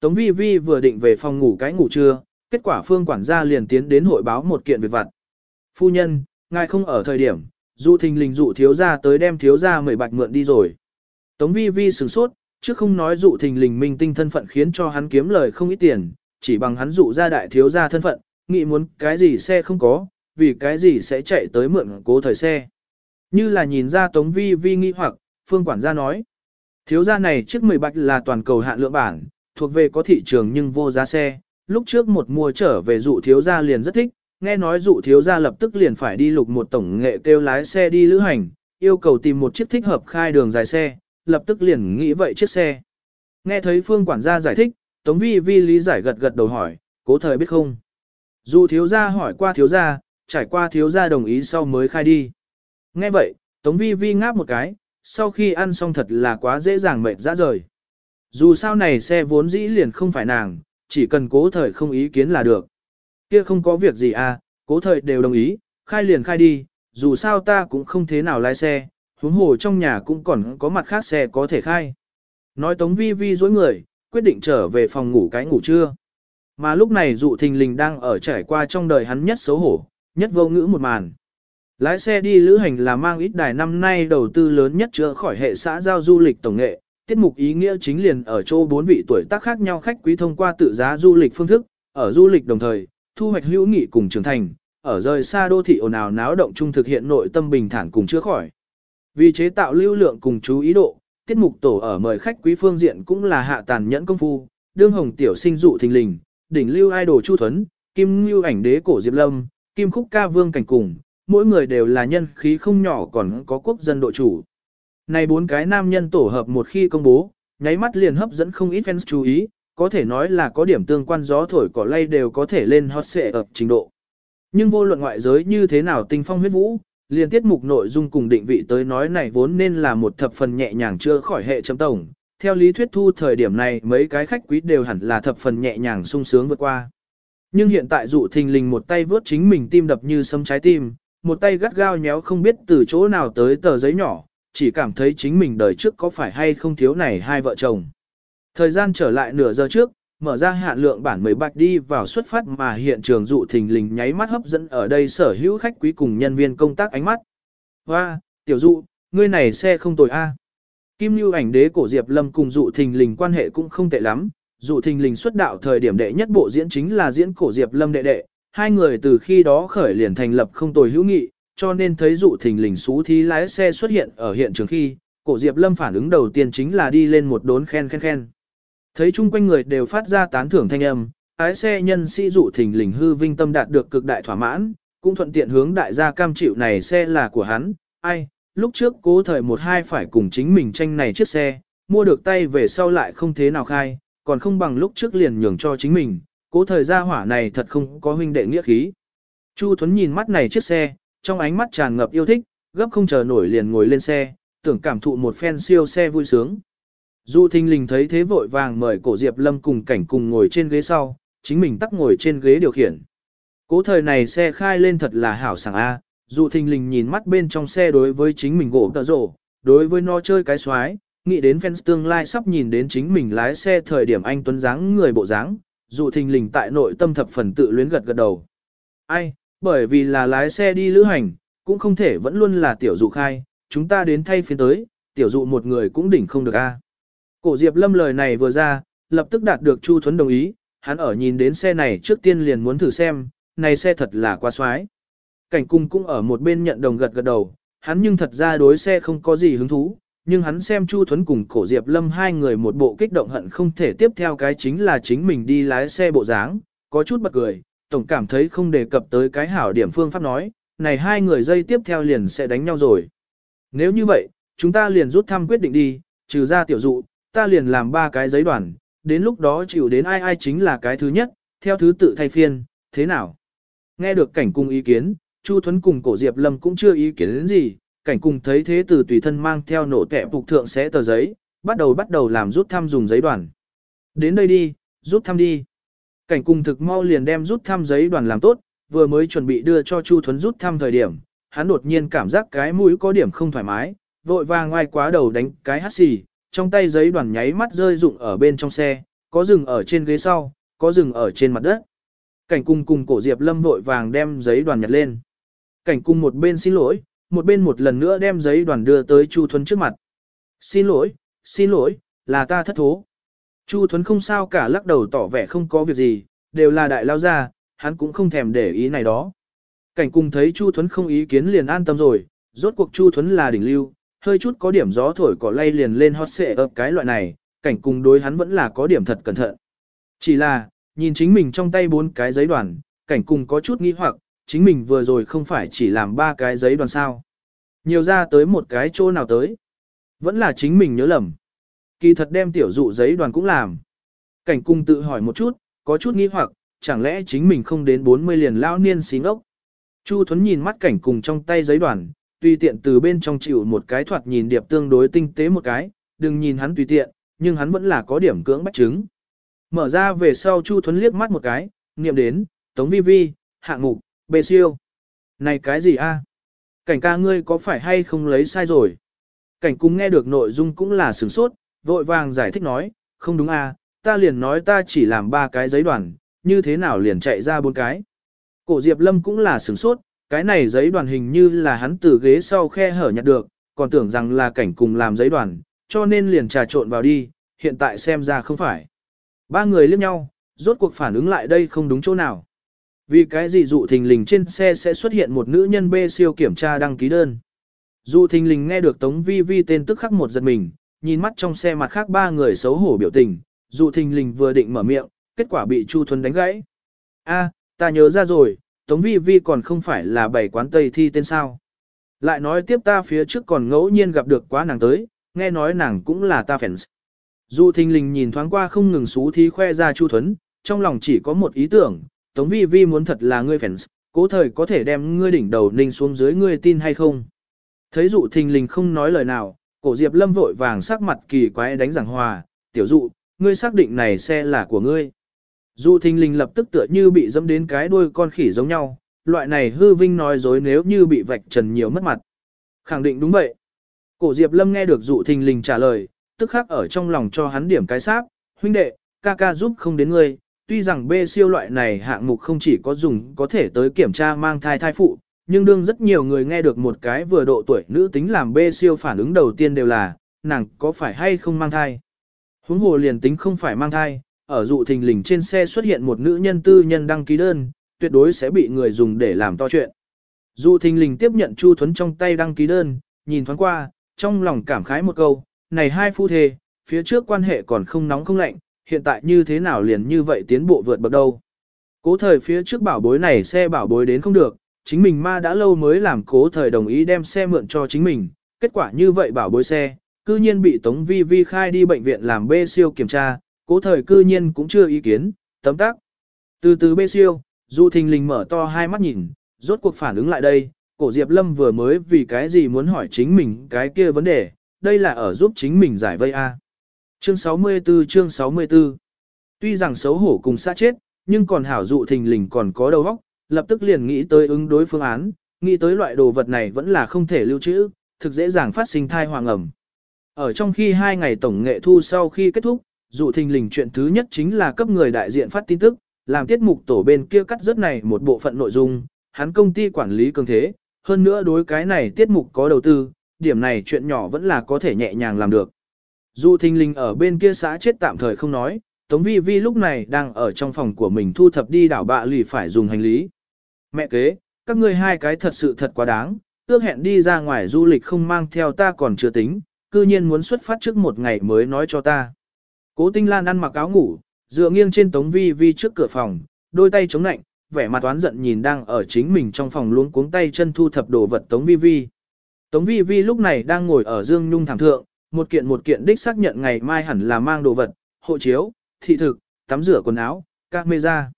Tống Vi Vi vừa định về phòng ngủ cái ngủ trưa, kết quả phương quản gia liền tiến đến hội báo một kiện việc vặt. Phu nhân, ngài không ở thời điểm, dụ thình lình dụ thiếu gia tới đem thiếu gia mười bạch mượn đi rồi. Tống Vi Vi sửng sốt, trước không nói dụ thình lình minh tinh thân phận khiến cho hắn kiếm lời không ít tiền, chỉ bằng hắn dụ ra đại thiếu gia thân phận, nghĩ muốn cái gì xe không có, vì cái gì sẽ chạy tới mượn cố thời xe. Như là nhìn ra Tống Vi Vi nghi hoặc, phương quản gia nói. Thiếu gia này chiếc mười bạch là toàn cầu hạn lượng bản, thuộc về có thị trường nhưng vô giá xe. Lúc trước một mua trở về dụ thiếu gia liền rất thích, nghe nói dụ thiếu gia lập tức liền phải đi lục một tổng nghệ kêu lái xe đi lữ hành, yêu cầu tìm một chiếc thích hợp khai đường dài xe, lập tức liền nghĩ vậy chiếc xe. Nghe thấy phương quản gia giải thích, Tống Vi Vi lý giải gật gật đầu hỏi, cố thời biết không? Dụ thiếu gia hỏi qua thiếu gia, trải qua thiếu gia đồng ý sau mới khai đi. Nghe vậy, Tống Vi Vi ngáp một cái, sau khi ăn xong thật là quá dễ dàng mệt ra rời. Dù sao này xe vốn dĩ liền không phải nàng, chỉ cần cố thời không ý kiến là được. Kia không có việc gì à, cố thời đều đồng ý, khai liền khai đi, dù sao ta cũng không thế nào lái xe, huống hồ trong nhà cũng còn có mặt khác xe có thể khai. Nói Tống Vi Vi dối người, quyết định trở về phòng ngủ cái ngủ trưa. Mà lúc này dụ thình lình đang ở trải qua trong đời hắn nhất xấu hổ, nhất vô ngữ một màn. Lái xe đi lữ hành là mang ít đài năm nay đầu tư lớn nhất chữa khỏi hệ xã giao du lịch tổng nghệ. Tiết mục ý nghĩa chính liền ở chỗ bốn vị tuổi tác khác nhau khách quý thông qua tự giá du lịch phương thức, ở du lịch đồng thời, thu hoạch hữu nghị cùng trưởng thành, ở rời xa đô thị ồn ào náo động chung thực hiện nội tâm bình thản cùng chữa khỏi. Vì chế tạo lưu lượng cùng chú ý độ, tiết mục tổ ở mời khách quý phương diện cũng là hạ tàn nhẫn công phu, đương hồng tiểu sinh dụ thình lình, đỉnh lưu idol Chu Thuấn, kim lưu ảnh đế cổ Diệp Lâm, kim khúc ca vương cảnh cùng, mỗi người đều là nhân khí không nhỏ còn có quốc dân độ chủ. Này bốn cái nam nhân tổ hợp một khi công bố, nháy mắt liền hấp dẫn không ít fans chú ý, có thể nói là có điểm tương quan gió thổi cỏ lay đều có thể lên hot xệ ở trình độ. Nhưng vô luận ngoại giới như thế nào tinh phong huyết vũ, liền tiết mục nội dung cùng định vị tới nói này vốn nên là một thập phần nhẹ nhàng chưa khỏi hệ chấm tổng. Theo lý thuyết thu thời điểm này mấy cái khách quý đều hẳn là thập phần nhẹ nhàng sung sướng vượt qua. Nhưng hiện tại dụ thình lình một tay vớt chính mình tim đập như sấm trái tim, một tay gắt gao nhéo không biết từ chỗ nào tới tờ giấy nhỏ, chỉ cảm thấy chính mình đời trước có phải hay không thiếu này hai vợ chồng. Thời gian trở lại nửa giờ trước, mở ra hạn lượng bản mười bạch đi vào xuất phát mà hiện trường dụ thình lình nháy mắt hấp dẫn ở đây sở hữu khách quý cùng nhân viên công tác ánh mắt. Hoa, tiểu dụ, ngươi này xe không tồi a. Kim Lưu ảnh đế cổ Diệp Lâm cùng dụ thình lình quan hệ cũng không tệ lắm, dụ thình lình xuất đạo thời điểm đệ nhất bộ diễn chính là diễn cổ Diệp Lâm đệ đệ, hai người từ khi đó khởi liền thành lập không tồi hữu nghị, cho nên thấy dụ thình lình xú thí lái xe xuất hiện ở hiện trường khi, cổ Diệp Lâm phản ứng đầu tiên chính là đi lên một đốn khen khen khen. Thấy chung quanh người đều phát ra tán thưởng thanh âm, ái xe nhân sĩ dụ thình lình hư vinh tâm đạt được cực đại thỏa mãn, cũng thuận tiện hướng đại gia cam chịu này xe là của hắn, ai, lúc trước cố thời một hai phải cùng chính mình tranh này chiếc xe, mua được tay về sau lại không thế nào khai, còn không bằng lúc trước liền nhường cho chính mình, cố thời gia hỏa này thật không có huynh đệ nghĩa khí. Chu Thuấn nhìn mắt này chiếc xe, trong ánh mắt tràn ngập yêu thích, gấp không chờ nổi liền ngồi lên xe, tưởng cảm thụ một phen siêu xe vui sướng. Du Thinh Linh thấy thế vội vàng mời cổ Diệp Lâm cùng cảnh cùng ngồi trên ghế sau, chính mình tắc ngồi trên ghế điều khiển. Cố thời này xe khai lên thật là hảo sảng A, Du Thinh Linh nhìn mắt bên trong xe đối với chính mình gỗ tợ rổ, đối với nó chơi cái xoái, nghĩ đến fans tương lai sắp nhìn đến chính mình lái xe thời điểm anh tuấn dáng người bộ dáng, dụ Thinh Linh tại nội tâm thập phần tự luyến gật gật đầu. Ai, bởi vì là lái xe đi lữ hành, cũng không thể vẫn luôn là tiểu dụ khai, chúng ta đến thay phiên tới, tiểu dụ một người cũng đỉnh không được a. Cổ Diệp Lâm lời này vừa ra, lập tức đạt được Chu Thuấn đồng ý, hắn ở nhìn đến xe này trước tiên liền muốn thử xem, này xe thật là quá xoái. Cảnh cung cũng ở một bên nhận đồng gật gật đầu, hắn nhưng thật ra đối xe không có gì hứng thú, nhưng hắn xem Chu Thuấn cùng cổ Diệp Lâm hai người một bộ kích động hận không thể tiếp theo cái chính là chính mình đi lái xe bộ dáng, có chút bật cười, tổng cảm thấy không đề cập tới cái hảo điểm phương pháp nói, này hai người dây tiếp theo liền sẽ đánh nhau rồi. Nếu như vậy, chúng ta liền rút thăm quyết định đi, trừ ra tiểu dụ, ta liền làm ba cái giấy đoàn, đến lúc đó chịu đến ai ai chính là cái thứ nhất, theo thứ tự thay phiên, thế nào? Nghe được cảnh cung ý kiến, Chu Thuấn cùng cổ Diệp Lâm cũng chưa ý kiến đến gì, cảnh cung thấy thế từ tùy thân mang theo nổ kẹ phục thượng sẽ tờ giấy, bắt đầu bắt đầu làm rút thăm dùng giấy đoàn. Đến đây đi, rút thăm đi. Cảnh cùng thực mau liền đem rút thăm giấy đoàn làm tốt, vừa mới chuẩn bị đưa cho Chu Thuấn rút thăm thời điểm, hắn đột nhiên cảm giác cái mũi có điểm không thoải mái, vội vàng ngoài quá đầu đánh cái hắt xì, trong tay giấy đoàn nháy mắt rơi rụng ở bên trong xe, có rừng ở trên ghế sau, có rừng ở trên mặt đất. Cảnh cung cùng cổ Diệp Lâm vội vàng đem giấy đoàn nhặt lên. Cảnh cung một bên xin lỗi, một bên một lần nữa đem giấy đoàn đưa tới Chu Thuấn trước mặt. Xin lỗi, xin lỗi, là ta thất thố. Chu Thuấn không sao cả lắc đầu tỏ vẻ không có việc gì, đều là đại lao gia, hắn cũng không thèm để ý này đó. Cảnh cung thấy Chu Thuấn không ý kiến liền an tâm rồi, rốt cuộc Chu Thuấn là đỉnh lưu, hơi chút có điểm gió thổi cỏ lay liền lên hot xệ ập cái loại này, cảnh cung đối hắn vẫn là có điểm thật cẩn thận. Chỉ là, nhìn chính mình trong tay bốn cái giấy đoàn, cảnh cung có chút nghi hoặc, chính mình vừa rồi không phải chỉ làm ba cái giấy đoàn sao. Nhiều ra tới một cái chỗ nào tới. Vẫn là chính mình nhớ lầm. Kỳ thật đem tiểu dụ giấy đoàn cũng làm. Cảnh cung tự hỏi một chút, có chút nghi hoặc, chẳng lẽ chính mình không đến 40 liền lão niên xí ngốc. Chu Thuấn nhìn mắt cảnh cùng trong tay giấy đoàn, tùy tiện từ bên trong chịu một cái thoạt nhìn điệp tương đối tinh tế một cái, đừng nhìn hắn tùy tiện, nhưng hắn vẫn là có điểm cưỡng bách chứng. Mở ra về sau Chu Thuấn liếc mắt một cái, niệm đến, Tống Vi Vi, hạng mục, bê siêu. Này cái gì a? Cảnh ca ngươi có phải hay không lấy sai rồi? Cảnh cung nghe được nội dung cũng là sửng sốt, vội vàng giải thích nói, không đúng a, ta liền nói ta chỉ làm ba cái giấy đoàn, như thế nào liền chạy ra bốn cái. Cổ Diệp Lâm cũng là sửng sốt, cái này giấy đoàn hình như là hắn từ ghế sau khe hở nhặt được, còn tưởng rằng là cảnh cùng làm giấy đoàn, cho nên liền trà trộn vào đi, hiện tại xem ra không phải. Ba người liếc nhau, rốt cuộc phản ứng lại đây không đúng chỗ nào. Vì cái gì dụ thình lình trên xe sẽ xuất hiện một nữ nhân bê siêu kiểm tra đăng ký đơn. Dụ thình lình nghe được Tống Vi Vi tên tức khắc một giật mình, nhìn mắt trong xe mặt khác ba người xấu hổ biểu tình, dụ thình lình vừa định mở miệng, kết quả bị Chu Thuấn đánh gãy. A, ta nhớ ra rồi, Tống Vi Vi còn không phải là bảy quán Tây thi tên sao. Lại nói tiếp ta phía trước còn ngẫu nhiên gặp được quá nàng tới, nghe nói nàng cũng là ta fans. Dụ thình lình nhìn thoáng qua không ngừng xú thí khoe ra Chu Thuấn, trong lòng chỉ có một ý tưởng, Tống Vi Vi muốn thật là ngươi fans, cố thời có thể đem ngươi đỉnh đầu ninh xuống dưới ngươi tin hay không. Thấy dụ thình lình không nói lời nào, cổ Diệp Lâm vội vàng sắc mặt kỳ quái đánh giảng hòa, tiểu dụ, ngươi xác định này xe là của ngươi. Dụ thình lình lập tức tựa như bị dẫm đến cái đuôi con khỉ giống nhau, loại này hư vinh nói dối nếu như bị vạch trần nhiều mất mặt. Khẳng định đúng vậy. Cổ Diệp Lâm nghe được dụ thình lình trả lời, tức khắc ở trong lòng cho hắn điểm cái sáp, huynh đệ, ca ca giúp không đến ngươi, tuy rằng B siêu loại này hạng mục không chỉ có dùng có thể tới kiểm tra mang thai thai phụ, nhưng đương rất nhiều người nghe được một cái vừa độ tuổi nữ tính làm bê siêu phản ứng đầu tiên đều là, nàng có phải hay không mang thai. Huống hồ liền tính không phải mang thai, ở dụ thình lình trên xe xuất hiện một nữ nhân tư nhân đăng ký đơn, tuyệt đối sẽ bị người dùng để làm to chuyện. Dụ thình lình tiếp nhận Chu Thuấn trong tay đăng ký đơn, nhìn thoáng qua, trong lòng cảm khái một câu, này hai phu thề, phía trước quan hệ còn không nóng không lạnh, hiện tại như thế nào liền như vậy tiến bộ vượt bậc đâu. Cố thời phía trước bảo bối này xe bảo bối đến không được, chính mình ma đã lâu mới làm cố thời đồng ý đem xe mượn cho chính mình, kết quả như vậy bảo bối xe, cư nhiên bị Tống Vi Vi khai đi bệnh viện làm bê siêu kiểm tra, cố thời cư nhiên cũng chưa ý kiến, tấm tắc. Từ từ bê siêu, dù Thình Lình mở to hai mắt nhìn, rốt cuộc phản ứng lại đây, cổ Diệp Lâm vừa mới vì cái gì muốn hỏi chính mình cái kia vấn đề, đây là ở giúp chính mình giải vây A. Chương 64 chương 64 Tuy rằng xấu hổ cùng xa chết, nhưng còn hảo dụ thình lình còn có đầu óc, lập tức liền nghĩ tới ứng đối phương án, nghĩ tới loại đồ vật này vẫn là không thể lưu trữ, thực dễ dàng phát sinh thai hoàng ẩm. Ở trong khi hai ngày tổng nghệ thu sau khi kết thúc, dụ thình lình chuyện thứ nhất chính là cấp người đại diện phát tin tức, làm tiết mục tổ bên kia cắt rớt này một bộ phận nội dung, hắn công ty quản lý cường thế, hơn nữa đối cái này tiết mục có đầu tư, điểm này chuyện nhỏ vẫn là có thể nhẹ nhàng làm được. Dụ thình lình ở bên kia xã chết tạm thời không nói, Tống Vi Vi lúc này đang ở trong phòng của mình thu thập đi đảo bạ lì phải dùng hành lý. Mẹ kế, các ngươi hai cái thật sự thật quá đáng, ước hẹn đi ra ngoài du lịch không mang theo ta còn chưa tính, cư nhiên muốn xuất phát trước một ngày mới nói cho ta. Cố Tinh Lan ăn mặc áo ngủ, dựa nghiêng trên Tống Vi Vi trước cửa phòng, đôi tay chống nạnh, vẻ mặt oán giận nhìn đang ở chính mình trong phòng luống cuống tay chân thu thập đồ vật Tống Vi Vi. Tống Vi Vi lúc này đang ngồi ở Dương Nhung thảm thượng, một kiện một kiện đích xác nhận ngày mai hẳn là mang đồ vật, hộ chiếu, thị thực, tắm rửa quần áo, camera.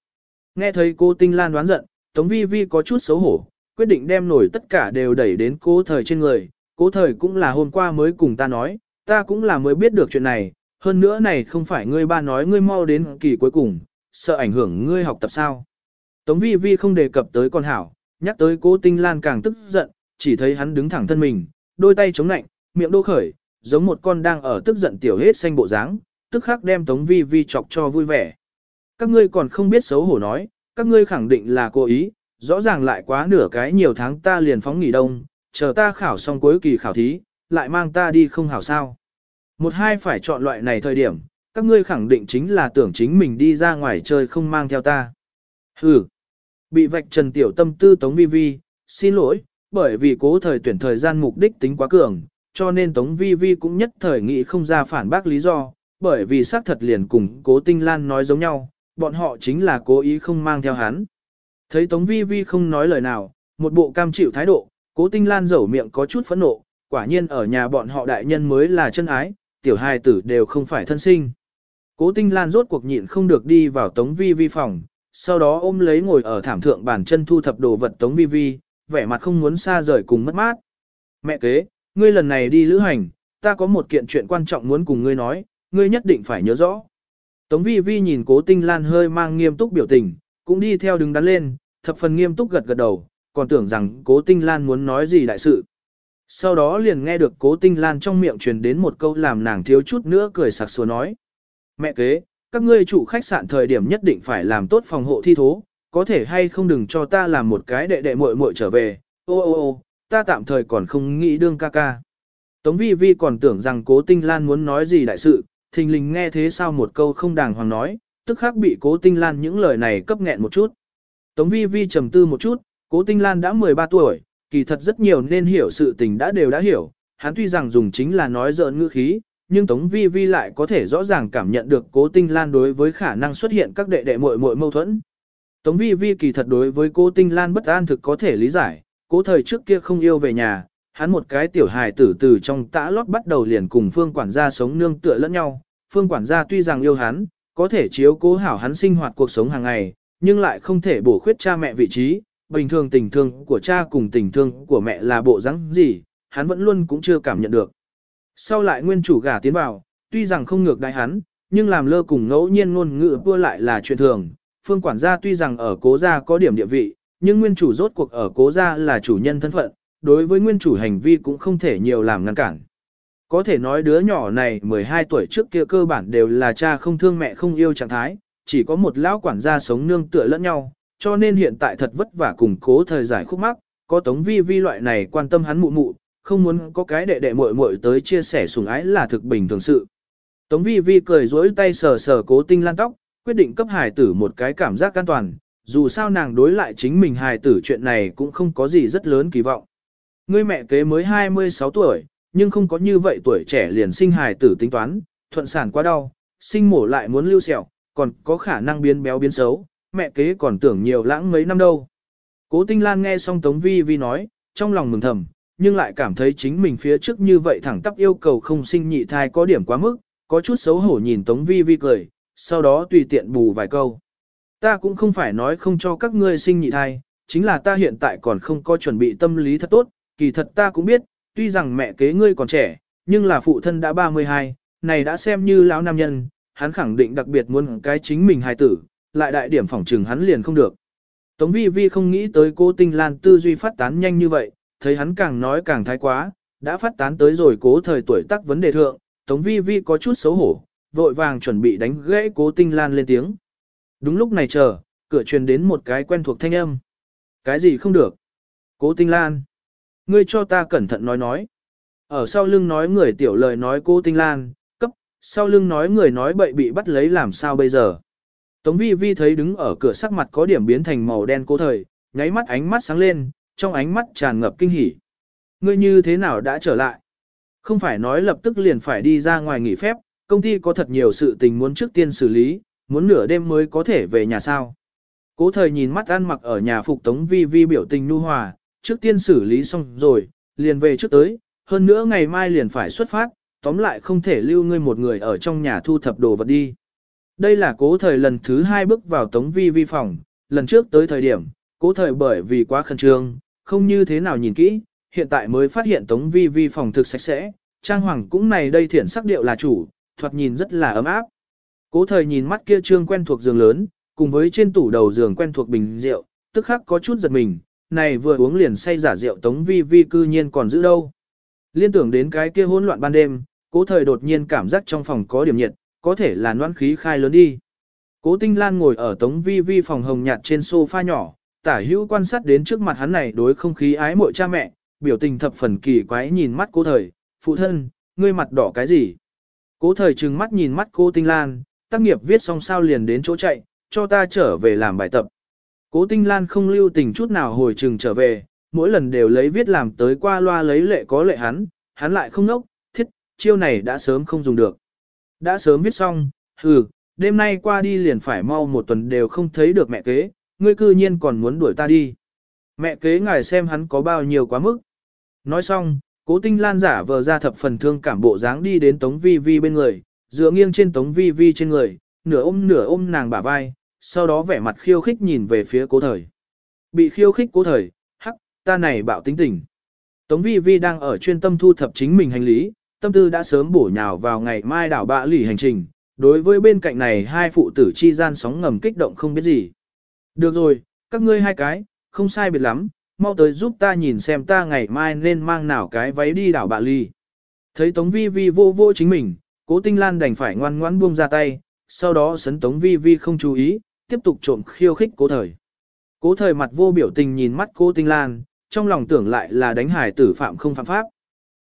Nghe thấy cô Tinh Lan đoán giận, Tống Vi Vi có chút xấu hổ, quyết định đem nổi tất cả đều đẩy đến cố thời trên người. Cố thời cũng là hôm qua mới cùng ta nói, ta cũng là mới biết được chuyện này, hơn nữa này không phải ngươi ba nói ngươi mau đến kỳ cuối cùng, sợ ảnh hưởng ngươi học tập sao. Tống Vi Vi không đề cập tới con hảo, nhắc tới cố Tinh Lan càng tức giận, chỉ thấy hắn đứng thẳng thân mình, đôi tay chống nạnh, miệng đô khởi, giống một con đang ở tức giận tiểu hết xanh bộ dáng, tức khắc đem Tống Vi Vi chọc cho vui vẻ. Các ngươi còn không biết xấu hổ nói, các ngươi khẳng định là cố ý, rõ ràng lại quá nửa cái nhiều tháng ta liền phóng nghỉ đông, chờ ta khảo xong cuối kỳ khảo thí, lại mang ta đi không hảo sao. Một hai phải chọn loại này thời điểm, các ngươi khẳng định chính là tưởng chính mình đi ra ngoài chơi không mang theo ta. Hừ, bị vạch trần tiểu tâm tư Tống Vi Vi, xin lỗi, bởi vì cố thời tuyển thời gian mục đích tính quá cường, cho nên Tống Vi Vi cũng nhất thời nghĩ không ra phản bác lý do, bởi vì xác thật liền cùng cố tinh lan nói giống nhau, bọn họ chính là cố ý không mang theo hắn. Thấy Tống Vi Vi không nói lời nào, một bộ cam chịu thái độ, cố tinh lan dẩu miệng có chút phẫn nộ, quả nhiên ở nhà bọn họ đại nhân mới là chân ái, tiểu hài tử đều không phải thân sinh. Cố tinh lan rốt cuộc nhịn không được đi vào Tống Vi Vi phòng, sau đó ôm lấy ngồi ở thảm thượng bàn chân thu thập đồ vật Tống Vi Vi, vẻ mặt không muốn xa rời cùng mất mát. Mẹ kế, ngươi lần này đi lữ hành, ta có một kiện chuyện quan trọng muốn cùng ngươi nói, ngươi nhất định phải nhớ rõ. Tống vi vi nhìn cố tinh lan hơi mang nghiêm túc biểu tình, cũng đi theo đứng đắn lên, thập phần nghiêm túc gật gật đầu, còn tưởng rằng cố tinh lan muốn nói gì đại sự. Sau đó liền nghe được cố tinh lan trong miệng truyền đến một câu làm nàng thiếu chút nữa cười sặc sùa nói. Mẹ kế, các ngươi chủ khách sạn thời điểm nhất định phải làm tốt phòng hộ thi thố, có thể hay không đừng cho ta làm một cái đệ đệ muội muội trở về, ô ô ô, ta tạm thời còn không nghĩ đương ca ca. Tống vi vi còn tưởng rằng cố tinh lan muốn nói gì đại sự, thình lình nghe thế sao một câu không đàng hoàng nói, tức khắc bị cố tinh lan những lời này cấp nghẹn một chút. Tống vi vi trầm tư một chút, cố tinh lan đã 13 tuổi, kỳ thật rất nhiều nên hiểu sự tình đã đều đã hiểu, hắn tuy rằng dùng chính là nói dợn ngữ khí, nhưng Tống Vi Vi lại có thể rõ ràng cảm nhận được Cố Tinh Lan đối với khả năng xuất hiện các đệ đệ muội muội mâu thuẫn. Tống Vi Vi kỳ thật đối với Cố Tinh Lan bất an thực có thể lý giải, cố thời trước kia không yêu về nhà, hắn một cái tiểu hài tử từ trong tã lót bắt đầu liền cùng phương quản gia sống nương tựa lẫn nhau, phương quản gia tuy rằng yêu hắn, có thể chiếu cố hảo hắn sinh hoạt cuộc sống hàng ngày, nhưng lại không thể bổ khuyết cha mẹ vị trí, bình thường tình thương của cha cùng tình thương của mẹ là bộ rắn gì, hắn vẫn luôn cũng chưa cảm nhận được. Sau lại nguyên chủ gả tiến vào, tuy rằng không ngược đại hắn, nhưng làm lơ cùng ngẫu nhiên ngôn ngữ vua lại là chuyện thường. Phương quản gia tuy rằng ở cố gia có điểm địa vị, nhưng nguyên chủ rốt cuộc ở cố gia là chủ nhân thân phận, đối với nguyên chủ hành vi cũng không thể nhiều làm ngăn cản. Có thể nói đứa nhỏ này 12 tuổi trước kia cơ bản đều là cha không thương mẹ không yêu trạng thái, chỉ có một lão quản gia sống nương tựa lẫn nhau, cho nên hiện tại thật vất vả cùng cố thời giải khúc mắc, có tống vi vi loại này quan tâm hắn mụ mụ, không muốn có cái đệ đệ muội muội tới chia sẻ sủng ái là thực bình thường sự. Tống vi vi cười rỗi tay sờ sờ cố tinh lan tóc, quyết định cấp hài tử một cái cảm giác an toàn, dù sao nàng đối lại chính mình hài tử chuyện này cũng không có gì rất lớn kỳ vọng. Ngươi mẹ kế mới 26 tuổi, nhưng không có như vậy tuổi trẻ liền sinh hài tử tính toán, thuận sản quá đau, sinh mổ lại muốn lưu sẹo, còn có khả năng biến béo biến xấu, mẹ kế còn tưởng nhiều lãng mấy năm đâu. Cố Tinh Lan nghe xong Tống Vi Vi nói, trong lòng mừng thầm, nhưng lại cảm thấy chính mình phía trước như vậy thẳng tắp yêu cầu không sinh nhị thai có điểm quá mức, có chút xấu hổ nhìn Tống Vi Vi cười, sau đó tùy tiện bù vài câu. Ta cũng không phải nói không cho các ngươi sinh nhị thai, chính là ta hiện tại còn không có chuẩn bị tâm lý thật tốt, kỳ thật ta cũng biết, tuy rằng mẹ kế ngươi còn trẻ, nhưng là phụ thân đã 32, này đã xem như lão nam nhân, hắn khẳng định đặc biệt muốn cái chính mình hài tử, lại đại điểm phỏng trừng hắn liền không được. Tống vi vi không nghĩ tới cô tinh lan tư duy phát tán nhanh như vậy, thấy hắn càng nói càng thái quá, đã phát tán tới rồi cố thời tuổi tác vấn đề thượng, Tống Vi Vi có chút xấu hổ, vội vàng chuẩn bị đánh gãy cố tinh lan lên tiếng. Đúng lúc này chờ, cửa truyền đến một cái quen thuộc thanh âm. Cái gì không được? Cố tinh lan. Ngươi cho ta cẩn thận nói nói. Ở sau lưng nói người tiểu lời nói cô tinh lan, cấp, sau lưng nói người nói bậy bị bắt lấy làm sao bây giờ. Tống vi vi thấy đứng ở cửa sắc mặt có điểm biến thành màu đen cố thời, nháy mắt ánh mắt sáng lên, trong ánh mắt tràn ngập kinh hỉ. Ngươi như thế nào đã trở lại? Không phải nói lập tức liền phải đi ra ngoài nghỉ phép, công ty có thật nhiều sự tình muốn trước tiên xử lý, muốn nửa đêm mới có thể về nhà sao. Cố thời nhìn mắt ăn mặc ở nhà phục tống vi vi biểu tình nu hòa, trước tiên xử lý xong rồi, liền về trước tới, hơn nữa ngày mai liền phải xuất phát, tóm lại không thể lưu ngươi một người ở trong nhà thu thập đồ vật đi. Đây là cố thời lần thứ hai bước vào tống vi vi phòng, lần trước tới thời điểm, cố thời bởi vì quá khẩn trương, không như thế nào nhìn kỹ, hiện tại mới phát hiện Tống Vi Vi phòng thực sạch sẽ, trang hoàng cũng này đây thiển sắc điệu là chủ, thoạt nhìn rất là ấm áp. Cố thời nhìn mắt kia trương quen thuộc giường lớn, cùng với trên tủ đầu giường quen thuộc bình rượu, tức khắc có chút giật mình, này vừa uống liền say giả rượu Tống Vi Vi cư nhiên còn giữ đâu. Liên tưởng đến cái kia hỗn loạn ban đêm, cố thời đột nhiên cảm giác trong phòng có điểm nhiệt, có thể là noãn khí khai lớn đi. Cố Tinh Lan ngồi ở tống vi vi phòng hồng nhạt trên sofa nhỏ, tả hữu quan sát đến trước mặt hắn này đối không khí ái mộ cha mẹ, biểu tình thập phần kỳ quái nhìn mắt cố thời, phụ thân, ngươi mặt đỏ cái gì? Cố thời trừng mắt nhìn mắt cô Tinh Lan, tác nghiệp viết xong sao liền đến chỗ chạy, cho ta trở về làm bài tập. Cố Tinh Lan không lưu tình chút nào hồi trừng trở về, mỗi lần đều lấy viết làm tới qua loa lấy lệ có lệ hắn, hắn lại không nốc, thiết, chiêu này đã sớm không dùng được. Đã sớm viết xong, hừ, đêm nay qua đi liền phải mau một tuần đều không thấy được mẹ kế, ngươi cư nhiên còn muốn đuổi ta đi. Mẹ kế ngài xem hắn có bao nhiêu quá mức. Nói xong, cố tinh lan giả vờ ra thập phần thương cảm bộ dáng đi đến Tống Vi Vi bên người, dựa nghiêng trên Tống Vi Vi trên người, nửa ôm nửa ôm nàng bả vai, sau đó vẻ mặt khiêu khích nhìn về phía cố thời. Bị khiêu khích cố thời, hắc, ta này bạo tính tình. Tống Vi Vi đang ở chuyên tâm thu thập chính mình hành lý, tâm tư đã sớm bổ nhào vào ngày mai đảo bạ lỉ hành trình. Đối với bên cạnh này hai phụ tử chi gian sóng ngầm kích động không biết gì. Được rồi, các ngươi hai cái, không sai biệt lắm, mau tới giúp ta nhìn xem ta ngày mai nên mang nào cái váy đi đảo bạ lì. Thấy Tống Vi Vi vô vô chính mình, cố tinh lan đành phải ngoan ngoãn buông ra tay, sau đó sấn Tống Vi Vi không chú ý, tiếp tục trộm khiêu khích cố thời. Cố thời mặt vô biểu tình nhìn mắt cô tinh lan, trong lòng tưởng lại là đánh hải tử phạm không phạm pháp.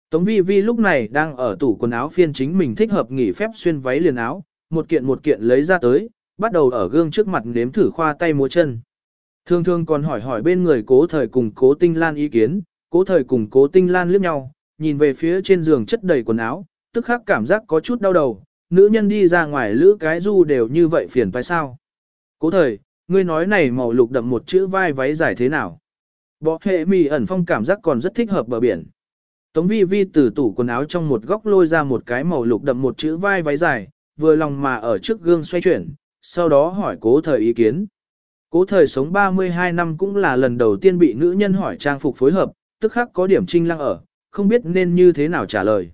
Tống Vi Vi lúc này đang ở tủ quần áo phiên chính mình thích hợp nghỉ phép xuyên váy liền áo, một kiện một kiện lấy ra tới, bắt đầu ở gương trước mặt nếm thử khoa tay múa chân. Thường thường còn hỏi hỏi bên người cố thời cùng cố tinh lan ý kiến, cố thời cùng cố tinh lan liếc nhau, nhìn về phía trên giường chất đầy quần áo, tức khắc cảm giác có chút đau đầu, nữ nhân đi ra ngoài lữ cái du đều như vậy phiền phải sao. Cố thời, ngươi nói này màu lục đậm một chữ vai váy dài thế nào. Bọ hệ mì ẩn phong cảm giác còn rất thích hợp bờ biển. Tống vi vi từ tủ quần áo trong một góc lôi ra một cái màu lục đậm một chữ vai váy dài, vừa lòng mà ở trước gương xoay chuyển, sau đó hỏi cố thời ý kiến. Cố thời sống 32 năm cũng là lần đầu tiên bị nữ nhân hỏi trang phục phối hợp, tức khắc có điểm trinh lăng ở, không biết nên như thế nào trả lời.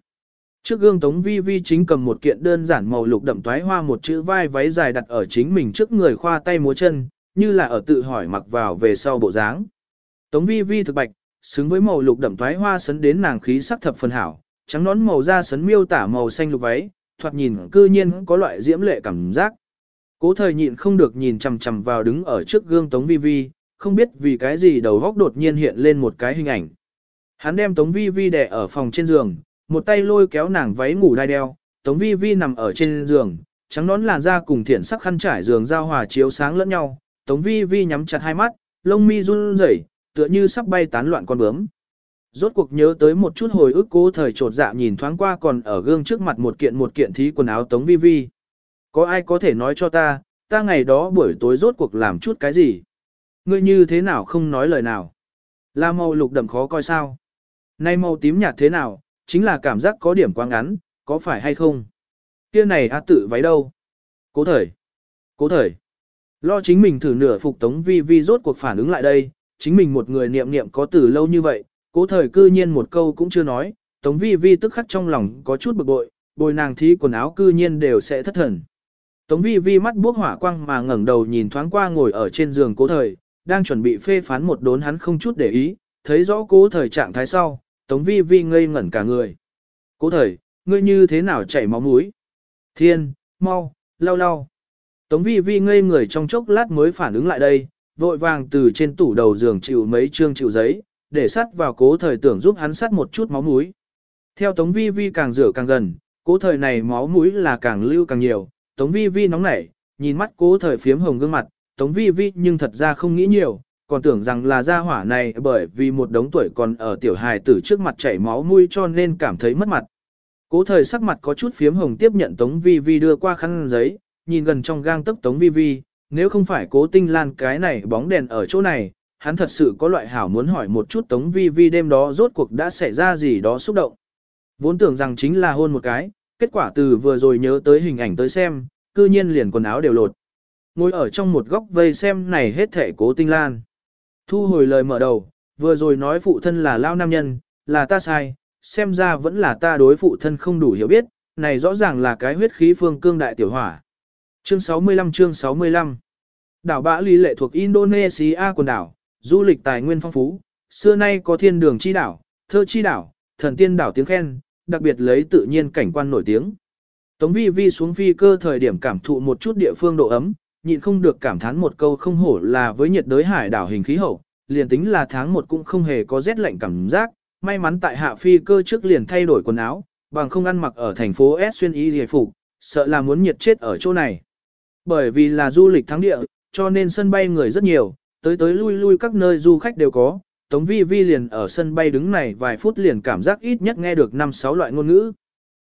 Trước gương Tống Vi Vi chính cầm một kiện đơn giản màu lục đậm toái hoa một chữ vai váy dài đặt ở chính mình trước người khoa tay múa chân, như là ở tự hỏi mặc vào về sau bộ dáng. Tống Vi Vi thực bạch, xứng với màu lục đậm toái hoa sấn đến nàng khí sắc thập phần hảo, trắng nón màu da sấn miêu tả màu xanh lục váy, thoạt nhìn cư nhiên có loại diễm lệ cảm giác. Cố thời nhịn không được nhìn chằm chằm vào đứng ở trước gương Tống Vi Vi, không biết vì cái gì đầu góc đột nhiên hiện lên một cái hình ảnh. Hắn đem Tống Vi Vi đè ở phòng trên giường, một tay lôi kéo nàng váy ngủ đai đeo, Tống Vi Vi nằm ở trên giường, trắng nón làn da cùng thiển sắc khăn trải giường giao hòa chiếu sáng lẫn nhau, Tống Vi Vi nhắm chặt hai mắt, lông mi run rẩy, tựa như sắp bay tán loạn con bướm. Rốt cuộc nhớ tới một chút hồi ức cố thời trột dạ nhìn thoáng qua còn ở gương trước mặt một kiện một kiện thí quần áo Tống Vi Vi. Có ai có thể nói cho ta, ta ngày đó buổi tối rốt cuộc làm chút cái gì? Ngươi như thế nào không nói lời nào? Là màu lục đậm khó coi sao? Nay màu tím nhạt thế nào, chính là cảm giác có điểm quá ngắn, có phải hay không? Kia này a tự váy đâu? Cố thời. Cố thời. Lo chính mình thử nửa phục tống vi vi rốt cuộc phản ứng lại đây, chính mình một người niệm niệm có từ lâu như vậy, cố thời cư nhiên một câu cũng chưa nói, tống vi vi tức khắc trong lòng có chút bực bội, bồi nàng thí quần áo cư nhiên đều sẽ thất thần. Tống vi vi mắt buốc hỏa quang mà ngẩng đầu nhìn thoáng qua ngồi ở trên giường cố thời, đang chuẩn bị phê phán một đốn hắn không chút để ý, thấy rõ cố thời trạng thái sau, tống vi vi ngây ngẩn cả người. Cố thời, ngươi như thế nào chảy máu mũi? Thiên, mau, lau lau. Tống vi vi ngây người trong chốc lát mới phản ứng lại đây, vội vàng từ trên tủ đầu giường chịu mấy chương chịu giấy, để sắt vào cố thời tưởng giúp hắn sắt một chút máu mũi. Theo tống vi vi càng rửa càng gần, cố thời này máu mũi là càng lưu càng nhiều, Tống Vi Vi nóng nảy, nhìn mắt cố thời phiếm hồng gương mặt, Tống Vi Vi nhưng thật ra không nghĩ nhiều, còn tưởng rằng là gia hỏa này bởi vì một đống tuổi còn ở tiểu hài tử trước mặt chảy máu mũi cho nên cảm thấy mất mặt. Cố thời sắc mặt có chút phiếm hồng tiếp nhận Tống Vi Vi đưa qua khăn giấy, nhìn gần trong gang tấc Tống Vi Vi, nếu không phải cố tinh lan cái này bóng đèn ở chỗ này, hắn thật sự có loại hảo muốn hỏi một chút Tống Vi Vi đêm đó rốt cuộc đã xảy ra gì đó xúc động. Vốn tưởng rằng chính là hôn một cái, kết quả từ vừa rồi nhớ tới hình ảnh tới xem, cư nhiên liền quần áo đều lột. Ngồi ở trong một góc vây xem này hết thể cố tinh lan. Thu hồi lời mở đầu, vừa rồi nói phụ thân là lao nam nhân, là ta sai, xem ra vẫn là ta đối phụ thân không đủ hiểu biết, này rõ ràng là cái huyết khí phương cương đại tiểu hỏa. Chương 65 chương 65 Đảo Bã Lý lệ thuộc Indonesia quần đảo, du lịch tài nguyên phong phú, xưa nay có thiên đường chi đảo, thơ chi đảo, thần tiên đảo tiếng khen, đặc biệt lấy tự nhiên cảnh quan nổi tiếng. Tống vi vi xuống phi cơ thời điểm cảm thụ một chút địa phương độ ấm, nhịn không được cảm thán một câu không hổ là với nhiệt đới hải đảo hình khí hậu, liền tính là tháng một cũng không hề có rét lạnh cảm giác, may mắn tại hạ phi cơ trước liền thay đổi quần áo, bằng không ăn mặc ở thành phố S xuyên y hề phục, sợ là muốn nhiệt chết ở chỗ này. Bởi vì là du lịch thắng địa, cho nên sân bay người rất nhiều, tới tới lui lui các nơi du khách đều có, Tống Vi Vi liền ở sân bay đứng này vài phút liền cảm giác ít nhất nghe được 5-6 loại ngôn ngữ.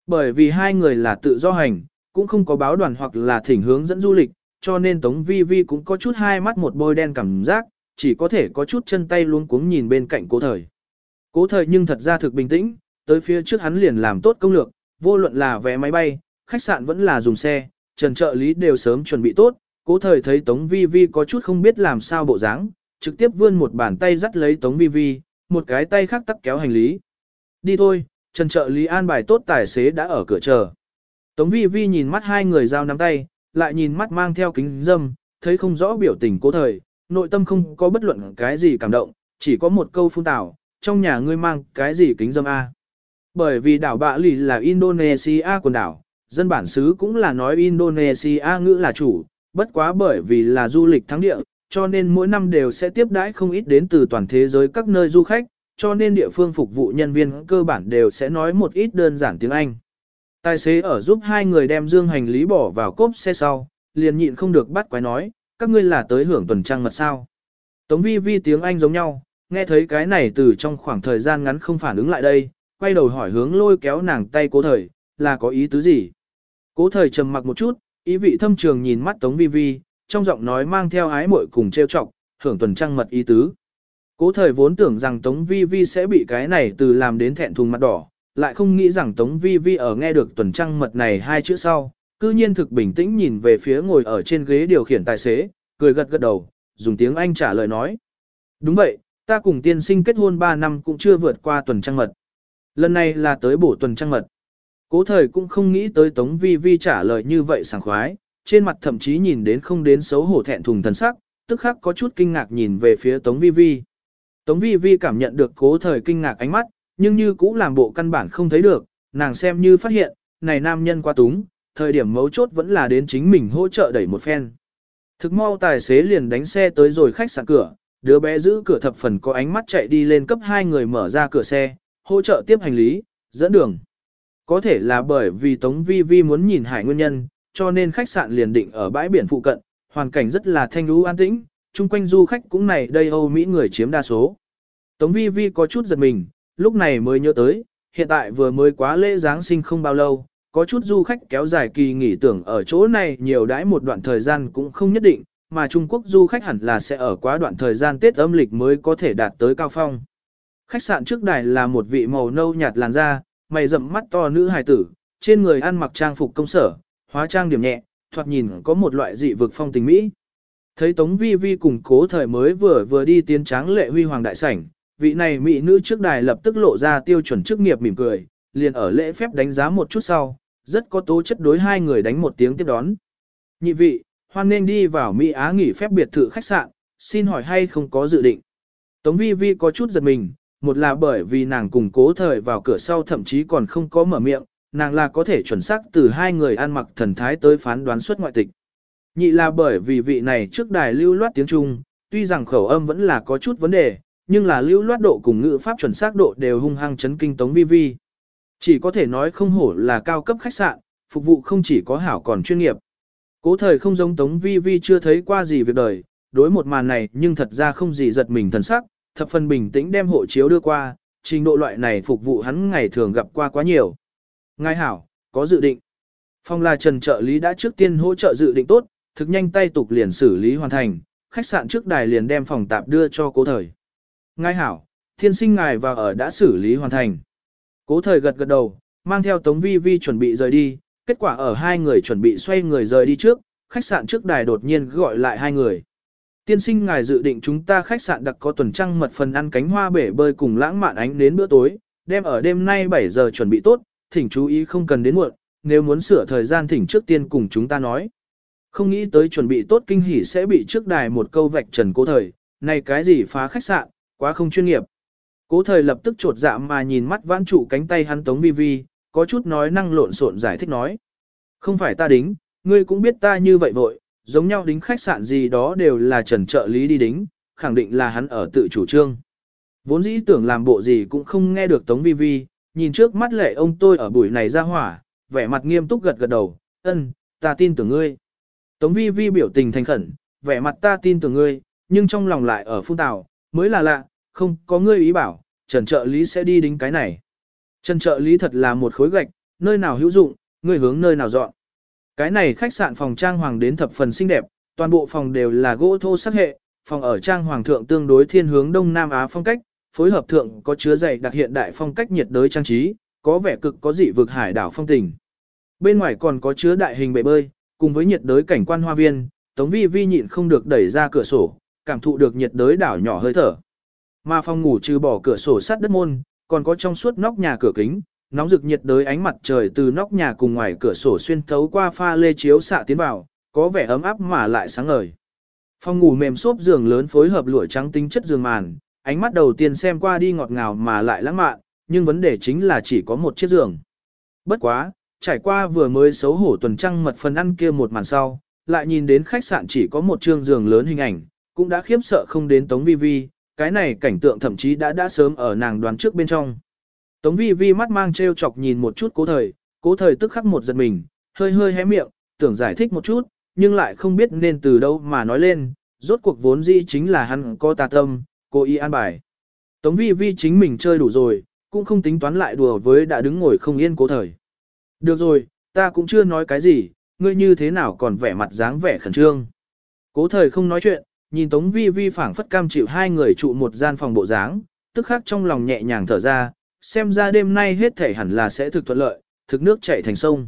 Bởi vì hai người là tự do hành, cũng không có báo đoàn hoặc là thỉnh hướng dẫn du lịch, cho nên Tống Vi Vi cũng có chút hai mắt một bôi đen cảm giác, chỉ có thể có chút chân tay luống cuống nhìn bên cạnh cố thời. Cố thời nhưng thật ra thực bình tĩnh, tới phía trước hắn liền làm tốt công lược, vô luận là vé máy bay, khách sạn vẫn là dùng xe, trần trợ lý đều sớm chuẩn bị tốt, cố thời thấy Tống Vi Vi có chút không biết làm sao bộ dáng, trực tiếp vươn một bàn tay dắt lấy Tống Vi Vi, một cái tay khác tắt kéo hành lý. Đi thôi, trần trợ lý an bài tốt tài xế đã ở cửa chờ. Tống Vi Vi nhìn mắt hai người giao nắm tay, lại nhìn mắt mang theo kính dâm, thấy không rõ biểu tình cố thời, nội tâm không có bất luận cái gì cảm động, chỉ có một câu phun tảo, trong nhà ngươi mang cái gì kính dâm A. Bởi vì đảo Bạ Lì là Indonesia quần đảo, dân bản xứ cũng là nói Indonesia ngữ là chủ, bất quá bởi vì là du lịch thắng địa, cho nên mỗi năm đều sẽ tiếp đãi không ít đến từ toàn thế giới các nơi du khách, cho nên địa phương phục vụ nhân viên cơ bản đều sẽ nói một ít đơn giản tiếng Anh. Tài xế ở giúp hai người đem dương hành lý bỏ vào cốp xe sau, liền nhịn không được bắt quái nói, các ngươi là tới hưởng tuần trăng mật sao. Tống vi vi tiếng Anh giống nhau, nghe thấy cái này từ trong khoảng thời gian ngắn không phản ứng lại đây, quay đầu hỏi hướng lôi kéo nàng tay cố thời, là có ý tứ gì. Cố thời trầm mặc một chút, ý vị thâm trường nhìn mắt Tống vi vi, trong giọng nói mang theo ái muội cùng trêu chọc, hưởng tuần trăng mật ý tứ. Cố thời vốn tưởng rằng Tống vi vi sẽ bị cái này từ làm đến thẹn thùng mặt đỏ, lại không nghĩ rằng Tống vi vi ở nghe được tuần trăng mật này hai chữ sau, cư nhiên thực bình tĩnh nhìn về phía ngồi ở trên ghế điều khiển tài xế, cười gật gật đầu, dùng tiếng Anh trả lời nói. Đúng vậy, ta cùng tiên sinh kết hôn 3 năm cũng chưa vượt qua tuần trăng mật. Lần này là tới bổ tuần trăng mật. Cố thời cũng không nghĩ tới Tống Vi Vi trả lời như vậy sảng khoái, trên mặt thậm chí nhìn đến không đến xấu hổ thẹn thùng thần sắc, tức khắc có chút kinh ngạc nhìn về phía Tống Vi Vi. Tống Vi Vi cảm nhận được cố thời kinh ngạc ánh mắt, nhưng như cũng làm bộ căn bản không thấy được, nàng xem như phát hiện, này nam nhân quá túng, thời điểm mấu chốt vẫn là đến chính mình hỗ trợ đẩy một phen. Thực mau tài xế liền đánh xe tới rồi khách sạn cửa, đứa bé giữ cửa thập phần có ánh mắt chạy đi lên cấp hai người mở ra cửa xe, hỗ trợ tiếp hành lý, dẫn đường. Có thể là bởi vì Tống Vi Vi muốn nhìn hải nguyên nhân, cho nên khách sạn liền định ở bãi biển phụ cận, hoàn cảnh rất là thanh lũ an tĩnh, chung quanh du khách cũng này đây Âu Mỹ người chiếm đa số. Tống Vi Vi có chút giật mình, lúc này mới nhớ tới, hiện tại vừa mới quá lễ Giáng sinh không bao lâu, có chút du khách kéo dài kỳ nghỉ tưởng ở chỗ này nhiều đãi một đoạn thời gian cũng không nhất định, mà Trung Quốc du khách hẳn là sẽ ở quá đoạn thời gian Tết âm lịch mới có thể đạt tới cao phong. Khách sạn trước đài là một vị màu nâu nhạt làn da, mày rậm mắt to nữ hài tử, trên người ăn mặc trang phục công sở, hóa trang điểm nhẹ, thoạt nhìn có một loại dị vực phong tình mỹ. Thấy Tống Vi Vi cùng cố thời mới vừa vừa đi tiến tráng lệ huy hoàng đại sảnh, vị này mỹ nữ trước đài lập tức lộ ra tiêu chuẩn chức nghiệp mỉm cười, liền ở lễ phép đánh giá một chút sau, rất có tố chất đối hai người đánh một tiếng tiếp đón. Nhị vị, hoan nên đi vào Mỹ Á nghỉ phép biệt thự khách sạn, xin hỏi hay không có dự định. Tống Vi Vi có chút giật mình, một là bởi vì nàng cùng cố thời vào cửa sau thậm chí còn không có mở miệng, nàng là có thể chuẩn xác từ hai người ăn mặc thần thái tới phán đoán xuất ngoại tịch. Nhị là bởi vì vị này trước đài lưu loát tiếng Trung, tuy rằng khẩu âm vẫn là có chút vấn đề, nhưng là lưu loát độ cùng ngữ pháp chuẩn xác độ đều hung hăng chấn kinh Tống Vi Vi. Chỉ có thể nói không hổ là cao cấp khách sạn, phục vụ không chỉ có hảo còn chuyên nghiệp. Cố thời không giống Tống Vi Vi chưa thấy qua gì việc đời, đối một màn này nhưng thật ra không gì giật mình thần sắc, thập phần bình tĩnh đem hộ chiếu đưa qua, trình độ loại này phục vụ hắn ngày thường gặp qua quá nhiều. Ngài hảo, có dự định. Phong là trần trợ lý đã trước tiên hỗ trợ dự định tốt, thực nhanh tay tục liền xử lý hoàn thành, khách sạn trước đài liền đem phòng tạp đưa cho cố thời. Ngài hảo, thiên sinh ngài và ở đã xử lý hoàn thành. Cố thời gật gật đầu, mang theo Tống Vi Vi chuẩn bị rời đi, kết quả ở hai người chuẩn bị xoay người rời đi trước, khách sạn trước đài đột nhiên gọi lại hai người. Tiên sinh ngài dự định chúng ta khách sạn đặc có tuần trăng mật phần ăn cánh hoa bể bơi cùng lãng mạn ánh đến bữa tối, đem ở đêm nay 7 giờ chuẩn bị tốt, thỉnh chú ý không cần đến muộn, nếu muốn sửa thời gian thỉnh trước tiên cùng chúng ta nói. Không nghĩ tới chuẩn bị tốt kinh hỉ sẽ bị trước đài một câu vạch trần cố thời, này cái gì phá khách sạn, quá không chuyên nghiệp. Cố thời lập tức trột dạ mà nhìn mắt vãn trụ cánh tay hắn tống vi vi, có chút nói năng lộn xộn giải thích nói. Không phải ta đính, ngươi cũng biết ta như vậy vội, giống nhau đính khách sạn gì đó đều là trần trợ lý đi đính, khẳng định là hắn ở tự chủ trương. Vốn dĩ tưởng làm bộ gì cũng không nghe được Tống Vi Vi, nhìn trước mắt lệ ông tôi ở buổi này ra hỏa, vẻ mặt nghiêm túc gật gật đầu, ân, ta tin tưởng ngươi. Tống Vi Vi biểu tình thành khẩn, vẻ mặt ta tin tưởng ngươi, nhưng trong lòng lại ở phun tào, mới là lạ, không có ngươi ý bảo, trần trợ lý sẽ đi đính cái này. Trần trợ lý thật là một khối gạch, nơi nào hữu dụng, ngươi hướng nơi nào dọn. Cái này khách sạn phòng trang hoàng đến thập phần xinh đẹp, toàn bộ phòng đều là gỗ thô sắc hệ, phòng ở trang hoàng thượng tương đối thiên hướng Đông Nam Á phong cách, phối hợp thượng có chứa dày đặc hiện đại phong cách nhiệt đới trang trí, có vẻ cực có dị vực hải đảo phong tình. Bên ngoài còn có chứa đại hình bể bơi, cùng với nhiệt đới cảnh quan hoa viên, Tống Vi Vi nhịn không được đẩy ra cửa sổ, cảm thụ được nhiệt đới đảo nhỏ hơi thở. Mà phòng ngủ trừ bỏ cửa sổ sắt đất môn, còn có trong suốt nóc nhà cửa kính, nóng rực nhiệt đới ánh mặt trời từ nóc nhà cùng ngoài cửa sổ xuyên thấu qua pha lê chiếu xạ tiến vào, có vẻ ấm áp mà lại sáng ngời. Phòng ngủ mềm xốp giường lớn phối hợp lụa trắng tinh chất giường màn, ánh mắt đầu tiên xem qua đi ngọt ngào mà lại lãng mạn, nhưng vấn đề chính là chỉ có một chiếc giường. Bất quá, trải qua vừa mới xấu hổ tuần trăng mật phần ăn kia một màn sau, lại nhìn đến khách sạn chỉ có một trương giường lớn hình ảnh, cũng đã khiếp sợ không đến Tống Vi Vi, cái này cảnh tượng thậm chí đã đã sớm ở nàng đoán trước bên trong. Tống Vi Vi mắt mang treo chọc nhìn một chút cố thời, cố thời tức khắc một giật mình, hơi hơi hé miệng, tưởng giải thích một chút, nhưng lại không biết nên từ đâu mà nói lên, rốt cuộc vốn dĩ chính là hắn có tà tâm, cô y an bài. Tống Vi Vi chính mình chơi đủ rồi, cũng không tính toán lại đùa với đã đứng ngồi không yên cố thời. Được rồi, ta cũng chưa nói cái gì, ngươi như thế nào còn vẻ mặt dáng vẻ khẩn trương. Cố thời không nói chuyện, nhìn Tống Vi Vi phảng phất cam chịu hai người trụ một gian phòng bộ dáng, tức khắc trong lòng nhẹ nhàng thở ra, xem ra đêm nay hết thể hẳn là sẽ thực thuận lợi, thực nước chảy thành sông.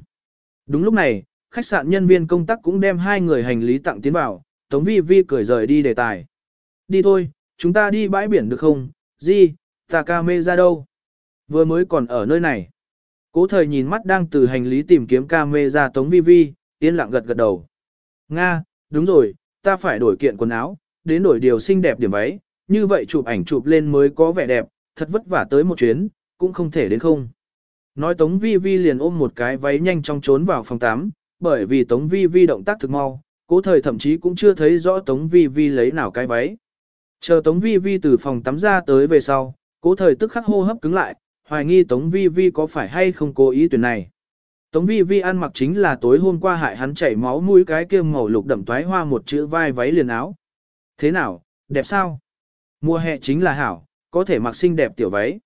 Đúng lúc này, khách sạn nhân viên công tác cũng đem hai người hành lý tặng tiến vào, Tống Vi Vi cười rời đi đề tài. Đi thôi, chúng ta đi bãi biển được không? Di, ta ca mê ra đâu? Vừa mới còn ở nơi này. Cố thời nhìn mắt đang từ hành lý tìm kiếm ca mê ra Tống Vi Vi, yên lặng gật gật đầu. Nga, đúng rồi, ta phải đổi kiện quần áo, đến đổi điều xinh đẹp điểm váy, như vậy chụp ảnh chụp lên mới có vẻ đẹp, thật vất vả tới một chuyến, cũng không thể đến không. Nói Tống Vi Vi liền ôm một cái váy nhanh trong trốn vào phòng 8, bởi vì Tống Vi Vi động tác thực mau, cố thời thậm chí cũng chưa thấy rõ Tống Vi Vi lấy nào cái váy. Chờ Tống Vi Vi từ phòng tắm ra tới về sau, cố thời tức khắc hô hấp cứng lại, hoài nghi Tống Vi Vi có phải hay không cố ý tuyển này. Tống Vi Vi ăn mặc chính là tối hôm qua hại hắn chảy máu mũi cái kia màu lục đậm toái hoa một chữ vai váy liền áo. Thế nào, đẹp sao? Mùa hè chính là hảo, có thể mặc xinh đẹp tiểu váy.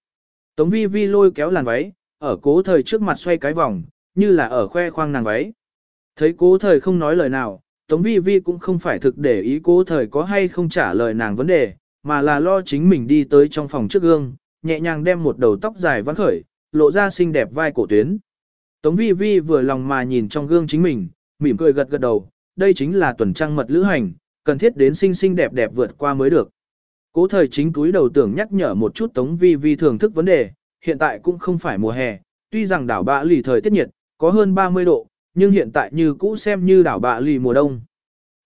Tống Vi Vi lôi kéo làn váy, ở cố thời trước mặt xoay cái vòng, như là ở khoe khoang nàng váy. Thấy cố thời không nói lời nào, Tống Vi Vi cũng không phải thực để ý cố thời có hay không trả lời nàng vấn đề, mà là lo chính mình đi tới trong phòng trước gương, nhẹ nhàng đem một đầu tóc dài vắn khởi, lộ ra xinh đẹp vai cổ tuyến. Tống Vi Vi vừa lòng mà nhìn trong gương chính mình, mỉm cười gật gật đầu, đây chính là tuần trăng mật lữ hành, cần thiết đến xinh xinh đẹp đẹp vượt qua mới được. Cố thời chính túi đầu tưởng nhắc nhở một chút Tống Vi Vi thưởng thức vấn đề, hiện tại cũng không phải mùa hè, tuy rằng đảo bạ lì thời tiết nhiệt, có hơn 30 độ, nhưng hiện tại như cũ xem như đảo bạ lì mùa đông.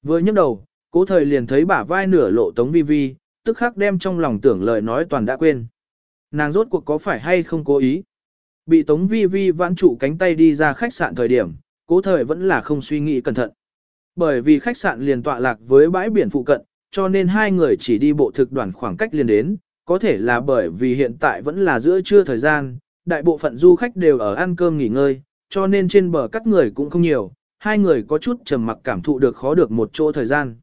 Vừa nhấc đầu, cố thời liền thấy bả vai nửa lộ Tống Vi Vi, tức khắc đem trong lòng tưởng lời nói toàn đã quên. Nàng rốt cuộc có phải hay không cố ý? Bị Tống Vi Vi vãn trụ cánh tay đi ra khách sạn thời điểm, cố thời vẫn là không suy nghĩ cẩn thận. Bởi vì khách sạn liền tọa lạc với bãi biển phụ cận, cho nên hai người chỉ đi bộ thực đoàn khoảng cách liền đến, có thể là bởi vì hiện tại vẫn là giữa trưa thời gian, đại bộ phận du khách đều ở ăn cơm nghỉ ngơi, cho nên trên bờ cắt người cũng không nhiều, hai người có chút trầm mặc cảm thụ được khó được một chỗ thời gian.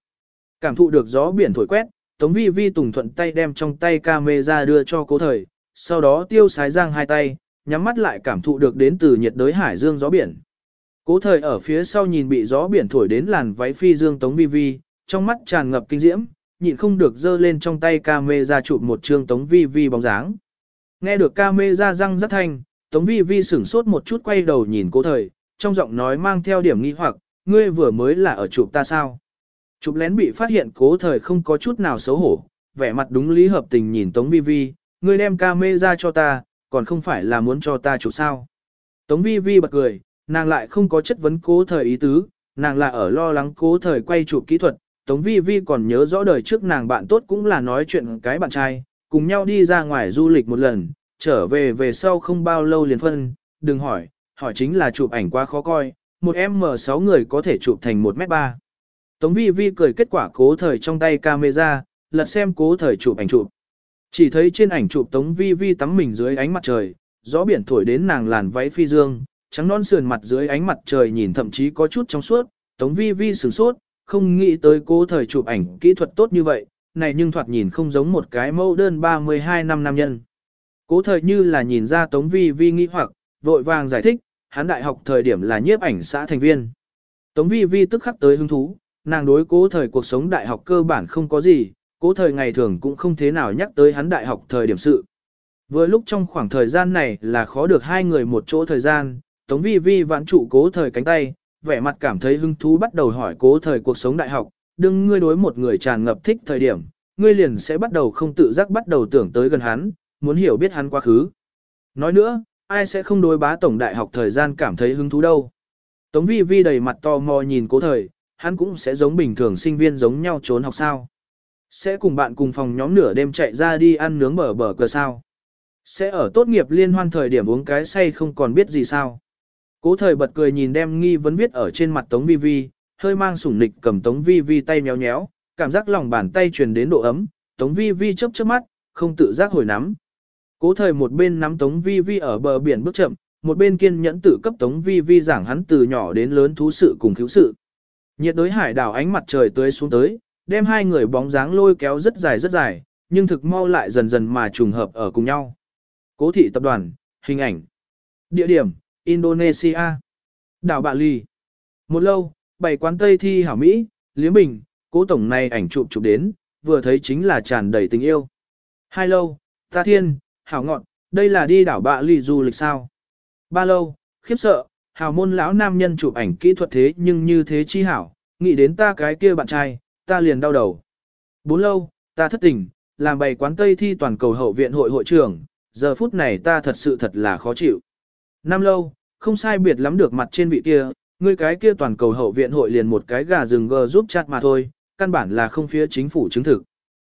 Cảm thụ được gió biển thổi quét, Tống Vi Vi tùng thuận tay đem trong tay camera đưa cho cố thời, sau đó tiêu sái giang hai tay, nhắm mắt lại cảm thụ được đến từ nhiệt đới hải dương gió biển. Cố thời ở phía sau nhìn bị gió biển thổi đến làn váy phi dương Tống Vi Vi, trong mắt tràn ngập kinh diễm, nhịn không được giơ lên trong tay camera chụp một chương Tống Vi Vi bóng dáng. Nghe được camera răng rất thanh, Tống Vi Vi sửng sốt một chút quay đầu nhìn cố thời, trong giọng nói mang theo điểm nghi hoặc, ngươi vừa mới là ở chụp ta sao? Chụp lén bị phát hiện cố thời không có chút nào xấu hổ, vẻ mặt đúng lý hợp tình nhìn Tống Vi Vi, ngươi đem camera cho ta, còn không phải là muốn cho ta chụp sao? Tống Vi Vi bật cười, nàng lại không có chất vấn cố thời ý tứ, nàng là ở lo lắng cố thời quay chụp kỹ thuật, Tống Vi Vi còn nhớ rõ đời trước nàng bạn tốt cũng là nói chuyện cái bạn trai, cùng nhau đi ra ngoài du lịch một lần, trở về về sau không bao lâu liền phân, đừng hỏi, hỏi chính là chụp ảnh quá khó coi, một M6 người có thể chụp thành 1m3. Tống vi vi cười kết quả cố thời trong tay camera, lật xem cố thời chụp ảnh chụp. Chỉ thấy trên ảnh chụp Tống vi vi tắm mình dưới ánh mặt trời, gió biển thổi đến nàng làn váy phi dương, trắng non sườn mặt dưới ánh mặt trời nhìn thậm chí có chút trong suốt, Tống vi vi sửng sốt, không nghĩ tới cố thời chụp ảnh kỹ thuật tốt như vậy, này nhưng thoạt nhìn không giống một cái mẫu đơn 32 năm nam nhân. Cố thời như là nhìn ra Tống Vi Vi nghĩ hoặc, vội vàng giải thích, hắn đại học thời điểm là nhiếp ảnh xã thành viên. Tống Vi Vi tức khắc tới hứng thú, nàng đối cố thời cuộc sống đại học cơ bản không có gì, cố thời ngày thường cũng không thế nào nhắc tới hắn đại học thời điểm sự. Vừa lúc trong khoảng thời gian này là khó được hai người một chỗ thời gian, Tống Vi Vi vãn trụ cố thời cánh tay, vẻ mặt cảm thấy hứng thú bắt đầu hỏi cố thời cuộc sống đại học, đừng ngươi đối một người tràn ngập thích thời điểm, ngươi liền sẽ bắt đầu không tự giác bắt đầu tưởng tới gần hắn, muốn hiểu biết hắn quá khứ. Nói nữa, ai sẽ không đối bá tổng đại học thời gian cảm thấy hứng thú đâu. Tống vi vi đầy mặt to mò nhìn cố thời, hắn cũng sẽ giống bình thường sinh viên giống nhau trốn học sao. Sẽ cùng bạn cùng phòng nhóm nửa đêm chạy ra đi ăn nướng bờ bờ cờ sao. Sẽ ở tốt nghiệp liên hoan thời điểm uống cái say không còn biết gì sao. Cố thời bật cười nhìn đem nghi vấn viết ở trên mặt Tống Vi Vi, hơi mang sủng nịch cầm Tống Vi Vi tay méo nhéo, cảm giác lòng bàn tay truyền đến độ ấm, Tống Vi Vi chớp chớp mắt, không tự giác hồi nắm. Cố thời một bên nắm Tống Vi Vi ở bờ biển bước chậm, một bên kiên nhẫn tự cấp Tống Vi Vi giảng hắn từ nhỏ đến lớn thú sự cùng cứu sự. Nhiệt đối hải đảo ánh mặt trời tươi xuống tới, đem hai người bóng dáng lôi kéo rất dài rất dài, nhưng thực mau lại dần dần mà trùng hợp ở cùng nhau. Cố thị tập đoàn, hình ảnh. Địa điểm, Indonesia. Đảo Bạ Lì. Một lâu, bảy quán Tây thi hảo Mỹ, Liếm Bình, cố tổng này ảnh chụp chụp đến, vừa thấy chính là tràn đầy tình yêu. Hai lâu, ta thiên, hảo ngọn, đây là đi đảo Bạ Lì du lịch sao. Ba lâu, khiếp sợ, hào môn lão nam nhân chụp ảnh kỹ thuật thế nhưng như thế chi hảo, nghĩ đến ta cái kia bạn trai, ta liền đau đầu. Bốn lâu, ta thất tình, làm bày quán Tây thi toàn cầu hậu viện hội hội trưởng, giờ phút này ta thật sự thật là khó chịu. Năm lâu, không sai biệt lắm được mặt trên vị kia, ngươi cái kia toàn cầu hậu viện hội liền một cái gà rừng gờ giúp chặt mà thôi, căn bản là không phía chính phủ chứng thực.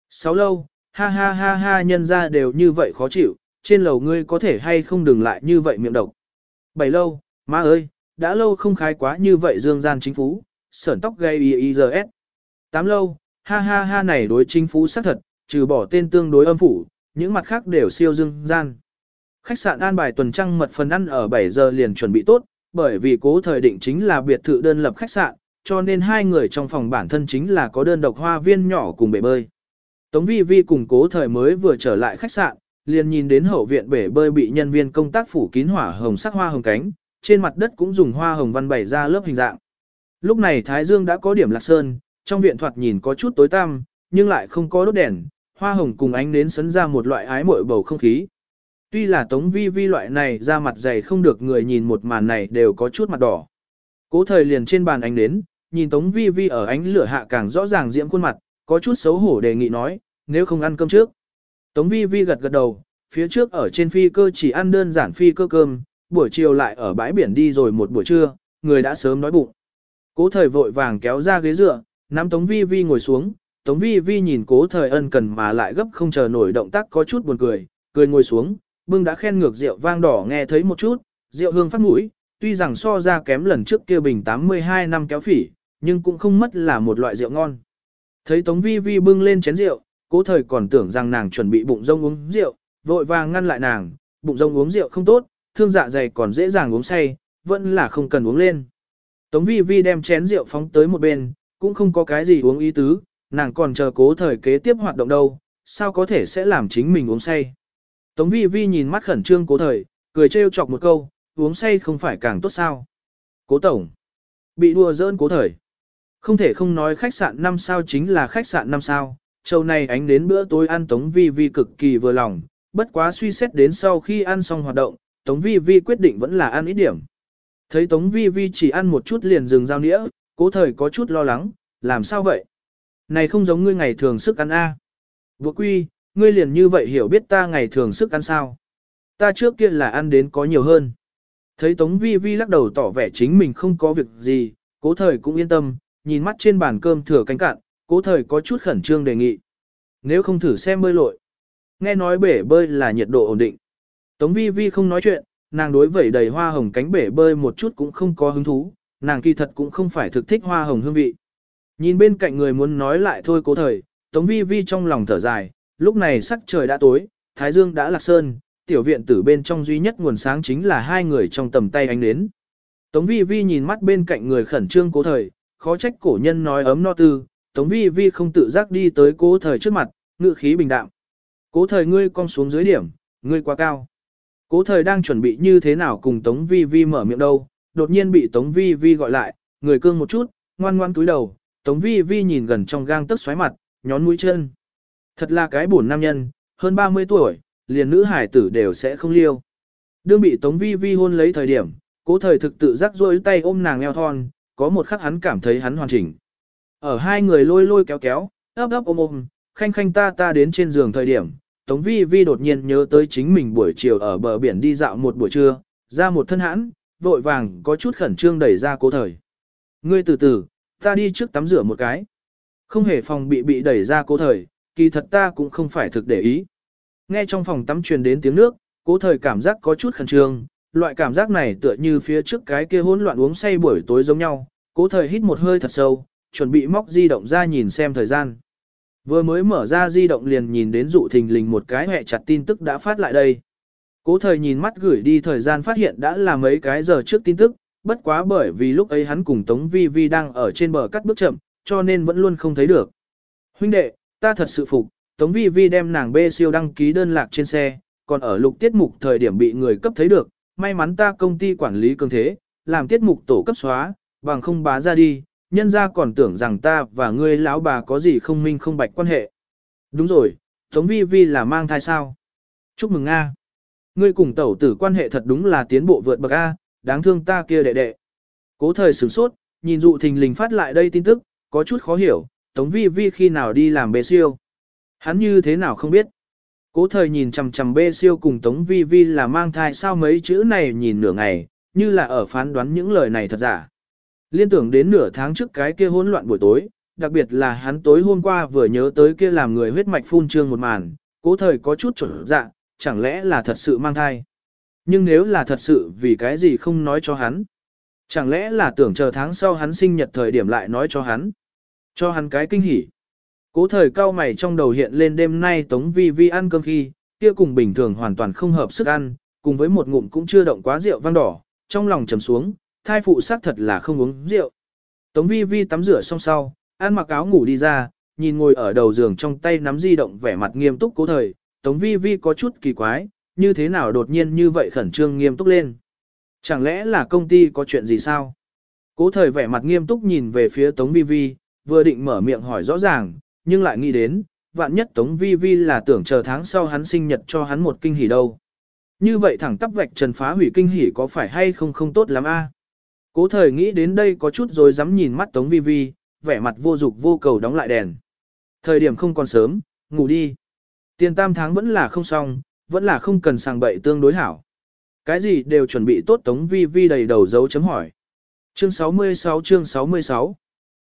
Sáu lâu, ha ha ha ha nhân ra đều như vậy khó chịu, trên lầu ngươi có thể hay không đừng lại như vậy miệng độc. Bảy lâu, má ơi, đã lâu không khái quá như vậy dương gian chính phủ, sởn tóc gây s. Tám lâu, ha ha ha này đối chính phủ xác thật, trừ bỏ tên tương đối âm phủ, những mặt khác đều siêu dương gian. Khách sạn an bài tuần trăng mật phần ăn ở 7 giờ liền chuẩn bị tốt, bởi vì cố thời định chính là biệt thự đơn lập khách sạn, cho nên hai người trong phòng bản thân chính là có đơn độc hoa viên nhỏ cùng bể bơi. Tống vi vi cùng cố thời mới vừa trở lại khách sạn, liền nhìn đến hậu viện bể bơi bị nhân viên công tác phủ kín hỏa hồng sắc hoa hồng cánh, trên mặt đất cũng dùng hoa hồng văn bày ra lớp hình dạng. Lúc này Thái Dương đã có điểm lạc sơn, trong viện thoạt nhìn có chút tối tăm, nhưng lại không có đốt đèn, hoa hồng cùng ánh nến sấn ra một loại ái muội bầu không khí. Tuy là tống vi vi loại này ra mặt dày không được người nhìn một màn này đều có chút mặt đỏ. Cố thời liền trên bàn ánh nến, nhìn tống vi vi ở ánh lửa hạ càng rõ ràng diễm khuôn mặt, có chút xấu hổ đề nghị nói, nếu không ăn cơm trước. Tống vi vi gật gật đầu, phía trước ở trên phi cơ chỉ ăn đơn giản phi cơ cơm, buổi chiều lại ở bãi biển đi rồi một buổi trưa, người đã sớm đói bụng. Cố thời vội vàng kéo ra ghế dựa, nắm Tống Vi Vi ngồi xuống, Tống Vi Vi nhìn cố thời ân cần mà lại gấp không chờ nổi động tác có chút buồn cười, cười ngồi xuống, bưng đã khen ngược rượu vang đỏ nghe thấy một chút, rượu hương phát mũi, tuy rằng so ra kém lần trước kia bình 82 năm kéo phỉ, nhưng cũng không mất là một loại rượu ngon. Thấy Tống Vi Vi bưng lên chén rượu, cố thời còn tưởng rằng nàng chuẩn bị bụng rông uống rượu, vội vàng ngăn lại nàng, bụng rông uống rượu không tốt, thương dạ dày còn dễ dàng uống say, vẫn là không cần uống lên. Tống vi vi đem chén rượu phóng tới một bên, cũng không có cái gì uống ý tứ, nàng còn chờ cố thời kế tiếp hoạt động đâu, sao có thể sẽ làm chính mình uống say. Tống vi vi nhìn mắt khẩn trương cố thời, cười trêu chọc một câu, uống say không phải càng tốt sao. Cố tổng, bị đùa dỡn cố thời. Không thể không nói khách sạn 5 sao chính là khách sạn 5 sao, châu này ánh đến bữa tối ăn Tống vi vi cực kỳ vừa lòng, bất quá suy xét đến sau khi ăn xong hoạt động, Tống vi vi quyết định vẫn là ăn ít điểm. Thấy Tống Vi Vi chỉ ăn một chút liền dừng giao nĩa, cố thời có chút lo lắng, làm sao vậy? Này không giống ngươi ngày thường sức ăn a. À. Vô quy, ngươi liền như vậy hiểu biết ta ngày thường sức ăn sao? Ta trước kia là ăn đến có nhiều hơn. Thấy Tống Vi Vi lắc đầu tỏ vẻ chính mình không có việc gì, cố thời cũng yên tâm, nhìn mắt trên bàn cơm thừa cánh cạn, cố thời có chút khẩn trương đề nghị. Nếu không thử xem bơi lội. Nghe nói bể bơi là nhiệt độ ổn định. Tống Vi Vi không nói chuyện, nàng đối vẩy đầy hoa hồng cánh bể bơi một chút cũng không có hứng thú, nàng kỳ thật cũng không phải thực thích hoa hồng hương vị. Nhìn bên cạnh người muốn nói lại thôi cố thời, Tống Vi Vi trong lòng thở dài, lúc này sắc trời đã tối, Thái Dương đã lạc sơn, tiểu viện tử bên trong duy nhất nguồn sáng chính là hai người trong tầm tay ánh đến. Tống Vi Vi nhìn mắt bên cạnh người khẩn trương cố thời, khó trách cổ nhân nói ấm no tư, Tống Vi Vi không tự giác đi tới cố thời trước mặt, ngự khí bình đạm. Cố thời ngươi cong xuống dưới điểm, ngươi quá cao. Cố thời đang chuẩn bị như thế nào cùng Tống Vi Vi mở miệng đâu, đột nhiên bị Tống Vi Vi gọi lại, người cương một chút, ngoan ngoan túi đầu, Tống Vi Vi nhìn gần trong gang tức xoáy mặt, nhón mũi chân. Thật là cái buồn nam nhân, hơn 30 tuổi, liền nữ hải tử đều sẽ không liêu. Đương bị Tống Vi Vi hôn lấy thời điểm, cố thời thực tự giác rối tay ôm nàng eo thon, có một khắc hắn cảm thấy hắn hoàn chỉnh. Ở hai người lôi lôi kéo kéo, ấp ấp ôm ôm, khanh khanh ta ta đến trên giường thời điểm, Tống Vi Vi đột nhiên nhớ tới chính mình buổi chiều ở bờ biển đi dạo một buổi trưa, ra một thân hãn, vội vàng có chút khẩn trương đẩy ra cố thời. Ngươi từ từ, ta đi trước tắm rửa một cái. Không hề phòng bị bị đẩy ra cố thời, kỳ thật ta cũng không phải thực để ý. Nghe trong phòng tắm truyền đến tiếng nước, cố thời cảm giác có chút khẩn trương, loại cảm giác này tựa như phía trước cái kia hỗn loạn uống say buổi tối giống nhau, cố thời hít một hơi thật sâu, chuẩn bị móc di động ra nhìn xem thời gian. Vừa mới mở ra di động liền nhìn đến dụ thình lình một cái hẹ chặt tin tức đã phát lại đây. Cố thời nhìn mắt gửi đi thời gian phát hiện đã là mấy cái giờ trước tin tức, bất quá bởi vì lúc ấy hắn cùng Tống Vi Vi đang ở trên bờ cắt bước chậm, cho nên vẫn luôn không thấy được. Huynh đệ, ta thật sự phục, Tống Vi Vi đem nàng bê siêu đăng ký đơn lạc trên xe, còn ở lục tiết mục thời điểm bị người cấp thấy được, may mắn ta công ty quản lý cường thế, làm tiết mục tổ cấp xóa, bằng không bá ra đi, nhân ra còn tưởng rằng ta và ngươi lão bà có gì không minh không bạch quan hệ. Đúng rồi, Tống Vi Vi là mang thai sao? Chúc mừng Nga. Ngươi cùng tẩu tử quan hệ thật đúng là tiến bộ vượt bậc A, đáng thương ta kia đệ đệ. Cố thời sửng sốt, nhìn dụ thình lình phát lại đây tin tức, có chút khó hiểu, Tống Vi Vi khi nào đi làm bê siêu. Hắn như thế nào không biết. Cố thời nhìn chằm chằm bê siêu cùng Tống Vi Vi là mang thai sao mấy chữ này nhìn nửa ngày, như là ở phán đoán những lời này thật giả. Liên tưởng đến nửa tháng trước cái kia hỗn loạn buổi tối, đặc biệt là hắn tối hôm qua vừa nhớ tới kia làm người huyết mạch phun trương một màn, cố thời có chút trở dạ, chẳng lẽ là thật sự mang thai. Nhưng nếu là thật sự vì cái gì không nói cho hắn? Chẳng lẽ là tưởng chờ tháng sau hắn sinh nhật thời điểm lại nói cho hắn? Cho hắn cái kinh hỉ. Cố thời cao mày trong đầu hiện lên đêm nay Tống Vi Vi ăn cơm khi, kia cùng bình thường hoàn toàn không hợp sức ăn, cùng với một ngụm cũng chưa động quá rượu vang đỏ, trong lòng trầm xuống, thai phụ xác thật là không uống rượu. Tống Vi Vi tắm rửa xong sau, ăn mặc áo ngủ đi ra, nhìn ngồi ở đầu giường trong tay nắm di động vẻ mặt nghiêm túc cố thời, Tống Vi Vi có chút kỳ quái, như thế nào đột nhiên như vậy khẩn trương nghiêm túc lên. Chẳng lẽ là công ty có chuyện gì sao? Cố thời vẻ mặt nghiêm túc nhìn về phía Tống Vi Vi, vừa định mở miệng hỏi rõ ràng, nhưng lại nghĩ đến, vạn nhất Tống Vi Vi là tưởng chờ tháng sau hắn sinh nhật cho hắn một kinh hỉ đâu. Như vậy thẳng tắp vạch trần phá hủy kinh hỉ có phải hay không không tốt lắm a? À? Cố thời nghĩ đến đây có chút rồi dám nhìn mắt Tống Vi Vi, vẻ mặt vô dục vô cầu đóng lại đèn. Thời điểm không còn sớm, ngủ đi. Tiền tam tháng vẫn là không xong, vẫn là không cần sàng bậy tương đối hảo. Cái gì đều chuẩn bị tốt Tống Vi Vi đầy đầu dấu chấm hỏi. Chương 66 chương 66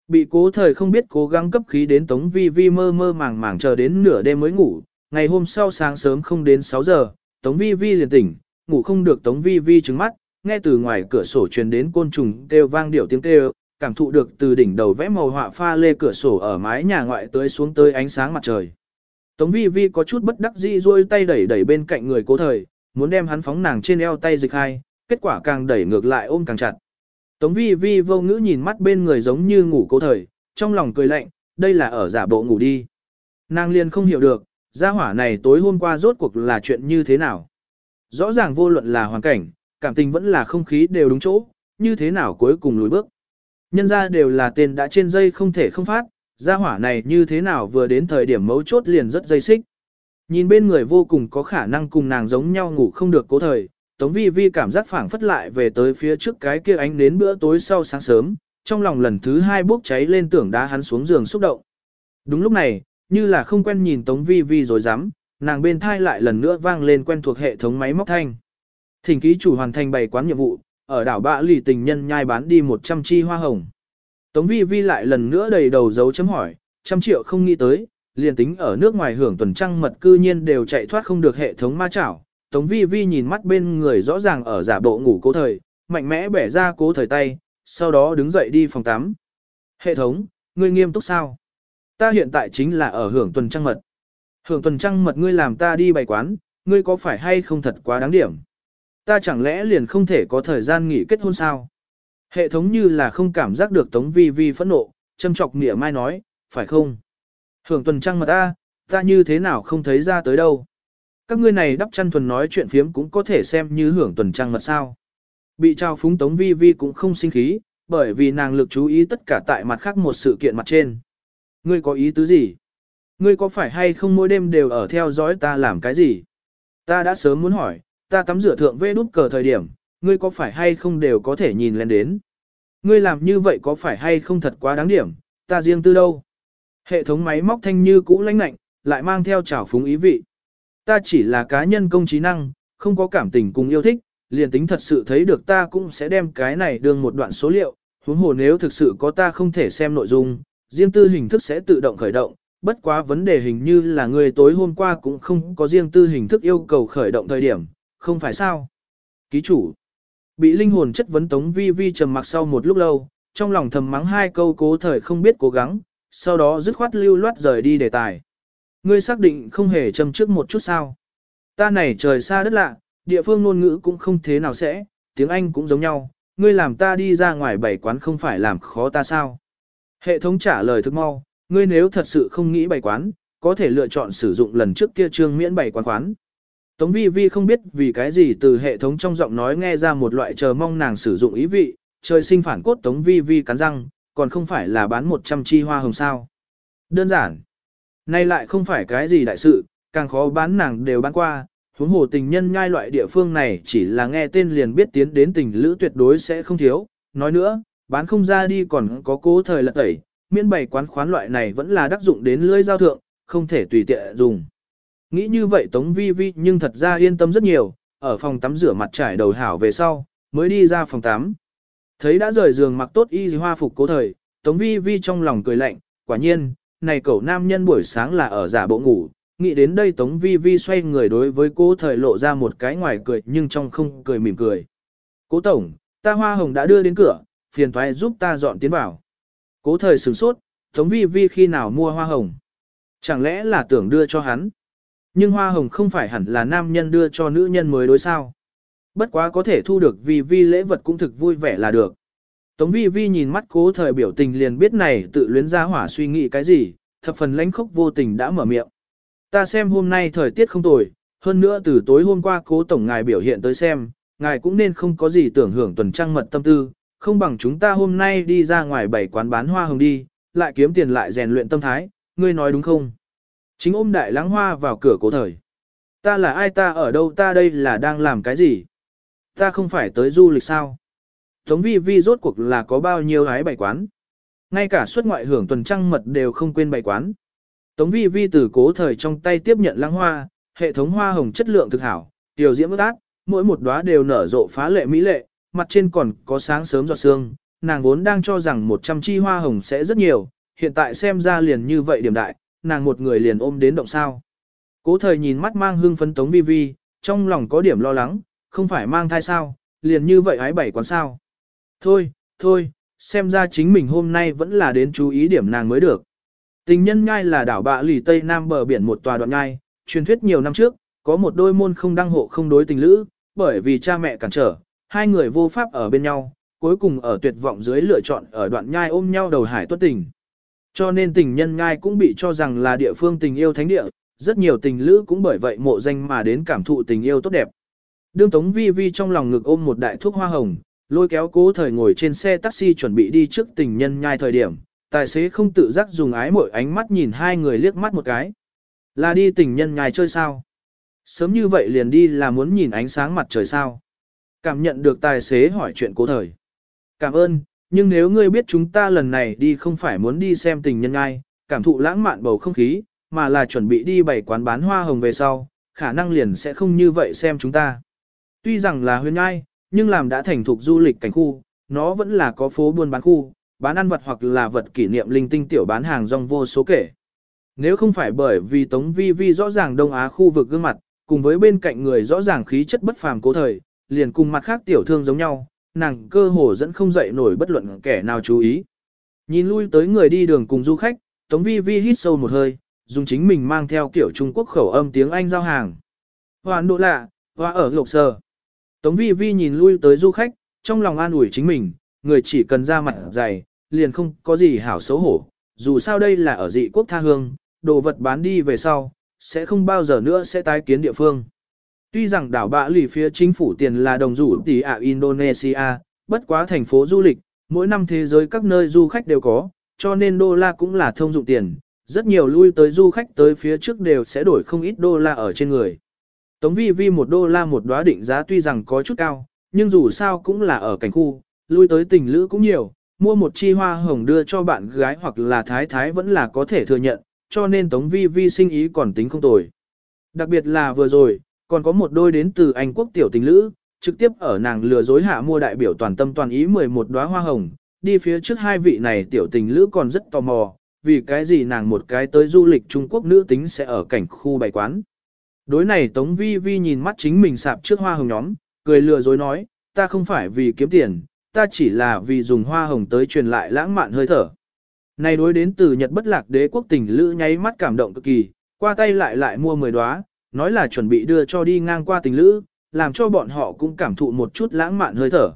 Bị cố thời không biết cố gắng cấp khí đến Tống Vi Vi mơ mơ màng màng chờ đến nửa đêm mới ngủ, ngày hôm sau sáng sớm không đến 6 giờ, Tống Vi Vi liền tỉnh, ngủ không được Tống Vi Vi trứng mắt, nghe từ ngoài cửa sổ truyền đến côn trùng kêu vang điệu tiếng kêu, cảm thụ được từ đỉnh đầu vẽ màu họa pha lê cửa sổ ở mái nhà ngoại tới xuống tới ánh sáng mặt trời. Tống Vi Vi có chút bất đắc dĩ duỗi tay đẩy đẩy bên cạnh người cố thời, muốn đem hắn phóng nàng trên eo tay dịch hai, kết quả càng đẩy ngược lại ôm càng chặt. Tống Vi Vi vô ngữ nhìn mắt bên người giống như ngủ cố thời, trong lòng cười lạnh, đây là ở giả bộ ngủ đi. Nàng liền không hiểu được, gia hỏa này tối hôm qua rốt cuộc là chuyện như thế nào. Rõ ràng vô luận là hoàn cảnh, cảm tình vẫn là không khí đều đúng chỗ, như thế nào cuối cùng lùi bước. Nhân ra đều là tên đã trên dây không thể không phát, gia hỏa này như thế nào vừa đến thời điểm mấu chốt liền rất dây xích. Nhìn bên người vô cùng có khả năng cùng nàng giống nhau ngủ không được cố thời, Tống Vi Vi cảm giác phảng phất lại về tới phía trước cái kia ánh đến bữa tối sau sáng sớm, trong lòng lần thứ hai bốc cháy lên tưởng đá hắn xuống giường xúc động. Đúng lúc này, như là không quen nhìn Tống Vi Vi rồi dám, nàng bên thai lại lần nữa vang lên quen thuộc hệ thống máy móc thanh. Thỉnh ký chủ hoàn thành bày quán nhiệm vụ, ở đảo bạ lì tình nhân nhai bán đi 100 chi hoa hồng. Tống vi vi lại lần nữa đầy đầu dấu chấm hỏi, trăm triệu không nghĩ tới, liền tính ở nước ngoài hưởng tuần trăng mật cư nhiên đều chạy thoát không được hệ thống ma chảo. Tống vi vi nhìn mắt bên người rõ ràng ở giả bộ ngủ cố thời, mạnh mẽ bẻ ra cố thời tay, sau đó đứng dậy đi phòng tắm. Hệ thống, ngươi nghiêm túc sao? Ta hiện tại chính là ở hưởng tuần trăng mật. Hưởng tuần trăng mật ngươi làm ta đi bày quán, ngươi có phải hay không thật quá đáng điểm? Ta chẳng lẽ liền không thể có thời gian nghỉ kết hôn sao? Hệ thống như là không cảm giác được Tống Vi Vi phẫn nộ, châm chọc nghĩa mai nói, phải không? Hưởng tuần trăng mà ta, ta như thế nào không thấy ra tới đâu? Các ngươi này đắp chăn thuần nói chuyện phiếm cũng có thể xem như hưởng tuần trăng mật sao? Bị trao phúng Tống Vi Vi cũng không sinh khí, bởi vì nàng lực chú ý tất cả tại mặt khác một sự kiện mặt trên. Ngươi có ý tứ gì? Ngươi có phải hay không mỗi đêm đều ở theo dõi ta làm cái gì? Ta đã sớm muốn hỏi, ta tắm rửa thượng vê đút cờ thời điểm, ngươi có phải hay không đều có thể nhìn lên đến? Ngươi làm như vậy có phải hay không thật quá đáng điểm, ta riêng tư đâu? Hệ thống máy móc thanh như cũ lãnh lạnh, lại mang theo trào phúng ý vị. Ta chỉ là cá nhân công trí năng, không có cảm tình cùng yêu thích, liền tính thật sự thấy được ta cũng sẽ đem cái này đương một đoạn số liệu, huống hồ nếu thực sự có ta không thể xem nội dung, riêng tư hình thức sẽ tự động khởi động, bất quá vấn đề hình như là người tối hôm qua cũng không có riêng tư hình thức yêu cầu khởi động thời điểm, không phải sao? Ký chủ bị linh hồn chất vấn Tống Vi Vi trầm mặc sau một lúc lâu, trong lòng thầm mắng hai câu cố thời không biết cố gắng, sau đó dứt khoát lưu loát rời đi đề tài. Ngươi xác định không hề châm trước một chút sao? Ta này trời xa đất lạ, địa phương ngôn ngữ cũng không thế nào sẽ, tiếng Anh cũng giống nhau, ngươi làm ta đi ra ngoài bảy quán không phải làm khó ta sao? Hệ thống trả lời thức mau, ngươi nếu thật sự không nghĩ bảy quán, có thể lựa chọn sử dụng lần trước kia trương miễn bảy quán quán. Tống vi vi không biết vì cái gì từ hệ thống trong giọng nói nghe ra một loại chờ mong nàng sử dụng ý vị, trời sinh phản cốt tống vi vi cắn răng, còn không phải là bán 100 chi hoa hồng sao. Đơn giản. Nay lại không phải cái gì đại sự, càng khó bán nàng đều bán qua, huống hồ tình nhân nhai loại địa phương này chỉ là nghe tên liền biết tiến đến tình lữ tuyệt đối sẽ không thiếu. Nói nữa, bán không ra đi còn có cố thời lật tẩy, miễn bày quán khoán loại này vẫn là đắc dụng đến lưỡi giao thượng, không thể tùy tiện dùng. Nghĩ như vậy Tống Vi Vi nhưng thật ra yên tâm rất nhiều, ở phòng tắm rửa mặt trải đầu hảo về sau, mới đi ra phòng tắm. Thấy đã rời giường mặc tốt y hoa phục cố thời, Tống Vi Vi trong lòng cười lạnh, quả nhiên, này cậu nam nhân buổi sáng là ở giả bộ ngủ, nghĩ đến đây Tống Vi Vi xoay người đối với cố thời lộ ra một cái ngoài cười nhưng trong không cười mỉm cười. Cố tổng, ta hoa hồng đã đưa đến cửa, phiền thoái giúp ta dọn tiến vào. Cố thời sửng sốt, Tống Vi Vi khi nào mua hoa hồng? Chẳng lẽ là tưởng đưa cho hắn? Nhưng hoa hồng không phải hẳn là nam nhân đưa cho nữ nhân mới đối sao. Bất quá có thể thu được vì Vi lễ vật cũng thực vui vẻ là được. Tống Vi Vi nhìn mắt cố thời biểu tình liền biết này tự luyến ra hỏa suy nghĩ cái gì, thập phần lãnh khốc vô tình đã mở miệng. Ta xem hôm nay thời tiết không tồi, hơn nữa từ tối hôm qua cố tổng ngài biểu hiện tới xem, ngài cũng nên không có gì tưởng hưởng tuần trăng mật tâm tư, không bằng chúng ta hôm nay đi ra ngoài bảy quán bán hoa hồng đi, lại kiếm tiền lại rèn luyện tâm thái, ngươi nói đúng không? Chính ôm đại lãng hoa vào cửa cố thời. Ta là ai ta ở đâu ta đây là đang làm cái gì? Ta không phải tới du lịch sao? Tống vi vi rốt cuộc là có bao nhiêu hái bày quán? Ngay cả suất ngoại hưởng tuần trăng mật đều không quên bày quán. Tống vi vi từ cố thời trong tay tiếp nhận lãng hoa, hệ thống hoa hồng chất lượng thực hảo, tiểu diễm ước ác, mỗi một đóa đều nở rộ phá lệ mỹ lệ, mặt trên còn có sáng sớm giọt sương, nàng vốn đang cho rằng 100 chi hoa hồng sẽ rất nhiều, hiện tại xem ra liền như vậy điểm đại, nàng một người liền ôm đến động sao. Cố thời nhìn mắt mang hương phấn tống vi vi, trong lòng có điểm lo lắng, không phải mang thai sao, liền như vậy hái bảy quán sao. Thôi, thôi, xem ra chính mình hôm nay vẫn là đến chú ý điểm nàng mới được. Tình nhân ngai là đảo bạ lì tây nam bờ biển một tòa đoạn nhai, truyền thuyết nhiều năm trước, có một đôi môn không đăng hộ không đối tình lữ, bởi vì cha mẹ cản trở, hai người vô pháp ở bên nhau, cuối cùng ở tuyệt vọng dưới lựa chọn ở đoạn nhai ôm nhau đầu hải tuất tình. Cho nên tình nhân nhai cũng bị cho rằng là địa phương tình yêu thánh địa, rất nhiều tình lữ cũng bởi vậy mộ danh mà đến cảm thụ tình yêu tốt đẹp. Đương Tống Vi Vi trong lòng ngực ôm một đại thuốc hoa hồng, lôi kéo cố thời ngồi trên xe taxi chuẩn bị đi trước tình nhân nhai thời điểm, tài xế không tự giác dùng ái mỗi ánh mắt nhìn hai người liếc mắt một cái. Là đi tình nhân nhai chơi sao? Sớm như vậy liền đi là muốn nhìn ánh sáng mặt trời sao? Cảm nhận được tài xế hỏi chuyện cố thời. Cảm ơn, nhưng nếu ngươi biết chúng ta lần này đi không phải muốn đi xem tình nhân ai, cảm thụ lãng mạn bầu không khí, mà là chuẩn bị đi bảy quán bán hoa hồng về sau, khả năng liền sẽ không như vậy xem chúng ta. Tuy rằng là huyền ngai, nhưng làm đã thành thục du lịch cảnh khu, nó vẫn là có phố buôn bán khu, bán ăn vật hoặc là vật kỷ niệm linh tinh tiểu bán hàng rong vô số kể. Nếu không phải bởi vì Tống Vi Vi rõ ràng Đông Á khu vực gương mặt, cùng với bên cạnh người rõ ràng khí chất bất phàm cố thời, liền cùng mặt khác tiểu thương giống nhau, nàng cơ hồ dẫn không dậy nổi bất luận kẻ nào chú ý. Nhìn lui tới người đi đường cùng du khách, Tống Vi Vi hít sâu một hơi, dùng chính mình mang theo kiểu Trung Quốc khẩu âm tiếng Anh giao hàng. Hoàn độ lạ, hoa ở lộc sờ. Tống Vi Vi nhìn lui tới du khách, trong lòng an ủi chính mình, người chỉ cần ra mặt dày, liền không có gì hảo xấu hổ. Dù sao đây là ở dị quốc tha hương, đồ vật bán đi về sau, sẽ không bao giờ nữa sẽ tái kiến địa phương. Tuy rằng đảo bạ lì phía chính phủ tiền là đồng rủ tỷ ạ Indonesia, bất quá thành phố du lịch, mỗi năm thế giới các nơi du khách đều có, cho nên đô la cũng là thông dụng tiền. Rất nhiều lui tới du khách tới phía trước đều sẽ đổi không ít đô la ở trên người. Tống vi vi một đô la một đóa định giá tuy rằng có chút cao, nhưng dù sao cũng là ở cảnh khu, lui tới tình lữ cũng nhiều, mua một chi hoa hồng đưa cho bạn gái hoặc là thái thái vẫn là có thể thừa nhận, cho nên Tống vi vi sinh ý còn tính không tồi. Đặc biệt là vừa rồi, còn có một đôi đến từ Anh quốc tiểu tình lữ, trực tiếp ở nàng lừa dối hạ mua đại biểu toàn tâm toàn ý 11 đóa hoa hồng, đi phía trước hai vị này tiểu tình lữ còn rất tò mò, vì cái gì nàng một cái tới du lịch Trung Quốc nữ tính sẽ ở cảnh khu bày quán. Đối này Tống Vi Vi nhìn mắt chính mình sạp trước hoa hồng nhóm, cười lừa dối nói, ta không phải vì kiếm tiền, ta chỉ là vì dùng hoa hồng tới truyền lại lãng mạn hơi thở. Này đối đến từ Nhật bất lạc đế quốc tình lữ nháy mắt cảm động cực kỳ, qua tay lại lại mua 10 đóa, nói là chuẩn bị đưa cho đi ngang qua tình lữ, làm cho bọn họ cũng cảm thụ một chút lãng mạn hơi thở.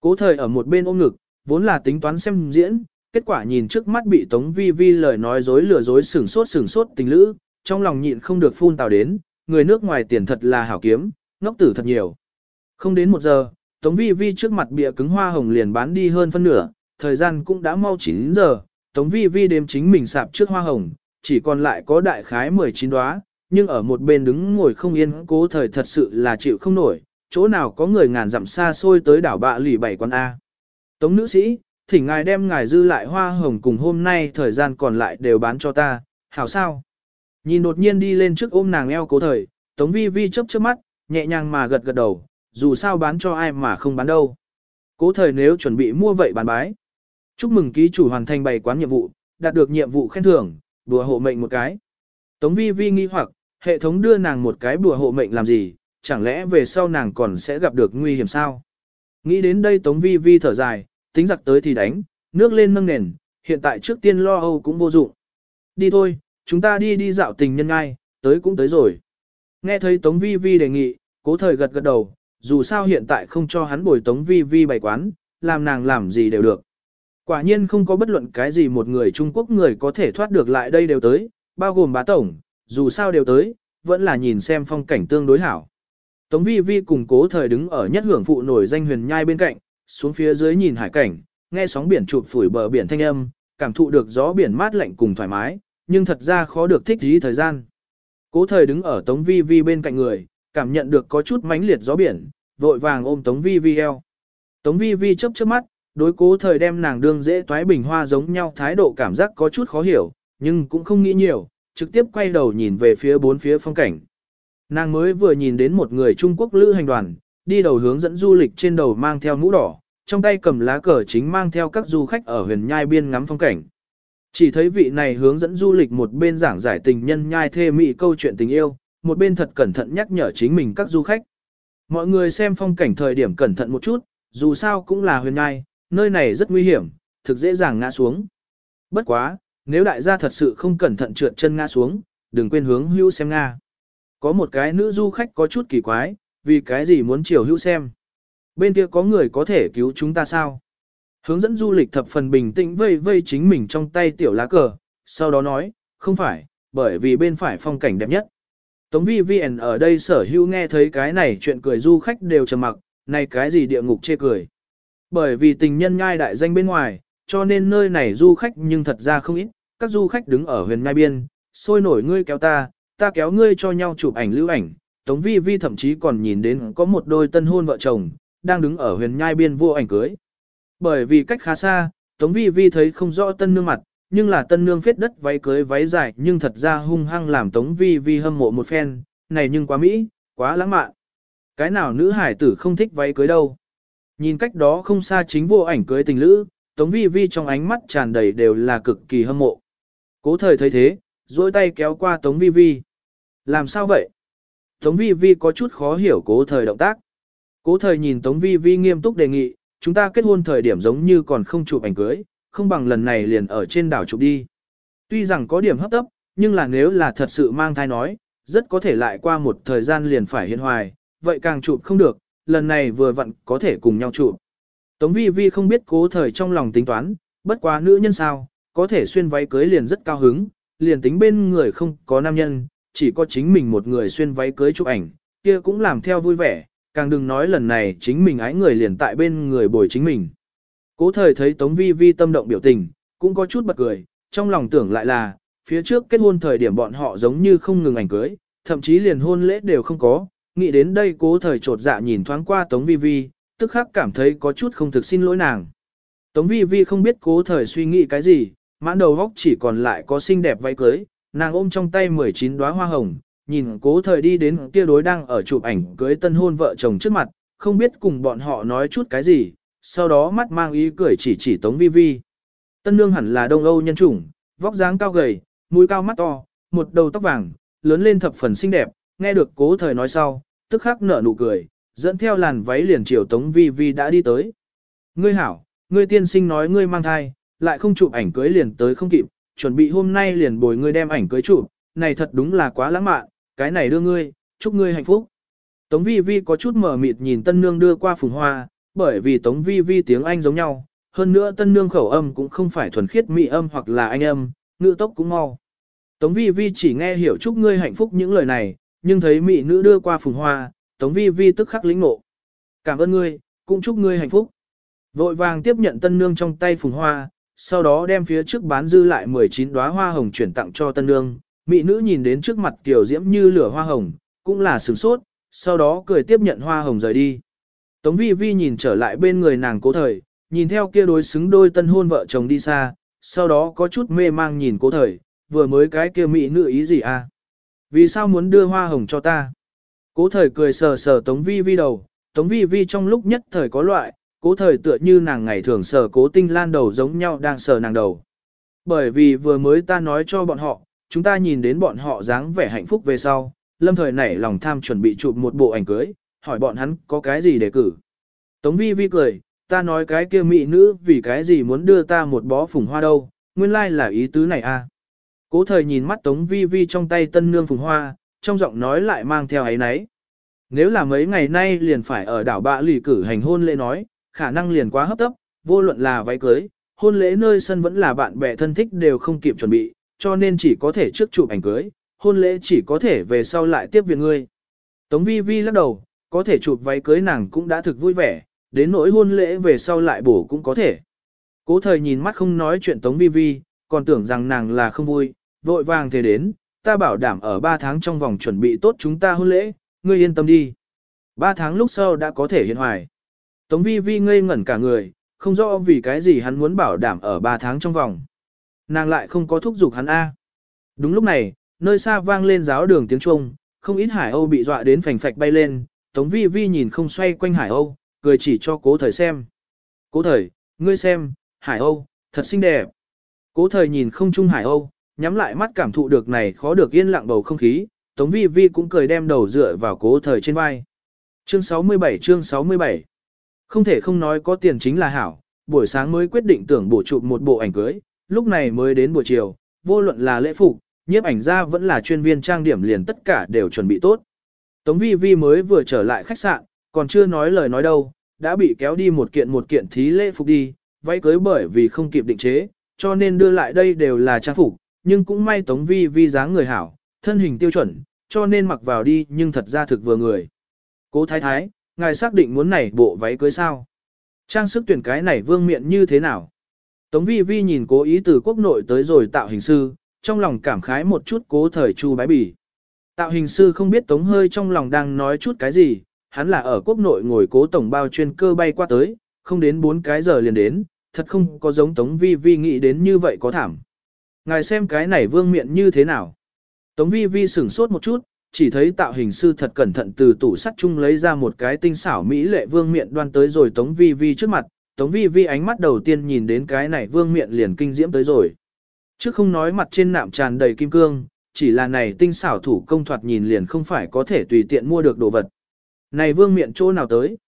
Cố thời ở một bên ôm ngực, vốn là tính toán xem diễn, kết quả nhìn trước mắt bị Tống Vi Vi lời nói dối lừa dối sửng sốt sửng sốt tình lữ, trong lòng nhịn không được phun tào đến, người nước ngoài tiền thật là hảo kiếm, ngốc tử thật nhiều. Không đến một giờ, Tống Vi Vi trước mặt bịa cứng hoa hồng liền bán đi hơn phân nửa, thời gian cũng đã mau 9 giờ, Tống Vi Vi đếm chính mình sạp trước hoa hồng, chỉ còn lại có đại khái 19 đóa, nhưng ở một bên đứng ngồi không yên cố thời thật sự là chịu không nổi, chỗ nào có người ngàn dặm xa xôi tới đảo bạ lì bảy quán A. Tống nữ sĩ, thỉnh ngài đem ngài dư lại hoa hồng cùng hôm nay thời gian còn lại đều bán cho ta, hảo sao? Nhìn đột nhiên đi lên trước ôm nàng eo cố thời, Tống vi vi chớp chớp mắt, nhẹ nhàng mà gật gật đầu, dù sao bán cho ai mà không bán đâu. Cố thời nếu chuẩn bị mua vậy bán bái. Chúc mừng ký chủ hoàn thành bày quán nhiệm vụ, đạt được nhiệm vụ khen thưởng, đùa hộ mệnh một cái. Tống vi vi nghi hoặc, hệ thống đưa nàng một cái bùa hộ mệnh làm gì, chẳng lẽ về sau nàng còn sẽ gặp được nguy hiểm sao? Nghĩ đến đây Tống vi vi thở dài, tính giặc tới thì đánh, nước lên nâng nền, hiện tại trước tiên lo âu cũng vô dụng. Đi thôi, chúng ta đi đi dạo tình nhân ngai, tới cũng tới rồi. Nghe thấy Tống vi vi đề nghị, cố thời gật gật đầu, dù sao hiện tại không cho hắn bồi Tống vi vi bày quán, làm nàng làm gì đều được. Quả nhiên không có bất luận cái gì một người Trung Quốc người có thể thoát được lại đây đều tới, bao gồm bá tổng, dù sao đều tới, vẫn là nhìn xem phong cảnh tương đối hảo. Tống vi vi cùng cố thời đứng ở nhất hưởng phụ nổi danh huyền nhai bên cạnh, xuống phía dưới nhìn hải cảnh, nghe sóng biển chụp phủi bờ biển thanh âm, cảm thụ được gió biển mát lạnh cùng thoải mái, nhưng thật ra khó được thích ý thời gian. Cố thời đứng ở Tống Vi Vi bên cạnh người, cảm nhận được có chút mãnh liệt gió biển, vội vàng ôm Tống Vi Vi eo. Tống Vi Vi chớp chớp mắt, đối cố thời đem nàng đương dễ toái bình hoa giống nhau thái độ cảm giác có chút khó hiểu, nhưng cũng không nghĩ nhiều, trực tiếp quay đầu nhìn về phía bốn phía phong cảnh. Nàng mới vừa nhìn đến một người Trung Quốc lữ hành đoàn, đi đầu hướng dẫn du lịch trên đầu mang theo mũ đỏ, trong tay cầm lá cờ chính mang theo các du khách ở huyền nhai biên ngắm phong cảnh. Chỉ thấy vị này hướng dẫn du lịch một bên giảng giải tình nhân nhai thê mị câu chuyện tình yêu, một bên thật cẩn thận nhắc nhở chính mình các du khách. Mọi người xem phong cảnh thời điểm cẩn thận một chút, dù sao cũng là huyền nhai, nơi này rất nguy hiểm, thực dễ dàng ngã xuống. Bất quá, nếu đại gia thật sự không cẩn thận trượt chân ngã xuống, đừng quên hướng hưu xem Nga. Có một cái nữ du khách có chút kỳ quái, vì cái gì muốn chiều hưu xem. Bên kia có người có thể cứu chúng ta sao? Hướng dẫn du lịch thập phần bình tĩnh vây vây chính mình trong tay tiểu lá cờ, sau đó nói, không phải, bởi vì bên phải phong cảnh đẹp nhất. Tống vi VN ở đây sở hữu nghe thấy cái này chuyện cười du khách đều trầm mặc, này cái gì địa ngục chê cười. Bởi vì tình nhân ngai đại danh bên ngoài, cho nên nơi này du khách nhưng thật ra không ít, các du khách đứng ở huyền nhai biên, sôi nổi ngươi kéo ta, ta kéo ngươi cho nhau chụp ảnh lưu ảnh. Tống vi vi thậm chí còn nhìn đến có một đôi tân hôn vợ chồng, đang đứng ở huyền nhai biên vô ảnh cưới. Bởi vì cách khá xa, Tống Vi Vi thấy không rõ tân nương mặt, nhưng là tân nương phết đất váy cưới váy dài nhưng thật ra hung hăng làm Tống Vi Vi hâm mộ một phen, này nhưng quá mỹ, quá lãng mạn. Cái nào nữ hải tử không thích váy cưới đâu. Nhìn cách đó không xa chính vô ảnh cưới tình lữ, Tống Vi Vi trong ánh mắt tràn đầy đều là cực kỳ hâm mộ. Cố thời thấy thế, duỗi tay kéo qua Tống Vi Vi. Làm sao vậy? Tống Vi Vi có chút khó hiểu cố thời động tác. Cố thời nhìn Tống Vi Vi nghiêm túc đề nghị, chúng ta kết hôn thời điểm giống như còn không chụp ảnh cưới, không bằng lần này liền ở trên đảo chụp đi. Tuy rằng có điểm hấp tấp, nhưng là nếu là thật sự mang thai nói, rất có thể lại qua một thời gian liền phải hiện hoài, vậy càng chụp không được, lần này vừa vặn có thể cùng nhau chụp. Tống vi vi không biết cố thời trong lòng tính toán, bất quá nữ nhân sao, có thể xuyên váy cưới liền rất cao hứng, liền tính bên người không có nam nhân, chỉ có chính mình một người xuyên váy cưới chụp ảnh, kia cũng làm theo vui vẻ, càng đừng nói lần này chính mình ái người liền tại bên người bồi chính mình. Cố thời thấy Tống Vi Vi tâm động biểu tình, cũng có chút bật cười, trong lòng tưởng lại là, phía trước kết hôn thời điểm bọn họ giống như không ngừng ảnh cưới, thậm chí liền hôn lễ đều không có, nghĩ đến đây cố thời trột dạ nhìn thoáng qua Tống Vi Vi, tức khắc cảm thấy có chút không thực xin lỗi nàng. Tống Vi Vi không biết cố thời suy nghĩ cái gì, mãn đầu góc chỉ còn lại có xinh đẹp váy cưới, nàng ôm trong tay 19 đóa hoa hồng, nhìn cố thời đi đến kia đối đang ở chụp ảnh cưới tân hôn vợ chồng trước mặt, không biết cùng bọn họ nói chút cái gì, sau đó mắt mang ý cười chỉ chỉ Tống Vi Vi. Tân nương hẳn là đông Âu nhân chủng, vóc dáng cao gầy, mũi cao mắt to, một đầu tóc vàng, lớn lên thập phần xinh đẹp, nghe được cố thời nói sau, tức khắc nở nụ cười, dẫn theo làn váy liền chiều Tống Vi Vi đã đi tới. Ngươi hảo, ngươi tiên sinh nói ngươi mang thai, lại không chụp ảnh cưới liền tới không kịp, chuẩn bị hôm nay liền bồi ngươi đem ảnh cưới chụp, này thật đúng là quá lãng mạn, cái này đưa ngươi, chúc ngươi hạnh phúc. Tống Vi Vi có chút mở mịt nhìn tân nương đưa qua phùng hoa, bởi vì Tống Vi Vi tiếng Anh giống nhau, hơn nữa tân nương khẩu âm cũng không phải thuần khiết mỹ âm hoặc là anh âm, ngữ tốc cũng mau. Tống Vi Vi chỉ nghe hiểu chúc ngươi hạnh phúc những lời này, nhưng thấy mỹ nữ đưa qua phùng hoa, Tống Vi Vi tức khắc lĩnh ngộ. Cảm ơn ngươi, cũng chúc ngươi hạnh phúc. Vội vàng tiếp nhận tân nương trong tay phùng hoa, sau đó đem phía trước bán dư lại 19 đóa hoa hồng chuyển tặng cho tân nương. Mỹ nữ nhìn đến trước mặt tiểu diễm như lửa hoa hồng, cũng là sửng sốt, sau đó cười tiếp nhận hoa hồng rời đi. Tống vi vi nhìn trở lại bên người nàng cố thời, nhìn theo kia đối xứng đôi tân hôn vợ chồng đi xa, sau đó có chút mê mang nhìn cố thời, vừa mới cái kia mỹ nữ ý gì à? Vì sao muốn đưa hoa hồng cho ta? Cố thời cười sờ sờ tống vi vi đầu, tống vi vi trong lúc nhất thời có loại, cố thời tựa như nàng ngày thường sờ cố tinh lan đầu giống nhau đang sờ nàng đầu. Bởi vì vừa mới ta nói cho bọn họ, chúng ta nhìn đến bọn họ dáng vẻ hạnh phúc về sau, lâm thời nảy lòng tham chuẩn bị chụp một bộ ảnh cưới, hỏi bọn hắn có cái gì để cử. Tống vi vi cười, ta nói cái kia mỹ nữ vì cái gì muốn đưa ta một bó phùng hoa đâu, nguyên lai like là ý tứ này à. Cố thời nhìn mắt tống vi vi trong tay tân nương phùng hoa, trong giọng nói lại mang theo ấy nấy. Nếu là mấy ngày nay liền phải ở đảo bạ lì cử hành hôn lễ nói, khả năng liền quá hấp tấp, vô luận là váy cưới, hôn lễ nơi sân vẫn là bạn bè thân thích đều không kịp chuẩn bị, cho nên chỉ có thể trước chụp ảnh cưới, hôn lễ chỉ có thể về sau lại tiếp viện ngươi. Tống vi vi lắc đầu, có thể chụp váy cưới nàng cũng đã thực vui vẻ, đến nỗi hôn lễ về sau lại bổ cũng có thể. Cố thời nhìn mắt không nói chuyện Tống vi vi, còn tưởng rằng nàng là không vui, vội vàng thế đến, ta bảo đảm ở 3 tháng trong vòng chuẩn bị tốt chúng ta hôn lễ, ngươi yên tâm đi. 3 tháng lúc sau đã có thể hiện hoài. Tống vi vi ngây ngẩn cả người, không rõ vì cái gì hắn muốn bảo đảm ở 3 tháng trong vòng. Nàng lại không có thúc giục hắn A. Đúng lúc này, nơi xa vang lên giáo đường tiếng Trung, không ít hải âu bị dọa đến phành phạch bay lên, Tống vi vi nhìn không xoay quanh hải âu, cười chỉ cho cố thời xem. Cố thời, ngươi xem, hải âu, thật xinh đẹp. Cố thời nhìn không chung hải âu, nhắm lại mắt cảm thụ được này khó được yên lặng bầu không khí, Tống vi vi cũng cười đem đầu dựa vào cố thời trên vai. Chương 67 chương 67 Không thể không nói có tiền chính là hảo, buổi sáng mới quyết định tưởng bổ chụp một bộ ảnh cưới, lúc này mới đến buổi chiều, vô luận là lễ phục, nhiếp ảnh gia vẫn là chuyên viên trang điểm liền tất cả đều chuẩn bị tốt. Tống vi vi mới vừa trở lại khách sạn, còn chưa nói lời nói đâu, đã bị kéo đi một kiện một kiện thí lễ phục đi, váy cưới bởi vì không kịp định chế, cho nên đưa lại đây đều là trang phục, nhưng cũng may Tống vi vi dáng người hảo, thân hình tiêu chuẩn, cho nên mặc vào đi nhưng thật ra thực vừa người. Cố thái thái, ngài xác định muốn này bộ váy cưới sao? Trang sức tuyển cái này vương miện như thế nào? Tống vi vi nhìn cố ý từ quốc nội tới rồi tạo hình sư, trong lòng cảm khái một chút cố thời chu bái bỉ. Tạo hình sư không biết tống hơi trong lòng đang nói chút cái gì, hắn là ở quốc nội ngồi cố tổng bao chuyên cơ bay qua tới, không đến 4 cái giờ liền đến, thật không có giống tống vi vi nghĩ đến như vậy có thảm. Ngài xem cái này vương miện như thế nào. Tống vi vi sửng sốt một chút, chỉ thấy tạo hình sư thật cẩn thận từ tủ sắt chung lấy ra một cái tinh xảo mỹ lệ vương miện đoan tới rồi tống vi vi trước mặt, tống vi vi ánh mắt đầu tiên nhìn đến cái này vương miện liền kinh diễm tới rồi. Chứ không nói mặt trên nạm tràn đầy kim cương, chỉ là này tinh xảo thủ công thoạt nhìn liền không phải có thể tùy tiện mua được đồ vật. Này vương miện chỗ nào tới?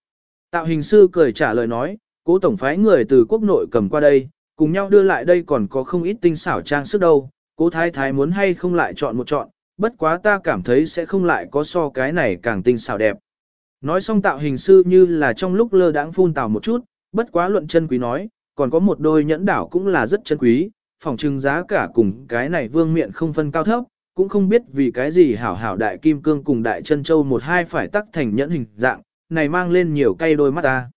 Tạo hình sư cười trả lời nói, Cố tổng phái người từ quốc nội cầm qua đây, cùng nhau đưa lại đây còn có không ít tinh xảo trang sức đâu, cố thái thái muốn hay không lại chọn một chọn, bất quá ta cảm thấy sẽ không lại có so cái này càng tinh xảo đẹp. Nói xong tạo hình sư như là trong lúc lơ đãng phun tào một chút, bất quá luận chân quý nói, còn có một đôi nhẫn đảo cũng là rất chân quý, phòng trưng giá cả cùng cái này vương miện không phân cao thấp, cũng không biết vì cái gì hảo hảo đại kim cương cùng đại chân châu một hai phải tắc thành nhẫn hình dạng, này mang lên nhiều cây đôi mắt ta.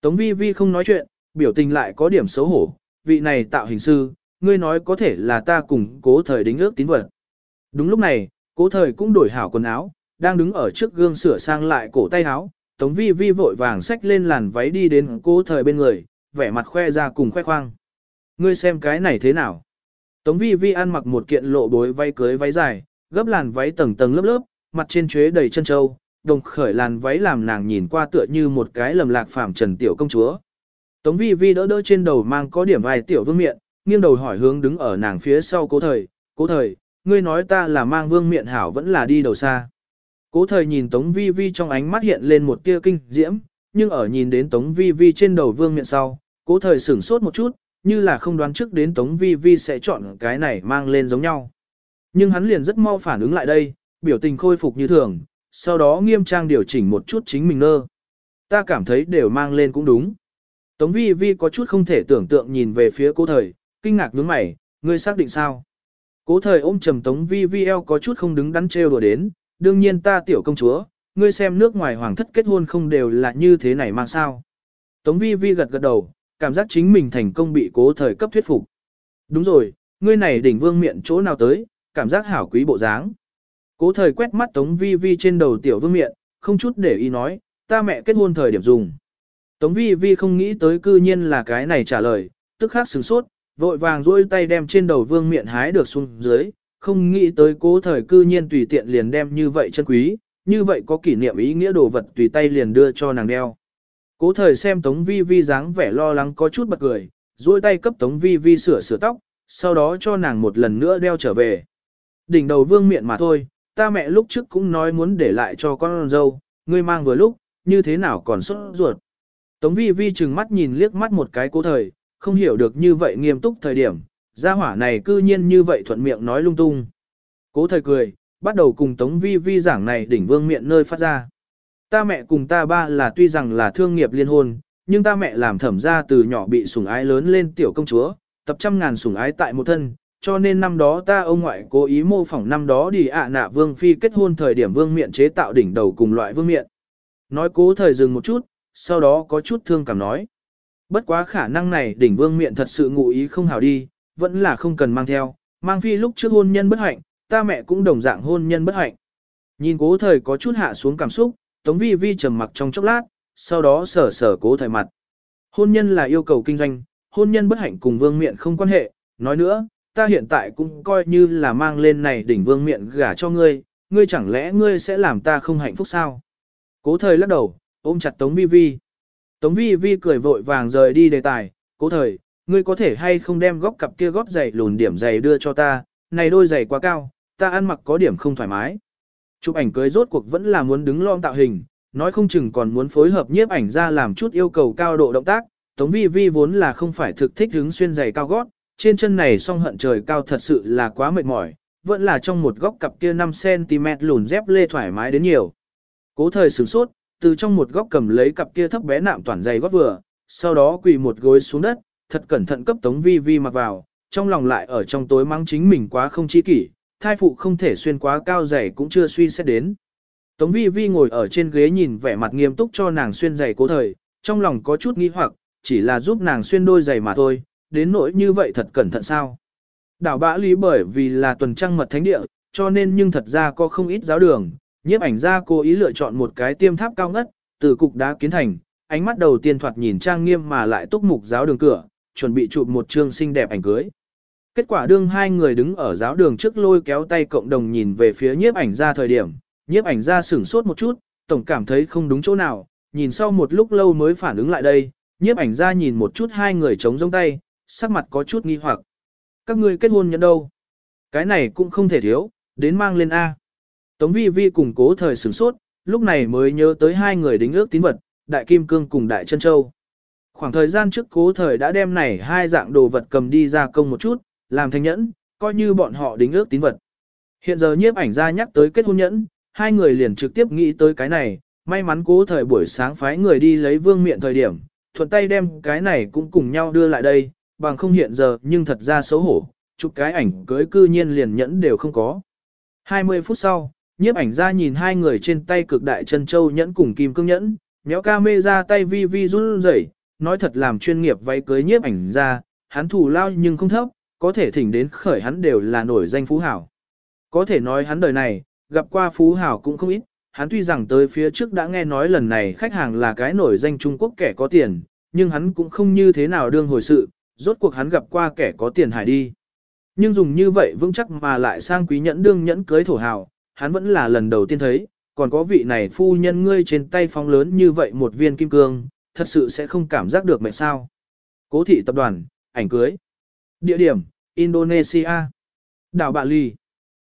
Tống vi vi không nói chuyện, biểu tình lại có điểm xấu hổ, vị này tạo hình sư, ngươi nói có thể là ta cùng cố thời đính ước tín vật. Đúng lúc này, cố thời cũng đổi hảo quần áo, đang đứng ở trước gương sửa sang lại cổ tay áo, tống vi vi vội vàng xách lên làn váy đi đến cố thời bên người, vẻ mặt khoe ra cùng khoe khoang. Ngươi xem cái này thế nào? Tống vi vi ăn mặc một kiện lộ bối váy cưới váy dài, gấp làn váy tầng tầng lớp lớp, mặt trên chuế đầy chân châu, đồng khởi làn váy làm nàng nhìn qua tựa như một cái lầm lạc phàm trần tiểu công chúa. Tống vi vi đỡ đỡ trên đầu mang có điểm vài tiểu vương miện, nghiêng đầu hỏi hướng đứng ở nàng phía sau cố thời, cố thời, ngươi nói ta là mang vương miện hảo vẫn là đi đầu xa. Cố thời nhìn Tống vi vi trong ánh mắt hiện lên một tia kinh diễm, nhưng ở nhìn đến Tống vi vi trên đầu vương miện sau, cố thời sửng sốt một chút, như là không đoán trước đến Tống vi vi sẽ chọn cái này mang lên giống nhau. Nhưng hắn liền rất mau phản ứng lại đây, biểu tình khôi phục như thường, sau đó nghiêm trang điều chỉnh một chút chính mình nơ. Ta cảm thấy đều mang lên cũng đúng. Tống vi vi có chút không thể tưởng tượng nhìn về phía cố thời, kinh ngạc nhướng mày, ngươi xác định sao? Cố thời ôm trầm tống vi vi eo có chút không đứng đắn trêu đùa đến, đương nhiên ta tiểu công chúa, ngươi xem nước ngoài hoàng thất kết hôn không đều là như thế này mà sao? Tống vi vi gật gật đầu, cảm giác chính mình thành công bị cố thời cấp thuyết phục. Đúng rồi, ngươi này đỉnh vương miệng chỗ nào tới, cảm giác hảo quý bộ dáng. Cố thời quét mắt Tống Vi Vi trên đầu tiểu vương miện, không chút để ý nói, ta mẹ kết hôn thời điểm dùng. Tống Vi Vi không nghĩ tới cư nhiên là cái này trả lời, tức khắc sửng sốt, vội vàng duỗi tay đem trên đầu vương miện hái được xuống dưới, không nghĩ tới cố thời cư nhiên tùy tiện liền đem như vậy chân quý, như vậy có kỷ niệm ý nghĩa đồ vật tùy tay liền đưa cho nàng đeo. Cố thời xem Tống Vi Vi dáng vẻ lo lắng có chút bật cười, duỗi tay cấp Tống Vi Vi sửa sửa tóc, sau đó cho nàng một lần nữa đeo trở về. Đỉnh đầu vương miện mà thôi, ta mẹ lúc trước cũng nói muốn để lại cho con dâu, ngươi mang vừa lúc, như thế nào còn sốt ruột. Tống vi vi chừng mắt nhìn liếc mắt một cái cố thời, không hiểu được như vậy nghiêm túc thời điểm, gia hỏa này cư nhiên như vậy thuận miệng nói lung tung. Cố thời cười, bắt đầu cùng Tống vi vi giảng này đỉnh vương miệng nơi phát ra. Ta mẹ cùng ta ba là tuy rằng là thương nghiệp liên hôn, nhưng ta mẹ làm thẩm ra từ nhỏ bị sủng ái lớn lên tiểu công chúa, tập trăm ngàn sủng ái tại một thân, cho nên năm đó ta ông ngoại cố ý mô phỏng năm đó đi ạ nạ vương phi kết hôn thời điểm vương miện chế tạo đỉnh đầu cùng loại vương miện. Nói cố thời dừng một chút, sau đó có chút thương cảm nói. Bất quá khả năng này đỉnh vương miệng thật sự ngụ ý không hảo đi, vẫn là không cần mang theo, mang phi lúc trước hôn nhân bất hạnh, ta mẹ cũng đồng dạng hôn nhân bất hạnh. Nhìn cố thời có chút hạ xuống cảm xúc, tống vi vi trầm mặc trong chốc lát, sau đó sở sở cố thời mặt. Hôn nhân là yêu cầu kinh doanh, hôn nhân bất hạnh cùng vương miện không quan hệ, nói nữa, ta hiện tại cũng coi như là mang lên này đỉnh vương miệng gả cho ngươi, ngươi chẳng lẽ ngươi sẽ làm ta không hạnh phúc sao? Cố thời lắc đầu, ôm chặt Tống Vi Vi. Tống Vi Vi cười vội vàng rời đi đề tài, cố thời, ngươi có thể hay không đem góc cặp kia gót giày lùn điểm giày đưa cho ta, này đôi giày quá cao, ta ăn mặc có điểm không thoải mái. Chụp ảnh cưới rốt cuộc vẫn là muốn đứng lon tạo hình, nói không chừng còn muốn phối hợp nhiếp ảnh ra làm chút yêu cầu cao độ động tác, Tống Vi Vi vốn là không phải thực thích hứng xuyên giày cao gót, trên chân này song hận trời cao thật sự là quá mệt mỏi, vẫn là trong một góc cặp kia 5cm lùn dép lê thoải mái đến nhiều. Cố thời sửng sốt, từ trong một góc cầm lấy cặp kia thấp bé nạm toàn dày gót vừa, sau đó quỳ một gối xuống đất, thật cẩn thận cấp tống vi vi mặc vào, trong lòng lại ở trong tối mắng chính mình quá không chi kỷ, thai phụ không thể xuyên quá cao dày cũng chưa suy xét đến. Tống vi vi ngồi ở trên ghế nhìn vẻ mặt nghiêm túc cho nàng xuyên giày cố thời, trong lòng có chút nghi hoặc, chỉ là giúp nàng xuyên đôi giày mà thôi, đến nỗi như vậy thật cẩn thận sao. Đảo bã lý bởi vì là tuần trăng mật thánh địa, cho nên nhưng thật ra có không ít giáo đường, nhiếp ảnh gia cố ý lựa chọn một cái tiêm tháp cao ngất, từ cục đá kiến thành, ánh mắt đầu tiên thoạt nhìn trang nghiêm mà lại túc mục giáo đường cửa, chuẩn bị chụp một chương xinh đẹp ảnh cưới. Kết quả đương hai người đứng ở giáo đường trước lôi kéo tay cộng đồng nhìn về phía nhiếp ảnh gia thời điểm, nhiếp ảnh gia sửng sốt một chút, tổng cảm thấy không đúng chỗ nào, nhìn sau một lúc lâu mới phản ứng lại đây, nhiếp ảnh gia nhìn một chút hai người chống giống tay, sắc mặt có chút nghi hoặc. Các ngươi kết hôn nhận đâu? Cái này cũng không thể thiếu, đến mang lên A. Tống vi vi cùng cố thời sửng sốt, lúc này mới nhớ tới hai người đính ước tín vật, đại kim cương cùng đại chân châu. Khoảng thời gian trước cố thời đã đem này hai dạng đồ vật cầm đi ra công một chút, làm thành nhẫn, coi như bọn họ đính ước tín vật. Hiện giờ nhiếp ảnh ra nhắc tới kết hôn nhẫn, hai người liền trực tiếp nghĩ tới cái này, may mắn cố thời buổi sáng phái người đi lấy vương miện thời điểm, thuận tay đem cái này cũng cùng nhau đưa lại đây, bằng không hiện giờ nhưng thật ra xấu hổ, chụp cái ảnh cưới cư nhiên liền nhẫn đều không có. 20 phút sau, nhiếp ảnh ra nhìn hai người trên tay cực đại chân châu nhẫn cùng kim cương nhẫn, méo ca mê ra tay vi vi run rẩy, nói thật làm chuyên nghiệp váy cưới nhiếp ảnh ra, hắn thủ lao nhưng không thấp, có thể thỉnh đến khởi hắn đều là nổi danh phú hảo. Có thể nói hắn đời này, gặp qua phú hảo cũng không ít, hắn tuy rằng tới phía trước đã nghe nói lần này khách hàng là cái nổi danh Trung Quốc kẻ có tiền, nhưng hắn cũng không như thế nào đương hồi sự, rốt cuộc hắn gặp qua kẻ có tiền hải đi. Nhưng dùng như vậy vững chắc mà lại sang quý nhẫn đương nhẫn cưới thổ hào, hắn vẫn là lần đầu tiên thấy, còn có vị này phu nhân ngươi trên tay phóng lớn như vậy một viên kim cương, thật sự sẽ không cảm giác được mẹ sao. Cố thị tập đoàn, ảnh cưới. Địa điểm, Indonesia. Đảo Bạ Lì.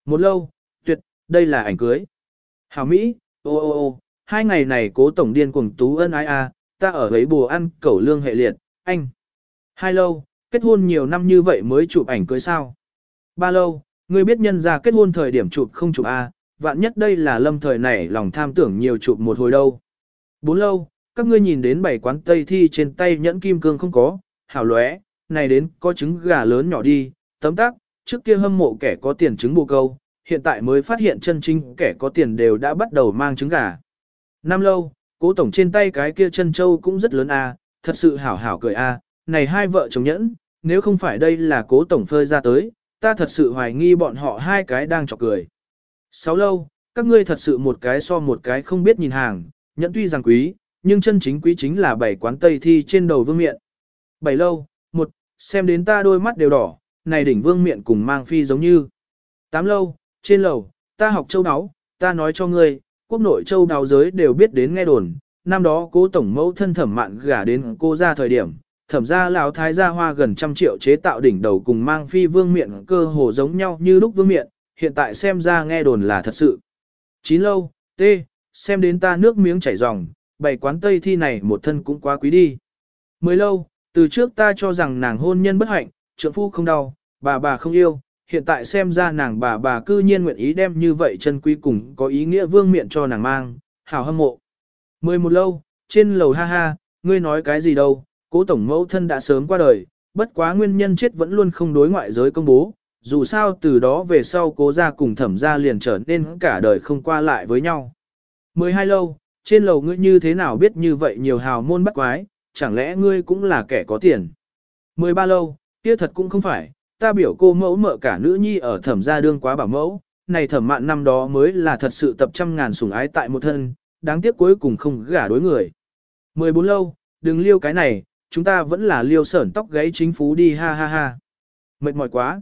Một lâu, tuyệt, đây là ảnh cưới. Hảo Mỹ, ô ô ô, hai ngày này cố tổng điên cuồng tú ân ái a, ta ở ấy bùa ăn cẩu lương hệ liệt, anh. Hai lâu, kết hôn nhiều năm như vậy mới chụp ảnh cưới sao. Ba lâu, ngươi biết nhân ra kết hôn thời điểm chụp không chụp a, vạn nhất đây là lâm thời này lòng tham tưởng nhiều chụp một hồi đâu. Bốn lâu, các ngươi nhìn đến bảy quán tây thi trên tay nhẫn kim cương không có, hảo lóe, này đến có trứng gà lớn nhỏ đi, tấm tắc, trước kia hâm mộ kẻ có tiền trứng bồ câu, hiện tại mới phát hiện chân chính kẻ có tiền đều đã bắt đầu mang trứng gà. Năm lâu, cố tổng trên tay cái kia chân châu cũng rất lớn a, thật sự hảo hảo cười a, này hai vợ chồng nhẫn, nếu không phải đây là cố tổng phơi ra tới, ta thật sự hoài nghi bọn họ hai cái đang chọc cười. Sáu lâu, các ngươi thật sự một cái so một cái không biết nhìn hàng, nhẫn tuy rằng quý, nhưng chân chính quý chính là bảy quán tây thi trên đầu vương miện. Bảy lâu, một, xem đến ta đôi mắt đều đỏ, này đỉnh vương miện cùng mang phi giống như. Tám lâu, trên lầu, ta học châu đáo, ta nói cho ngươi, quốc nội châu đáo giới đều biết đến nghe đồn, năm đó cố tổng mẫu thân thẩm mạn gả đến cô ra thời điểm, thẩm ra lão thái gia hoa gần trăm triệu chế tạo đỉnh đầu cùng mang phi vương miện cơ hồ giống nhau như lúc vương miện, hiện tại xem ra nghe đồn là thật sự. Chín lâu, t, xem đến ta nước miếng chảy ròng, bảy quán tây thi này một thân cũng quá quý đi. Mười lâu, từ trước ta cho rằng nàng hôn nhân bất hạnh, trượng phu không đau, bà bà không yêu, hiện tại xem ra nàng bà bà cư nhiên nguyện ý đem như vậy chân quý cùng có ý nghĩa vương miện cho nàng mang, hào hâm mộ. Mười một lâu, trên lầu ha ha, ngươi nói cái gì đâu, cố tổng mẫu thân đã sớm qua đời, bất quá nguyên nhân chết vẫn luôn không đối ngoại giới công bố, dù sao từ đó về sau cố ra cùng thẩm ra liền trở nên cả đời không qua lại với nhau. Mười hai lâu, trên lầu ngươi như thế nào biết như vậy nhiều hào môn bắt quái, chẳng lẽ ngươi cũng là kẻ có tiền. Mười ba lâu, kia thật cũng không phải, ta biểu cô mẫu mợ cả nữ nhi ở thẩm gia đương quá bảo mẫu, này thẩm mạn năm đó mới là thật sự tập trăm ngàn sủng ái tại một thân, đáng tiếc cuối cùng không gả đối người. Mười bốn lâu, đừng liêu cái này, chúng ta vẫn là liêu sởn tóc gáy chính phú đi ha ha ha. Mệt mỏi quá.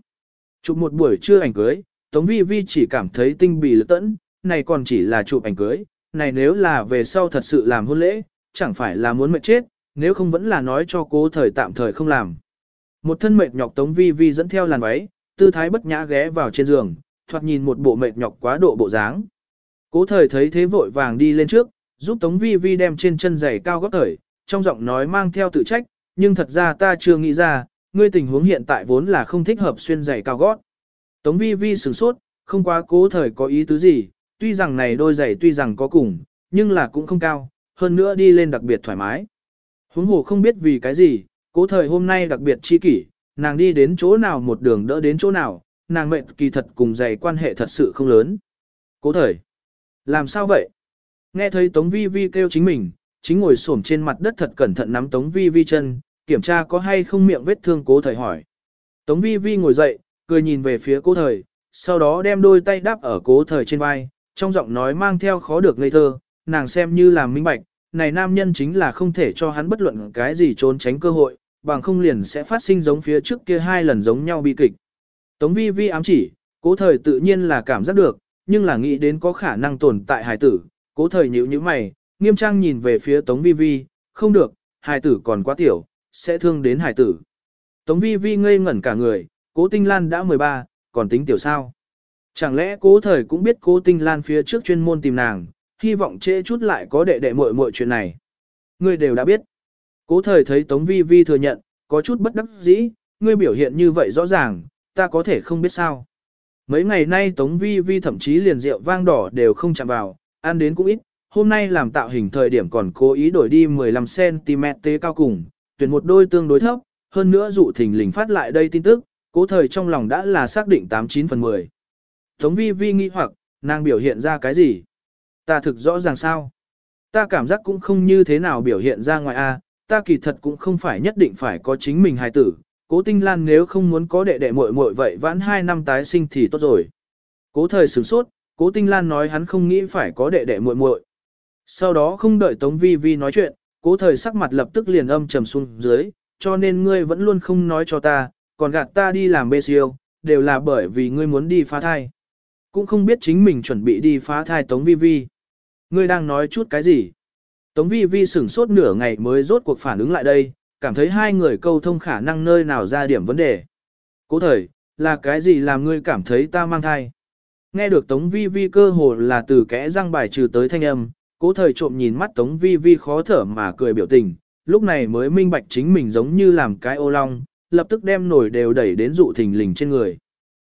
Chụp một buổi trưa ảnh cưới, Tống Vi Vi chỉ cảm thấy tinh bì lực tẫn, này còn chỉ là chụp ảnh cưới, này nếu là về sau thật sự làm hôn lễ, chẳng phải là muốn mệt chết, nếu không vẫn là nói cho cố thời tạm thời không làm. Một thân mệt nhọc Tống Vi Vi dẫn theo làn váy, tư thái bất nhã ghé vào trên giường, thoạt nhìn một bộ mệt nhọc quá độ bộ dáng. Cố thời thấy thế vội vàng đi lên trước, giúp Tống Vi Vi đem trên chân giày cao gót thời, trong giọng nói mang theo tự trách, nhưng thật ra ta chưa nghĩ ra, ngươi tình huống hiện tại vốn là không thích hợp xuyên giày cao gót. Tống Vi Vi sửng sốt, không quá cố thời có ý tứ gì, tuy rằng này đôi giày tuy rằng có cùng, nhưng là cũng không cao, hơn nữa đi lên đặc biệt thoải mái. Huống hồ không biết vì cái gì, cố thời hôm nay đặc biệt chi kỷ, nàng đi đến chỗ nào một đường đỡ đến chỗ nào, nàng mệnh kỳ thật cùng giày quan hệ thật sự không lớn. Cố thời, làm sao vậy? Nghe thấy Tống Vi Vi kêu chính mình, chính ngồi xổm trên mặt đất thật cẩn thận nắm Tống Vi Vi chân, kiểm tra có hay không miệng vết thương cố thời hỏi. Tống Vi Vi ngồi dậy, cười nhìn về phía cố thời, sau đó đem đôi tay đáp ở cố thời trên vai, trong giọng nói mang theo khó được ngây thơ, nàng xem như là minh bạch, này nam nhân chính là không thể cho hắn bất luận cái gì trốn tránh cơ hội, bằng không liền sẽ phát sinh giống phía trước kia hai lần giống nhau bi kịch. Tống vi vi ám chỉ, cố thời tự nhiên là cảm giác được, nhưng là nghĩ đến có khả năng tồn tại hài tử, cố thời nhíu như mày, nghiêm trang nhìn về phía tống vi vi, không được, hài tử còn quá tiểu, sẽ thương đến hải tử. Tống vi vi ngây ngẩn cả người, cố tinh lan đã 13, còn tính tiểu sao. Chẳng lẽ cố thời cũng biết cố tinh lan phía trước chuyên môn tìm nàng, hy vọng trễ chút lại có đệ đệ muội muội chuyện này. Ngươi đều đã biết. Cố thời thấy Tống Vi Vi thừa nhận, có chút bất đắc dĩ, ngươi biểu hiện như vậy rõ ràng, ta có thể không biết sao. Mấy ngày nay Tống Vi Vi thậm chí liền rượu vang đỏ đều không chạm vào, ăn đến cũng ít, hôm nay làm tạo hình thời điểm còn cố ý đổi đi 15cm tế cao cùng, tuyển một đôi tương đối thấp, hơn nữa dụ thình lình phát lại đây tin tức, cố thời trong lòng đã là xác định 89 phần 10. Tống vi vi nghi hoặc, nàng biểu hiện ra cái gì? Ta thực rõ ràng sao? Ta cảm giác cũng không như thế nào biểu hiện ra ngoài a, ta kỳ thật cũng không phải nhất định phải có chính mình hài tử, cố tinh lan nếu không muốn có đệ đệ muội muội vậy vãn 2 năm tái sinh thì tốt rồi. Cố thời sửng sốt, cố tinh lan nói hắn không nghĩ phải có đệ đệ muội muội. Sau đó không đợi Tống Vi Vi nói chuyện, cố thời sắc mặt lập tức liền âm trầm xuống dưới, cho nên ngươi vẫn luôn không nói cho ta, còn gạt ta đi làm bê siêu, đều là bởi vì ngươi muốn đi phá thai. Cũng không biết chính mình chuẩn bị đi phá thai Tống Vi Vi. Ngươi đang nói chút cái gì? Tống Vi Vi sửng sốt nửa ngày mới rốt cuộc phản ứng lại đây, cảm thấy hai người câu thông khả năng nơi nào ra điểm vấn đề. Cố thời, là cái gì làm ngươi cảm thấy ta mang thai? Nghe được Tống Vi Vi cơ hồ là từ kẽ răng bài trừ tới thanh âm, cố thời trộm nhìn mắt Tống Vi Vi khó thở mà cười biểu tình, lúc này mới minh bạch chính mình giống như làm cái ô long, lập tức đem nổi đều đẩy đến dụ thình lình trên người.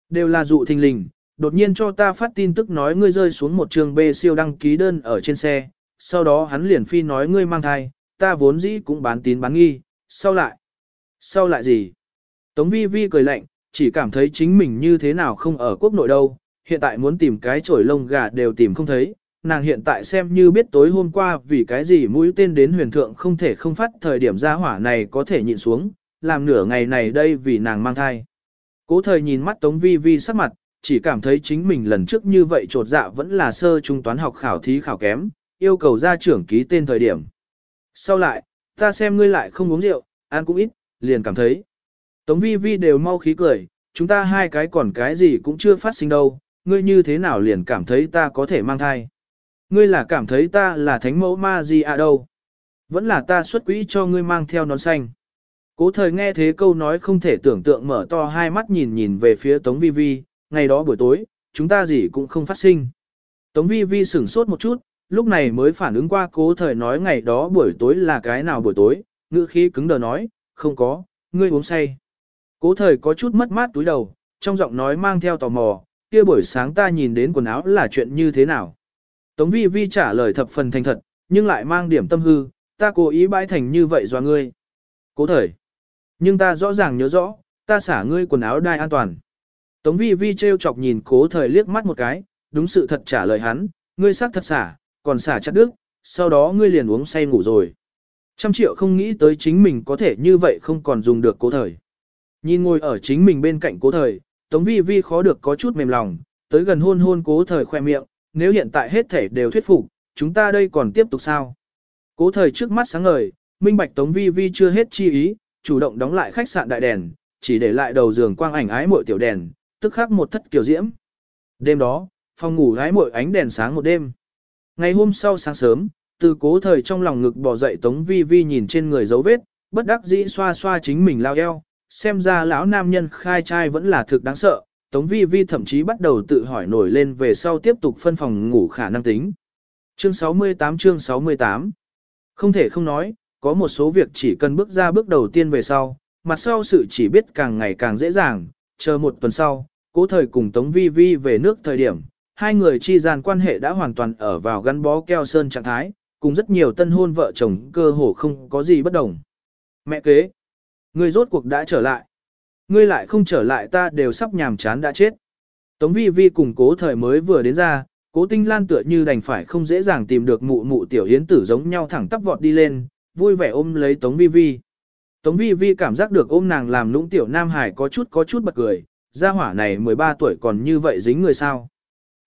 Đều là dụ thình lình, đột nhiên cho ta phát tin tức nói ngươi rơi xuống một trường B siêu đăng ký đơn ở trên xe, sau đó hắn liền phi nói ngươi mang thai, ta vốn dĩ cũng bán tín bán nghi, sau lại. Sau lại gì? Tống vi vi cười lạnh, chỉ cảm thấy chính mình như thế nào không ở quốc nội đâu, hiện tại muốn tìm cái chổi lông gà đều tìm không thấy, nàng hiện tại xem như biết tối hôm qua vì cái gì mũi tên đến huyền thượng không thể không phát thời điểm ra hỏa này có thể nhịn xuống, làm nửa ngày này đây vì nàng mang thai. Cố thời nhìn mắt Tống Vi Vi sắc mặt, chỉ cảm thấy chính mình lần trước như vậy trột dạ vẫn là sơ trung toán học khảo thí khảo kém, yêu cầu gia trưởng ký tên thời điểm. Sau lại, ta xem ngươi lại không uống rượu, ăn cũng ít, liền cảm thấy. Tống Vi Vi đều mau khí cười, chúng ta hai cái còn cái gì cũng chưa phát sinh đâu, ngươi như thế nào liền cảm thấy ta có thể mang thai. Ngươi là cảm thấy ta là thánh mẫu ma gì à đâu. Vẫn là ta xuất quỹ cho ngươi mang theo nón xanh. Cố thời nghe thế câu nói không thể tưởng tượng mở to hai mắt nhìn nhìn về phía Tống Vi Vi, ngày đó buổi tối, chúng ta gì cũng không phát sinh. Tống Vi Vi sửng sốt một chút, lúc này mới phản ứng qua cố thời nói ngày đó buổi tối là cái nào buổi tối, ngữ khí cứng đờ nói, không có, ngươi uống say. Cố thời có chút mất mát túi đầu, trong giọng nói mang theo tò mò, kia buổi sáng ta nhìn đến quần áo là chuyện như thế nào. Tống vi vi trả lời thập phần thành thật, nhưng lại mang điểm tâm hư, ta cố ý bãi thành như vậy do ngươi. Cố thời. Nhưng ta rõ ràng nhớ rõ, ta xả ngươi quần áo đai an toàn. Tống vi vi treo chọc nhìn cố thời liếc mắt một cái, đúng sự thật trả lời hắn, ngươi xác thật xả, còn xả chặt đứt, sau đó ngươi liền uống say ngủ rồi. Trăm triệu không nghĩ tới chính mình có thể như vậy không còn dùng được cố thời. Nhìn ngồi ở chính mình bên cạnh cố thời, Tống vi vi khó được có chút mềm lòng, tới gần hôn hôn cố thời khoe miệng, nếu hiện tại hết thể đều thuyết phục, chúng ta đây còn tiếp tục sao? Cố thời trước mắt sáng ngời, minh bạch Tống Vi Vi chưa hết chi ý, chủ động đóng lại khách sạn đại đèn, chỉ để lại đầu giường quang ảnh ái muội tiểu đèn, tức khắc một thất kiểu diễm. Đêm đó, phòng ngủ ái muội ánh đèn sáng một đêm. Ngày hôm sau sáng sớm, từ cố thời trong lòng ngực bỏ dậy Tống Vi Vi nhìn trên người dấu vết, bất đắc dĩ xoa xoa chính mình lao eo, xem ra lão nam nhân khai trai vẫn là thực đáng sợ, Tống Vi Vi thậm chí bắt đầu tự hỏi nổi lên về sau tiếp tục phân phòng ngủ khả năng tính. Chương 68 chương 68 Không thể không nói, có một số việc chỉ cần bước ra bước đầu tiên về sau, mặt sau sự chỉ biết càng ngày càng dễ dàng, chờ một tuần sau, cố thời cùng Tống Vi Vi về nước thời điểm, hai người chi gian quan hệ đã hoàn toàn ở vào gắn bó keo sơn trạng thái, cùng rất nhiều tân hôn vợ chồng cơ hồ không có gì bất đồng. Mẹ kế, người rốt cuộc đã trở lại. Ngươi lại không trở lại ta đều sắp nhàm chán đã chết. Tống vi vi cùng cố thời mới vừa đến ra, cố tinh lan tựa như đành phải không dễ dàng tìm được mụ mụ tiểu hiến tử giống nhau thẳng tắp vọt đi lên, vui vẻ ôm lấy tống vi vi. Tống vi vi cảm giác được ôm nàng làm nũng tiểu nam hải có chút có chút bật cười, gia hỏa này 13 tuổi còn như vậy dính người sao.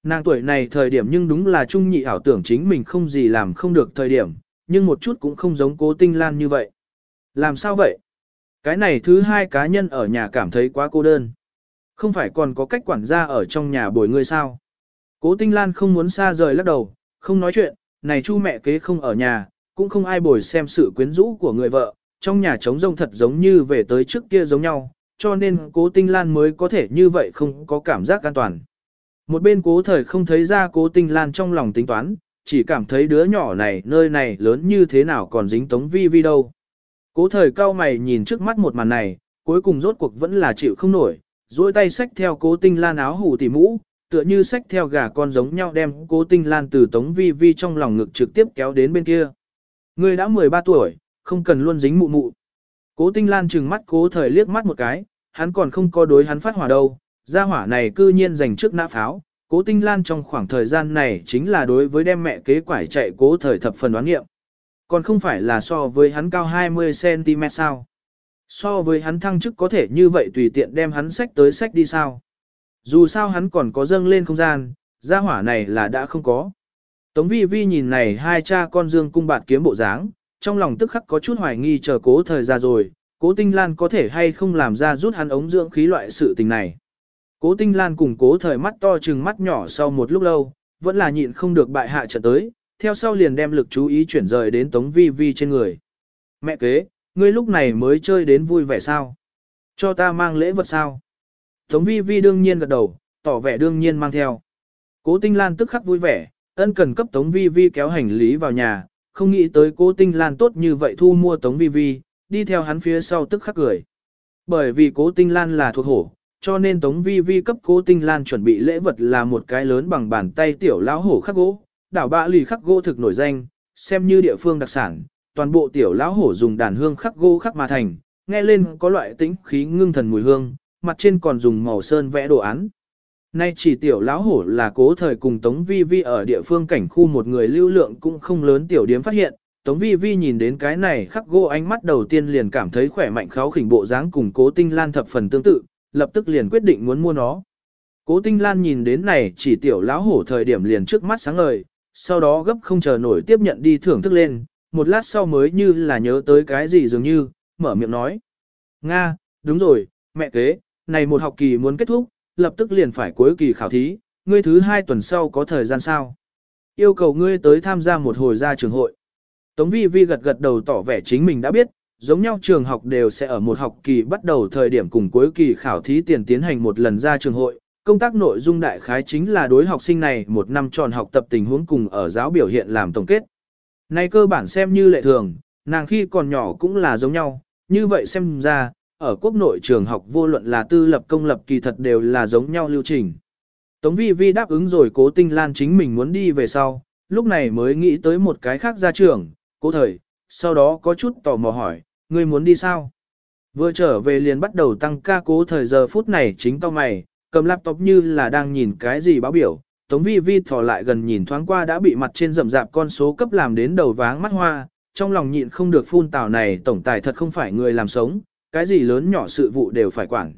Nàng tuổi này thời điểm nhưng đúng là trung nhị ảo tưởng chính mình không gì làm không được thời điểm, nhưng một chút cũng không giống cố tinh lan như vậy. Làm sao vậy? Cái này thứ hai cá nhân ở nhà cảm thấy quá cô đơn. Không phải còn có cách quản gia ở trong nhà bồi ngươi sao. Cố Tinh Lan không muốn xa rời lắc đầu, không nói chuyện, này chu mẹ kế không ở nhà, cũng không ai bồi xem sự quyến rũ của người vợ, trong nhà trống rông thật giống như về tới trước kia giống nhau, cho nên cố Tinh Lan mới có thể như vậy không có cảm giác an toàn. Một bên cố thời không thấy ra cố Tinh Lan trong lòng tính toán, chỉ cảm thấy đứa nhỏ này nơi này lớn như thế nào còn dính tống vi vi đâu. Cố thời cao mày nhìn trước mắt một màn này, cuối cùng rốt cuộc vẫn là chịu không nổi, duỗi tay xách theo cố tinh lan áo hủ tỉ mũ, tựa như xách theo gà con giống nhau đem cố tinh lan từ tống vi vi trong lòng ngực trực tiếp kéo đến bên kia. Người đã 13 tuổi, không cần luôn dính mụ mụ. Cố tinh lan trừng mắt cố thời liếc mắt một cái, hắn còn không có đối hắn phát hỏa đâu, gia hỏa này cư nhiên giành trước nã pháo. Cố tinh lan trong khoảng thời gian này chính là đối với đem mẹ kế quải chạy cố thời thập phần đoán nghiệm. Còn không phải là so với hắn cao 20cm sao. So với hắn thăng chức có thể như vậy tùy tiện đem hắn sách tới sách đi sao. Dù sao hắn còn có dâng lên không gian, gia hỏa này là đã không có. Tống vi vi nhìn này hai cha con dương cung bạt kiếm bộ dáng, trong lòng tức khắc có chút hoài nghi chờ cố thời ra rồi, cố tinh lan có thể hay không làm ra rút hắn ống dưỡng khí loại sự tình này. Cố tinh lan cùng cố thời mắt to chừng mắt nhỏ sau một lúc lâu, vẫn là nhịn không được bại hạ trận tới, theo sau liền đem lực chú ý chuyển rời đến tống vi vi trên người. Mẹ kế, ngươi lúc này mới chơi đến vui vẻ sao? Cho ta mang lễ vật sao? Tống vi vi đương nhiên gật đầu, tỏ vẻ đương nhiên mang theo. Cố tinh lan tức khắc vui vẻ, ân cần cấp tống vi vi kéo hành lý vào nhà, không nghĩ tới cố tinh lan tốt như vậy thu mua tống vi vi, đi theo hắn phía sau tức khắc cười. Bởi vì cố tinh lan là thuộc hổ, cho nên tống vi vi cấp cố tinh lan chuẩn bị lễ vật là một cái lớn bằng bàn tay tiểu lão hổ khắc gỗ, đảo bạ lì khắc gỗ thực nổi danh, xem như địa phương đặc sản, toàn bộ tiểu lão hổ dùng đàn hương khắc gỗ khắc mà thành, nghe lên có loại tĩnh khí ngưng thần mùi hương, mặt trên còn dùng màu sơn vẽ đồ án. Nay chỉ tiểu lão hổ là cố thời cùng Tống Vi Vi ở địa phương cảnh khu một người lưu lượng cũng không lớn tiểu điếm phát hiện, Tống Vi Vi nhìn đến cái này khắc gỗ ánh mắt đầu tiên liền cảm thấy khỏe mạnh kháo khỉnh bộ dáng cùng cố tinh lan thập phần tương tự, lập tức liền quyết định muốn mua nó. Cố tinh lan nhìn đến này chỉ tiểu lão hổ thời điểm liền trước mắt sáng ngời, sau đó gấp không chờ nổi tiếp nhận đi thưởng thức lên, một lát sau mới như là nhớ tới cái gì dường như, mở miệng nói. Nga, đúng rồi, mẹ kế, này một học kỳ muốn kết thúc, lập tức liền phải cuối kỳ khảo thí, ngươi thứ hai tuần sau có thời gian sao? Yêu cầu ngươi tới tham gia một hồi ra trường hội. Tống vi vi gật gật đầu tỏ vẻ chính mình đã biết, giống nhau trường học đều sẽ ở một học kỳ bắt đầu thời điểm cùng cuối kỳ khảo thí tiền tiến hành một lần ra trường hội. Công tác nội dung đại khái chính là đối học sinh này một năm tròn học tập tình huống cùng ở giáo biểu hiện làm tổng kết. Này cơ bản xem như lệ thường, nàng khi còn nhỏ cũng là giống nhau, như vậy xem ra, ở quốc nội trường học vô luận là tư lập công lập kỳ thật đều là giống nhau lưu trình. Tống vi vi đáp ứng rồi cố tinh lan chính mình muốn đi về sau, lúc này mới nghĩ tới một cái khác ra trường, cố thời, sau đó có chút tò mò hỏi, ngươi muốn đi sao? Vừa trở về liền bắt đầu tăng ca cố thời giờ phút này chính tao mày, cầm laptop như là đang nhìn cái gì báo biểu, Tống vi vi thò lại gần nhìn thoáng qua đã bị mặt trên rậm rạp con số cấp làm đến đầu váng mắt hoa, trong lòng nhịn không được phun tào này tổng tài thật không phải người làm sống, cái gì lớn nhỏ sự vụ đều phải quản.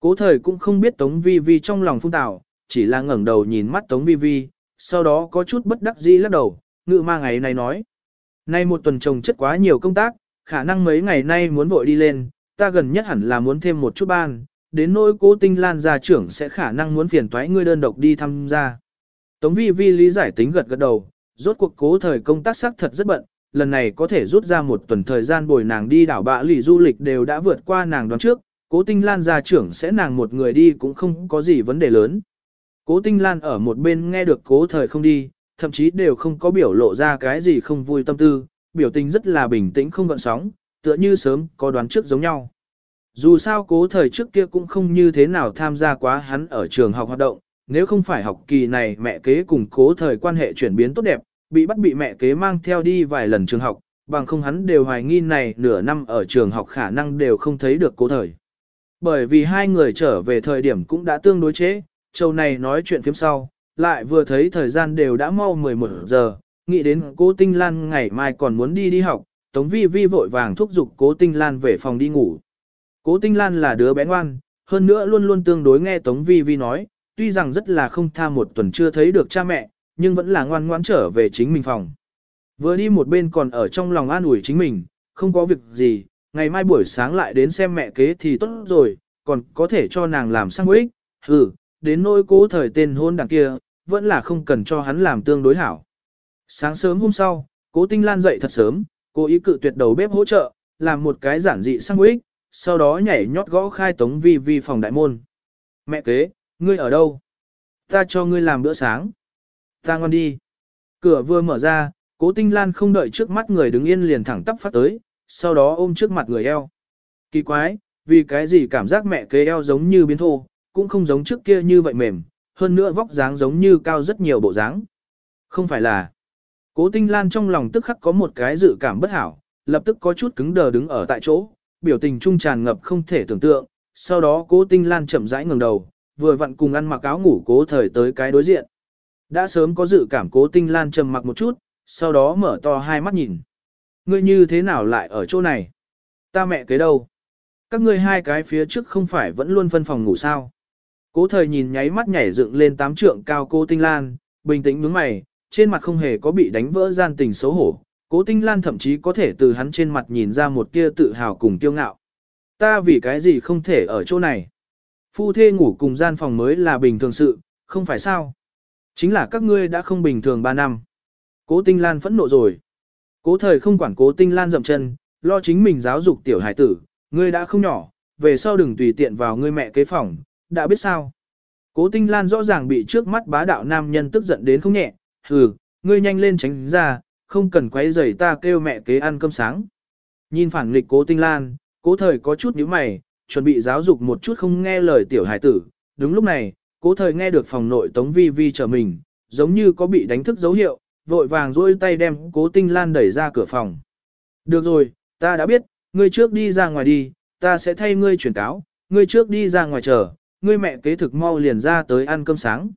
Cố thời cũng không biết Tống Vi Vi trong lòng phun tào, chỉ là ngẩng đầu nhìn mắt Tống Vi Vi, sau đó có chút bất đắc dĩ lắc đầu, ngự ma ngày này nói. Nay một tuần trồng chất quá nhiều công tác, khả năng mấy ngày nay muốn vội đi lên, ta gần nhất hẳn là muốn thêm một chút ban, đến nỗi cố tinh lan gia trưởng sẽ khả năng muốn phiền toái ngươi đơn độc đi tham gia. Tống vi vi lý giải tính gật gật đầu, rốt cuộc cố thời công tác sắc thật rất bận, lần này có thể rút ra một tuần thời gian bồi nàng đi đảo bạ lì du lịch đều đã vượt qua nàng đoán trước, cố tinh lan gia trưởng sẽ nàng một người đi cũng không có gì vấn đề lớn. Cố tinh lan ở một bên nghe được cố thời không đi, thậm chí đều không có biểu lộ ra cái gì không vui tâm tư, biểu tình rất là bình tĩnh không gợn sóng, tựa như sớm có đoán trước giống nhau. Dù sao cố thời trước kia cũng không như thế nào tham gia quá hắn ở trường học hoạt động, nếu không phải học kỳ này mẹ kế cùng cố thời quan hệ chuyển biến tốt đẹp, bị bắt bị mẹ kế mang theo đi vài lần trường học, bằng không hắn đều hoài nghi này nửa năm ở trường học khả năng đều không thấy được cố thời. Bởi vì hai người trở về thời điểm cũng đã tương đối chế, châu này nói chuyện phía sau, lại vừa thấy thời gian đều đã mau 11 giờ, nghĩ đến cố Tinh Lan ngày mai còn muốn đi đi học, Tống Vi Vi vội vàng thúc giục cố Tinh Lan về phòng đi ngủ. Cố Tinh Lan là đứa bé ngoan, hơn nữa luôn luôn tương đối nghe Tống Vi Vi nói, tuy rằng rất là không tha một tuần chưa thấy được cha mẹ, nhưng vẫn là ngoan ngoãn trở về chính mình phòng. Vừa đi một bên còn ở trong lòng an ủi chính mình, không có việc gì, ngày mai buổi sáng lại đến xem mẹ kế thì tốt rồi, còn có thể cho nàng làm sang ích, Ừ, đến nỗi cố thời tên hôn đằng kia, vẫn là không cần cho hắn làm tương đối hảo. Sáng sớm hôm sau, cố tinh lan dậy thật sớm, cố ý cự tuyệt đầu bếp hỗ trợ, làm một cái giản dị sang ích, sau đó nhảy nhót gõ khai tống vi vi phòng đại môn. Mẹ kế, ngươi ở đâu? Ta cho ngươi làm bữa sáng. Ta ngon đi. Cửa vừa mở ra, cố tinh lan không đợi trước mắt người đứng yên liền thẳng tắp phát tới, sau đó ôm trước mặt người eo. Kỳ quái, vì cái gì cảm giác mẹ kế eo giống như biến thô, cũng không giống trước kia như vậy mềm, hơn nữa vóc dáng giống như cao rất nhiều bộ dáng. Không phải là. Cố Tinh Lan trong lòng tức khắc có một cái dự cảm bất hảo, lập tức có chút cứng đờ đứng ở tại chỗ, biểu tình trung tràn ngập không thể tưởng tượng, sau đó Cố Tinh Lan chậm rãi ngẩng đầu, vừa vặn cùng ăn mặc áo ngủ Cố Thời tới cái đối diện. Đã sớm có dự cảm Cố Tinh Lan trầm mặc một chút, sau đó mở to hai mắt nhìn. Ngươi như thế nào lại ở chỗ này? Ta mẹ kế đâu? Các ngươi hai cái phía trước không phải vẫn luôn phân phòng ngủ sao? Cố thời nhìn nháy mắt nhảy dựng lên tám trượng cao cô Tinh Lan, bình tĩnh nhướng mày, trên mặt không hề có bị đánh vỡ gian tình xấu hổ. Cố Tinh Lan thậm chí có thể từ hắn trên mặt nhìn ra một tia tự hào cùng kiêu ngạo. Ta vì cái gì không thể ở chỗ này? Phu thê ngủ cùng gian phòng mới là bình thường sự, không phải sao? Chính là các ngươi đã không bình thường ba năm. Cố Tinh Lan phẫn nộ rồi. Cố thời không quản cố Tinh Lan dậm chân, lo chính mình giáo dục tiểu hải tử, ngươi đã không nhỏ, về sau đừng tùy tiện vào ngươi mẹ kế phòng, đã biết sao. Cố Tinh Lan rõ ràng bị trước mắt bá đạo nam nhân tức giận đến không nhẹ, hừ, ngươi nhanh lên tránh ra, không cần quấy rầy ta kêu mẹ kế ăn cơm sáng. Nhìn phản nghịch cố Tinh Lan, cố thời có chút nhíu mày, chuẩn bị giáo dục một chút không nghe lời tiểu hải tử. Đúng lúc này, cố thời nghe được phòng nội tống vi vi trở mình, giống như có bị đánh thức dấu hiệu, vội vàng duỗi tay đem cố Tinh Lan đẩy ra cửa phòng. Được rồi, ta đã biết, ngươi trước đi ra ngoài đi, ta sẽ thay ngươi chuyển cáo, ngươi trước đi ra ngoài chờ, ngươi mẹ kế thực mau liền ra tới ăn cơm sáng.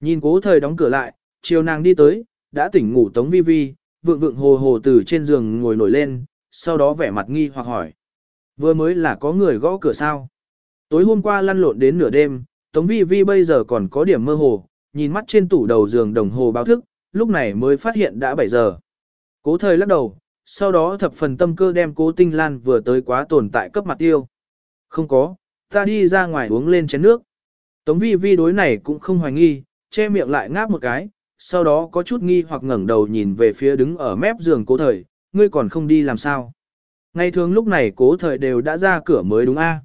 Nhìn cố thời đóng cửa lại, chiều nàng đi tới, đã tỉnh ngủ tống vi vi, vượng vượng hồ hồ từ trên giường ngồi nổi lên, sau đó vẻ mặt nghi hoặc hỏi. Vừa mới là có người gõ cửa sao? Tối hôm qua lăn lộn đến nửa đêm, tống vi vi bây giờ còn có điểm mơ hồ, nhìn mắt trên tủ đầu giường đồng hồ báo thức, lúc này mới phát hiện đã 7 giờ. Cố thời lắc đầu, sau đó thập phần tâm cơ đem cố tinh lan vừa tới quá tồn tại cấp mặt tiêu. Không có, ta đi ra ngoài uống lên chén nước. Tống vi vi đối này cũng không hoài nghi, che miệng lại ngáp một cái, sau đó có chút nghi hoặc ngẩng đầu nhìn về phía đứng ở mép giường cố thời, ngươi còn không đi làm sao. Ngày thường lúc này cố thời đều đã ra cửa mới đúng a.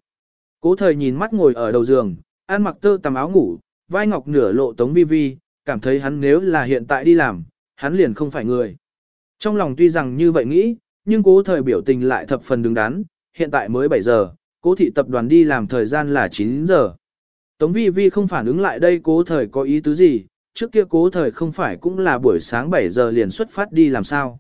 Cố thời nhìn mắt ngồi ở đầu giường, ăn mặc tơ tầm áo ngủ, vai ngọc nửa lộ tống vi vi, cảm thấy hắn nếu là hiện tại đi làm, hắn liền không phải người. Trong lòng tuy rằng như vậy nghĩ, nhưng cố thời biểu tình lại thập phần đứng đắn, hiện tại mới 7 giờ, cố thị tập đoàn đi làm thời gian là 9 giờ. Tống vi vi không phản ứng lại đây cố thời có ý tứ gì, trước kia cố thời không phải cũng là buổi sáng 7 giờ liền xuất phát đi làm sao.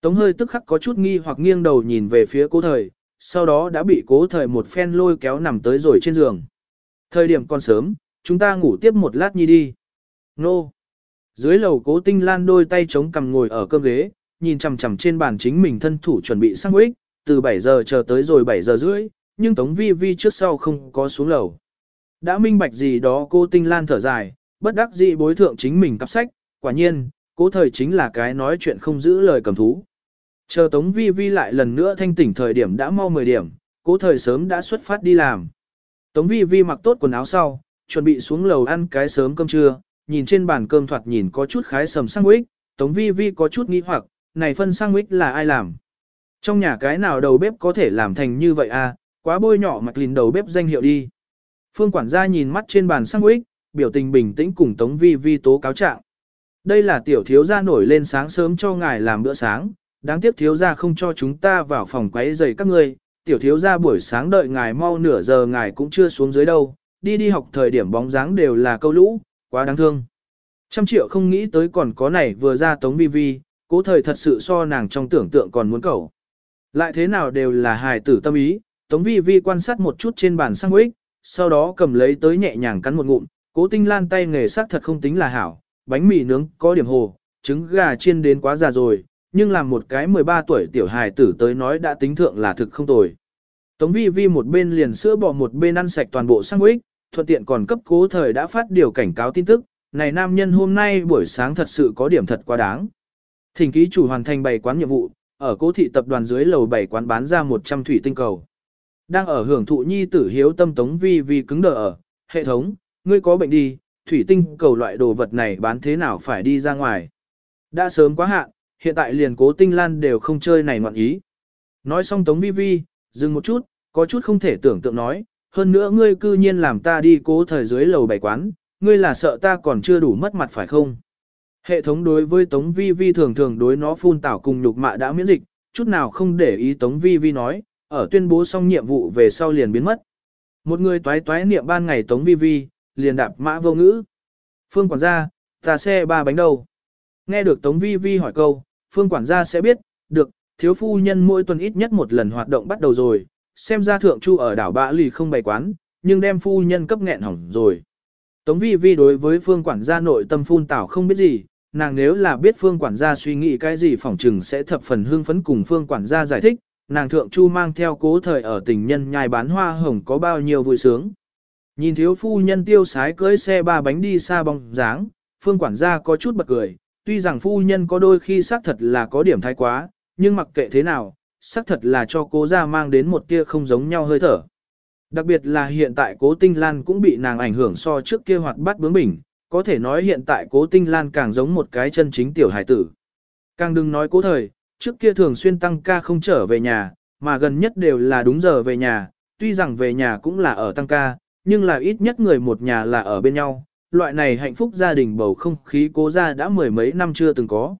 Tống hơi tức khắc có chút nghi hoặc nghiêng đầu nhìn về phía cố thời, sau đó đã bị cố thời một phen lôi kéo nằm tới rồi trên giường. Thời điểm còn sớm, chúng ta ngủ tiếp một lát nhi đi. Nô! Dưới lầu cố tinh lan đôi tay chống cằm ngồi ở cơm ghế, nhìn chằm chằm trên bàn chính mình thân thủ chuẩn bị sang ích, từ 7 giờ chờ tới rồi 7 giờ rưỡi, nhưng Tống Vi Vi trước sau không có xuống lầu. Đã minh bạch gì đó cô Tinh Lan thở dài, bất đắc dĩ bối thượng chính mình cặp sách, quả nhiên, cố thời chính là cái nói chuyện không giữ lời cầm thú. Chờ Tống Vi Vi lại lần nữa thanh tỉnh thời điểm đã mau 10 điểm, cố thời sớm đã xuất phát đi làm. Tống Vi Vi mặc tốt quần áo sau, chuẩn bị xuống lầu ăn cái sớm cơm trưa, nhìn trên bàn cơm thoạt nhìn có chút khái sầm sang ích, Tống Vi Vi có chút nghi hoặc, này phân sang ích là ai làm? Trong nhà cái nào đầu bếp có thể làm thành như vậy à, quá bôi nhỏ mặt lìn đầu bếp danh hiệu đi. Phương quản gia nhìn mắt trên bàn sang ích, biểu tình bình tĩnh cùng Tống Vi Vi tố cáo trạng. Đây là tiểu thiếu gia nổi lên sáng sớm cho ngài làm bữa sáng, đáng tiếc thiếu gia không cho chúng ta vào phòng quấy rầy các ngươi, tiểu thiếu gia buổi sáng đợi ngài mau nửa giờ ngài cũng chưa xuống dưới đâu, đi đi học thời điểm bóng dáng đều là câu lũ, quá đáng thương. Trăm triệu không nghĩ tới còn có này vừa ra Tống Vi Vi, cố thời thật sự so nàng trong tưởng tượng còn muốn cầu. Lại thế nào đều là hài tử tâm ý, Tống Vi Vi quan sát một chút trên bàn sang ích, sau đó cầm lấy tới nhẹ nhàng cắn một ngụm, cố tinh lan tay nghề sắc thật không tính là hảo, bánh mì nướng có điểm hồ, trứng gà chiên đến quá già rồi, nhưng làm một cái 13 tuổi tiểu hài tử tới nói đã tính thượng là thực không tồi. Tống Vi Vi một bên liền sữa bò một bên ăn sạch toàn bộ sang thuận tiện còn cấp cố thời đã phát điều cảnh cáo tin tức, này nam nhân hôm nay buổi sáng thật sự có điểm thật quá đáng. Thỉnh ký chủ hoàn thành bày quán nhiệm vụ, ở cố thị tập đoàn dưới lầu bảy quán bán ra 100 thủy tinh cầu. Đang ở hưởng thụ nhi tử hiếu tâm tống vi vi cứng đờ ở, hệ thống, ngươi có bệnh đi, thủy tinh cầu loại đồ vật này bán thế nào phải đi ra ngoài. Đã sớm quá hạn, hiện tại liền cố tinh lan đều không chơi này ngoạn ý. Nói xong tống vi vi, dừng một chút, có chút không thể tưởng tượng nói, hơn nữa ngươi cư nhiên làm ta đi cố thời dưới lầu bày quán, ngươi là sợ ta còn chưa đủ mất mặt phải không? Hệ thống đối với Tống Vi Vi thường thường đối nó phun tảo cùng nhục mạ đã miễn dịch, chút nào không để ý Tống Vi Vi nói, ở tuyên bố xong nhiệm vụ về sau liền biến mất. Một người toái toái niệm ban ngày Tống Vi Vi, liền đạp mã vô ngữ. Phương quản gia, ta xe ba bánh đâu? Nghe được Tống Vi Vi hỏi câu, Phương quản gia sẽ biết, được, thiếu phu nhân mỗi tuần ít nhất một lần hoạt động bắt đầu rồi, xem ra thượng chu ở đảo bạ lì không bày quán, nhưng đem phu nhân cấp nghẹn hỏng rồi. Tống vi vi đối với phương quản gia nội tâm phun tảo không biết gì, nàng nếu là biết phương quản gia suy nghĩ cái gì phỏng trừng sẽ thập phần hương phấn cùng phương quản gia giải thích, nàng thượng chu mang theo cố thời ở tình nhân nhai bán hoa hồng có bao nhiêu vui sướng. Nhìn thiếu phu nhân tiêu sái cưới xe ba bánh đi xa bóng dáng, phương quản gia có chút bật cười, tuy rằng phu nhân có đôi khi xác thật là có điểm thái quá, nhưng mặc kệ thế nào, xác thật là cho cố gia mang đến một tia không giống nhau hơi thở. Đặc biệt là hiện tại cố tinh lan cũng bị nàng ảnh hưởng so trước kia hoạt bát bướng bỉnh, có thể nói hiện tại cố tinh lan càng giống một cái chân chính tiểu hải tử. Càng đừng nói cố thời, trước kia thường xuyên tăng ca không trở về nhà, mà gần nhất đều là đúng giờ về nhà, tuy rằng về nhà cũng là ở tăng ca, nhưng là ít nhất người một nhà là ở bên nhau, loại này hạnh phúc gia đình bầu không khí cố gia đã mười mấy năm chưa từng có.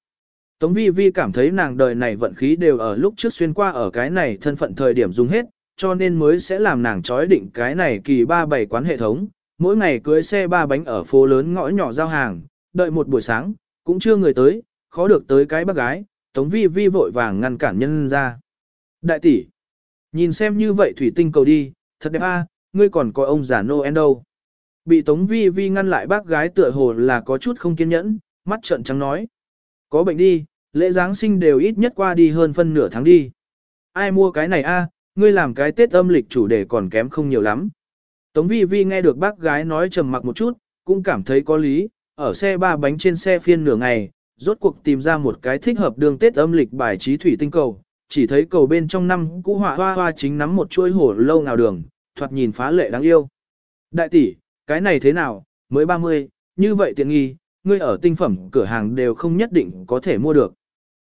Tống vi vi cảm thấy nàng đời này vận khí đều ở lúc trước xuyên qua ở cái này thân phận thời điểm dùng hết, cho nên mới sẽ làm nàng chói định cái này kỳ ba bảy quán hệ thống, mỗi ngày cưới xe ba bánh ở phố lớn ngõ nhỏ giao hàng, đợi một buổi sáng, cũng chưa người tới, khó được tới cái bác gái, Tống Vi Vi vội vàng ngăn cản nhân ra. Đại tỷ, nhìn xem như vậy thủy tinh cầu đi, thật đẹp a, ngươi còn có ông già Noel đâu. Bị Tống Vi Vi ngăn lại bác gái tựa hồ là có chút không kiên nhẫn, mắt trợn trắng nói. Có bệnh đi, lễ Giáng sinh đều ít nhất qua đi hơn phân nửa tháng đi. Ai mua cái này a, ngươi làm cái Tết âm lịch chủ đề còn kém không nhiều lắm. Tống vi vi nghe được bác gái nói trầm mặc một chút, cũng cảm thấy có lý, ở xe ba bánh trên xe phiên nửa ngày, rốt cuộc tìm ra một cái thích hợp đường Tết âm lịch bài trí thủy tinh cầu, chỉ thấy cầu bên trong năm cũ họa hoa hoa chính nắm một chuỗi hổ lâu nào đường, thoạt nhìn phá lệ đáng yêu. Đại tỷ, cái này thế nào, mới 30, như vậy tiện nghi, ngươi ở tinh phẩm cửa hàng đều không nhất định có thể mua được.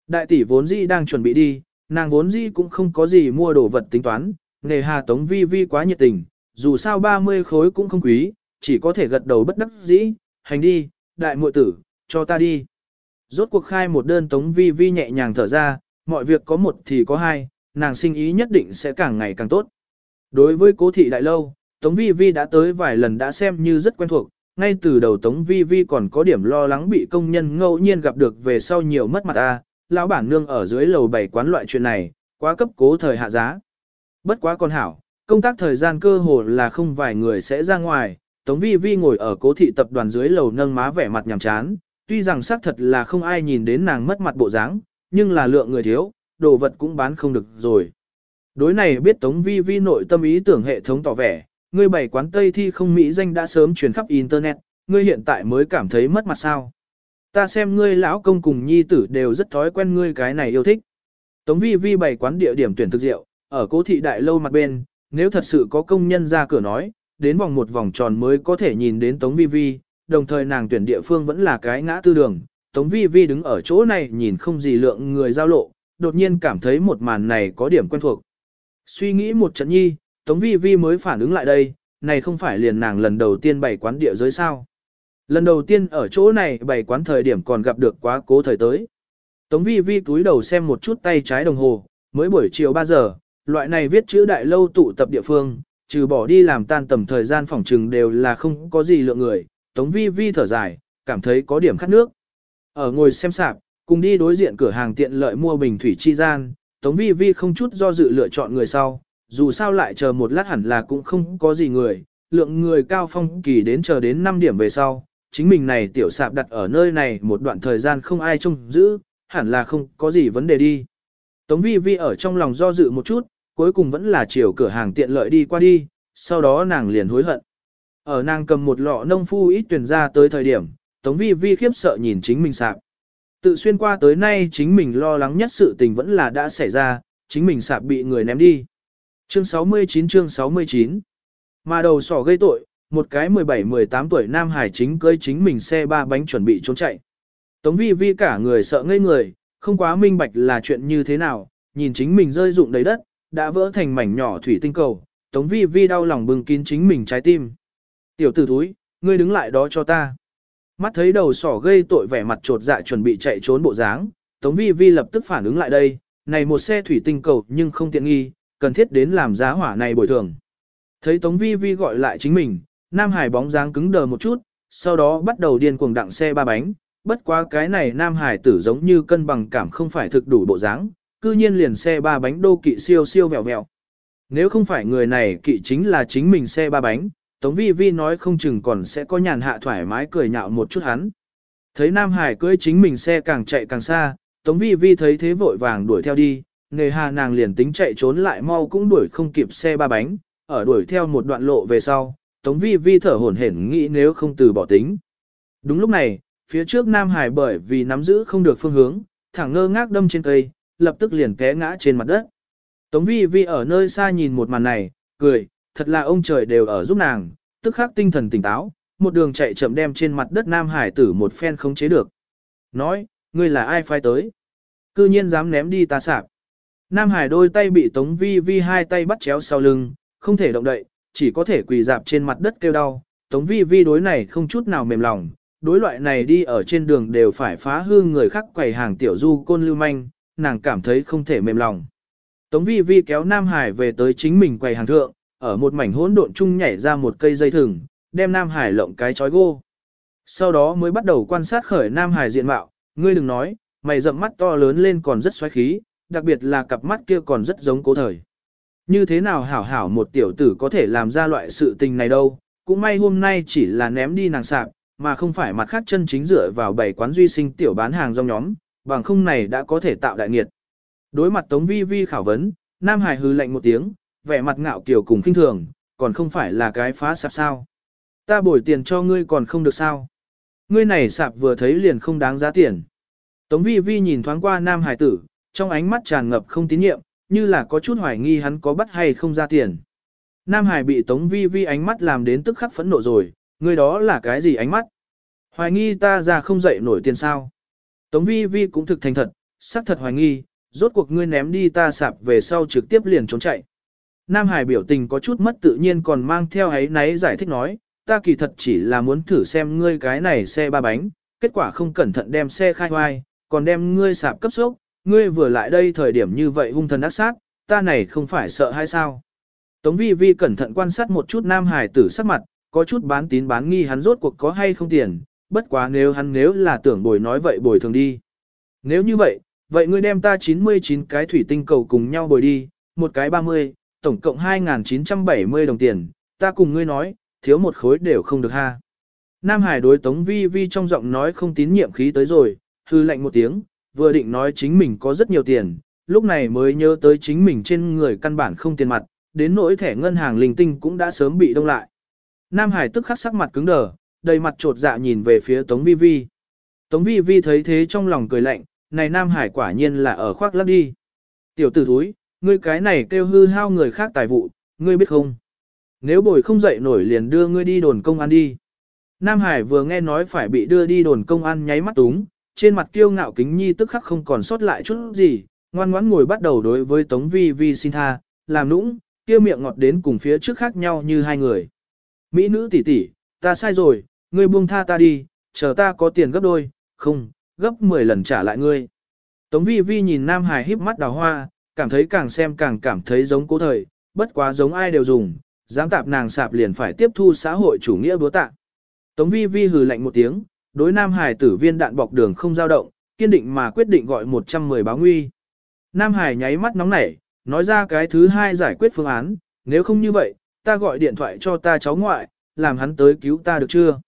Đại tỷ vốn dĩ đang chuẩn bị đi, nàng vốn dĩ cũng không có gì mua đồ vật tính toán, nề hà tống vi vi quá nhiệt tình, dù sao 30 khối cũng không quý, chỉ có thể gật đầu bất đắc dĩ, hành đi, đại muội tử, cho ta đi. Rốt cuộc khai một đơn tống vi vi nhẹ nhàng thở ra, mọi việc có một thì có hai, nàng sinh ý nhất định sẽ càng ngày càng tốt. Đối với cố thị đại lâu, tống vi vi đã tới vài lần đã xem như rất quen thuộc, ngay từ đầu tống vi vi còn có điểm lo lắng bị công nhân ngẫu nhiên gặp được về sau nhiều mất mặt ta, lão bản nương ở dưới lầu bảy quán loại chuyện này, quá cấp cố thời hạ giá. Bất quá con hảo, công tác thời gian cơ hồ là không vài người sẽ ra ngoài, Tống Vi Vi ngồi ở cố thị tập đoàn dưới lầu nâng má vẻ mặt nhàm chán, tuy rằng xác thật là không ai nhìn đến nàng mất mặt bộ dáng, nhưng là lượng người thiếu, đồ vật cũng bán không được rồi. Đối này biết Tống Vi Vi nội tâm ý tưởng hệ thống tỏ vẻ, ngươi bày quán Tây thi không mỹ danh đã sớm truyền khắp Internet, ngươi hiện tại mới cảm thấy mất mặt sao. Ta xem ngươi lão công cùng nhi tử đều rất thói quen ngươi cái này yêu thích. Tống vi vi bày quán địa điểm tuyển thực rượu, ở cố thị đại lâu mặt bên, nếu thật sự có công nhân ra cửa nói, đến vòng một vòng tròn mới có thể nhìn đến Tống vi vi, đồng thời nàng tuyển địa phương vẫn là cái ngã tư đường. Tống vi vi đứng ở chỗ này nhìn không gì lượng người giao lộ, đột nhiên cảm thấy một màn này có điểm quen thuộc. Suy nghĩ một trận nhi, Tống vi vi mới phản ứng lại đây, này không phải liền nàng lần đầu tiên bày quán địa giới sao. Lần đầu tiên ở chỗ này bày quán thời điểm còn gặp được quá cố thời tới. Tống vi vi túi đầu xem một chút tay trái đồng hồ, mới buổi chiều 3 giờ, loại này viết chữ đại lâu tụ tập địa phương, trừ bỏ đi làm tan tầm thời gian phòng trừng đều là không có gì lượng người. Tống vi vi thở dài, cảm thấy có điểm khát nước. Ở ngồi xem sạp, cùng đi đối diện cửa hàng tiện lợi mua bình thủy chi gian, Tống vi vi không chút do dự lựa chọn người sau, dù sao lại chờ một lát hẳn là cũng không có gì người, lượng người cao phong kỳ đến chờ đến 5 điểm về sau, chính mình này tiểu sạp đặt ở nơi này một đoạn thời gian không ai trông giữ, hẳn là không có gì vấn đề đi. Tống vi vi ở trong lòng do dự một chút, cuối cùng vẫn là chiều cửa hàng tiện lợi đi qua đi, sau đó nàng liền hối hận. Ở nàng cầm một lọ nông phu ít tuyển ra tới thời điểm, Tống vi vi khiếp sợ nhìn chính mình sạp. Tự xuyên qua tới nay chính mình lo lắng nhất sự tình vẫn là đã xảy ra, chính mình sạp bị người ném đi. Chương 69 chương 69 Mà đầu sỏ gây tội, một cái 17-18 tuổi nam hải chính cưới chính mình xe ba bánh chuẩn bị trốn chạy. Tống vi vi cả người sợ ngây người, không quá minh bạch là chuyện như thế nào, nhìn chính mình rơi rụng đầy đất, đã vỡ thành mảnh nhỏ thủy tinh cầu, tống vi vi đau lòng bừng kín chính mình trái tim. Tiểu tử thúi, ngươi đứng lại đó cho ta. Mắt thấy đầu sỏ gây tội vẻ mặt trột dạ chuẩn bị chạy trốn bộ dáng, tống vi vi lập tức phản ứng lại đây, này một xe thủy tinh cầu nhưng không tiện nghi, cần thiết đến làm giá hỏa này bồi thường. Thấy Tống Vi Vi gọi lại chính mình, Nam Hải bóng dáng cứng đờ một chút, sau đó bắt đầu điên cuồng đặng xe ba bánh, bất quá cái này Nam Hải tử giống như cân bằng cảm không phải thực đủ bộ dáng, cư nhiên liền xe ba bánh đô kỵ siêu siêu vẹo vẹo. Nếu không phải người này kỵ chính là chính mình xe ba bánh, Tống Vi Vi nói không chừng còn sẽ có nhàn hạ thoải mái cười nhạo một chút hắn. Thấy Nam Hải cưỡi chính mình xe càng chạy càng xa, Tống Vi Vi thấy thế vội vàng đuổi theo đi, nghề hà nàng liền tính chạy trốn lại mau cũng đuổi không kịp xe ba bánh, ở đuổi theo một đoạn lộ về sau, Tống Vi Vi thở hổn hển nghĩ nếu không từ bỏ tính. Đúng lúc này, phía trước Nam Hải bởi vì nắm giữ không được phương hướng, thẳng ngơ ngác đâm trên cây, lập tức liền té ngã trên mặt đất. Tống Vi Vi ở nơi xa nhìn một màn này, cười, thật là ông trời đều ở giúp nàng, tức khắc tinh thần tỉnh táo, một đường chạy chậm đem trên mặt đất Nam Hải tử một phen không chế được. Nói, ngươi là ai phai tới? Cư nhiên dám ném đi ta sạp. Nam Hải đôi tay bị Tống Vi Vi hai tay bắt chéo sau lưng, không thể động đậy, chỉ có thể quỳ dạp trên mặt đất kêu đau. Tống Vi Vi đối này không chút nào mềm lòng, đối loại này đi ở trên đường đều phải phá hư người khác quầy hàng tiểu du côn lưu manh, nàng cảm thấy không thể mềm lòng. Tống Vi Vi kéo Nam Hải về tới chính mình quầy hàng thượng, ở một mảnh hỗn độn chung nhảy ra một cây dây thừng, đem Nam Hải lộng cái chói gô. Sau đó mới bắt đầu quan sát khởi Nam Hải diện mạo, ngươi đừng nói, mày rậm mắt to lớn lên còn rất xoáy khí, đặc biệt là cặp mắt kia còn rất giống cố thời. Như thế nào hảo hảo một tiểu tử có thể làm ra loại sự tình này đâu, cũng may hôm nay chỉ là ném đi nàng sạp, mà không phải mặt khác chân chính dựa vào bảy quán duy sinh tiểu bán hàng rong nhóm, bằng không này đã có thể tạo đại nghiệt. Đối mặt Tống Vi Vi khảo vấn, Nam Hải hư lạnh một tiếng, vẻ mặt ngạo kiều cùng khinh thường, còn không phải là cái phá sạp sao. Ta bồi tiền cho ngươi còn không được sao. Ngươi này sạp vừa thấy liền không đáng giá tiền. Tống Vi Vi nhìn thoáng qua Nam Hải tử, trong ánh mắt tràn ngập không tín nhiệm, như là có chút hoài nghi hắn có bắt hay không ra tiền. Nam Hải bị Tống Vi Vi ánh mắt làm đến tức khắc phẫn nộ rồi, ngươi đó là cái gì ánh mắt? Hoài nghi ta ra không dậy nổi tiền sao? Tống Vi Vi cũng thực thành thật, xác thật hoài nghi, rốt cuộc ngươi ném đi ta sạp về sau trực tiếp liền trốn chạy. Nam Hải biểu tình có chút mất tự nhiên còn mang theo ấy náy giải thích nói, ta kỳ thật chỉ là muốn thử xem ngươi cái này xe ba bánh, kết quả không cẩn thận đem xe khai hoai, còn đem ngươi sạp cấp sốc, ngươi vừa lại đây thời điểm như vậy hung thần ác sát, ta này không phải sợ hay sao? Tống vi vi cẩn thận quan sát một chút Nam Hải tử sắc mặt, có chút bán tín bán nghi hắn rốt cuộc có hay không tiền, bất quá nếu hắn nếu là tưởng bồi nói vậy bồi thường đi. Nếu như vậy, vậy ngươi đem ta 99 cái thủy tinh cầu cùng nhau bồi đi, một cái 30, tổng cộng 2.970 đồng tiền, ta cùng ngươi nói, thiếu một khối đều không được ha. Nam Hải đối Tống Vi Vi trong giọng nói không tín nhiệm khí tới rồi, hư lạnh một tiếng, vừa định nói chính mình có rất nhiều tiền, lúc này mới nhớ tới chính mình trên người căn bản không tiền mặt, đến nỗi thẻ ngân hàng linh tinh cũng đã sớm bị đông lại. Nam Hải tức khắc sắc mặt cứng đờ, đầy mặt trột dạ nhìn về phía Tống Vi Vi. Tống Vi Vi thấy thế trong lòng cười lạnh, này Nam Hải quả nhiên là ở khoác lắp đi. Tiểu tử thúi, ngươi cái này kêu hư hao người khác tài vụ, ngươi biết không? Nếu bồi không dậy nổi liền đưa ngươi đi đồn công an đi. Nam Hải vừa nghe nói phải bị đưa đi đồn công an nháy mắt túng, trên mặt kiêu ngạo kính nhi tức khắc không còn sót lại chút gì, ngoan ngoãn ngồi bắt đầu đối với Tống Vi Vi xin tha, làm nũng, kia miệng ngọt đến cùng phía trước khác nhau như hai người. Mỹ nữ tỷ tỷ, ta sai rồi, ngươi buông tha ta đi, chờ ta có tiền gấp đôi, không, gấp 10 lần trả lại ngươi. Tống Vi Vi nhìn Nam Hải híp mắt đào hoa, cảm thấy càng xem càng cảm thấy giống cố thời, bất quá giống ai đều dùng, dám tạp nàng sạp liền phải tiếp thu xã hội chủ nghĩa búa tạ. Tống Vi Vi hừ lạnh một tiếng, đối Nam Hải tử viên đạn bọc đường không dao động, kiên định mà quyết định gọi 110 báo nguy. Nam Hải nháy mắt nóng nảy, nói ra cái thứ hai giải quyết phương án, nếu không như vậy, ta gọi điện thoại cho ta cháu ngoại, làm hắn tới cứu ta được chưa?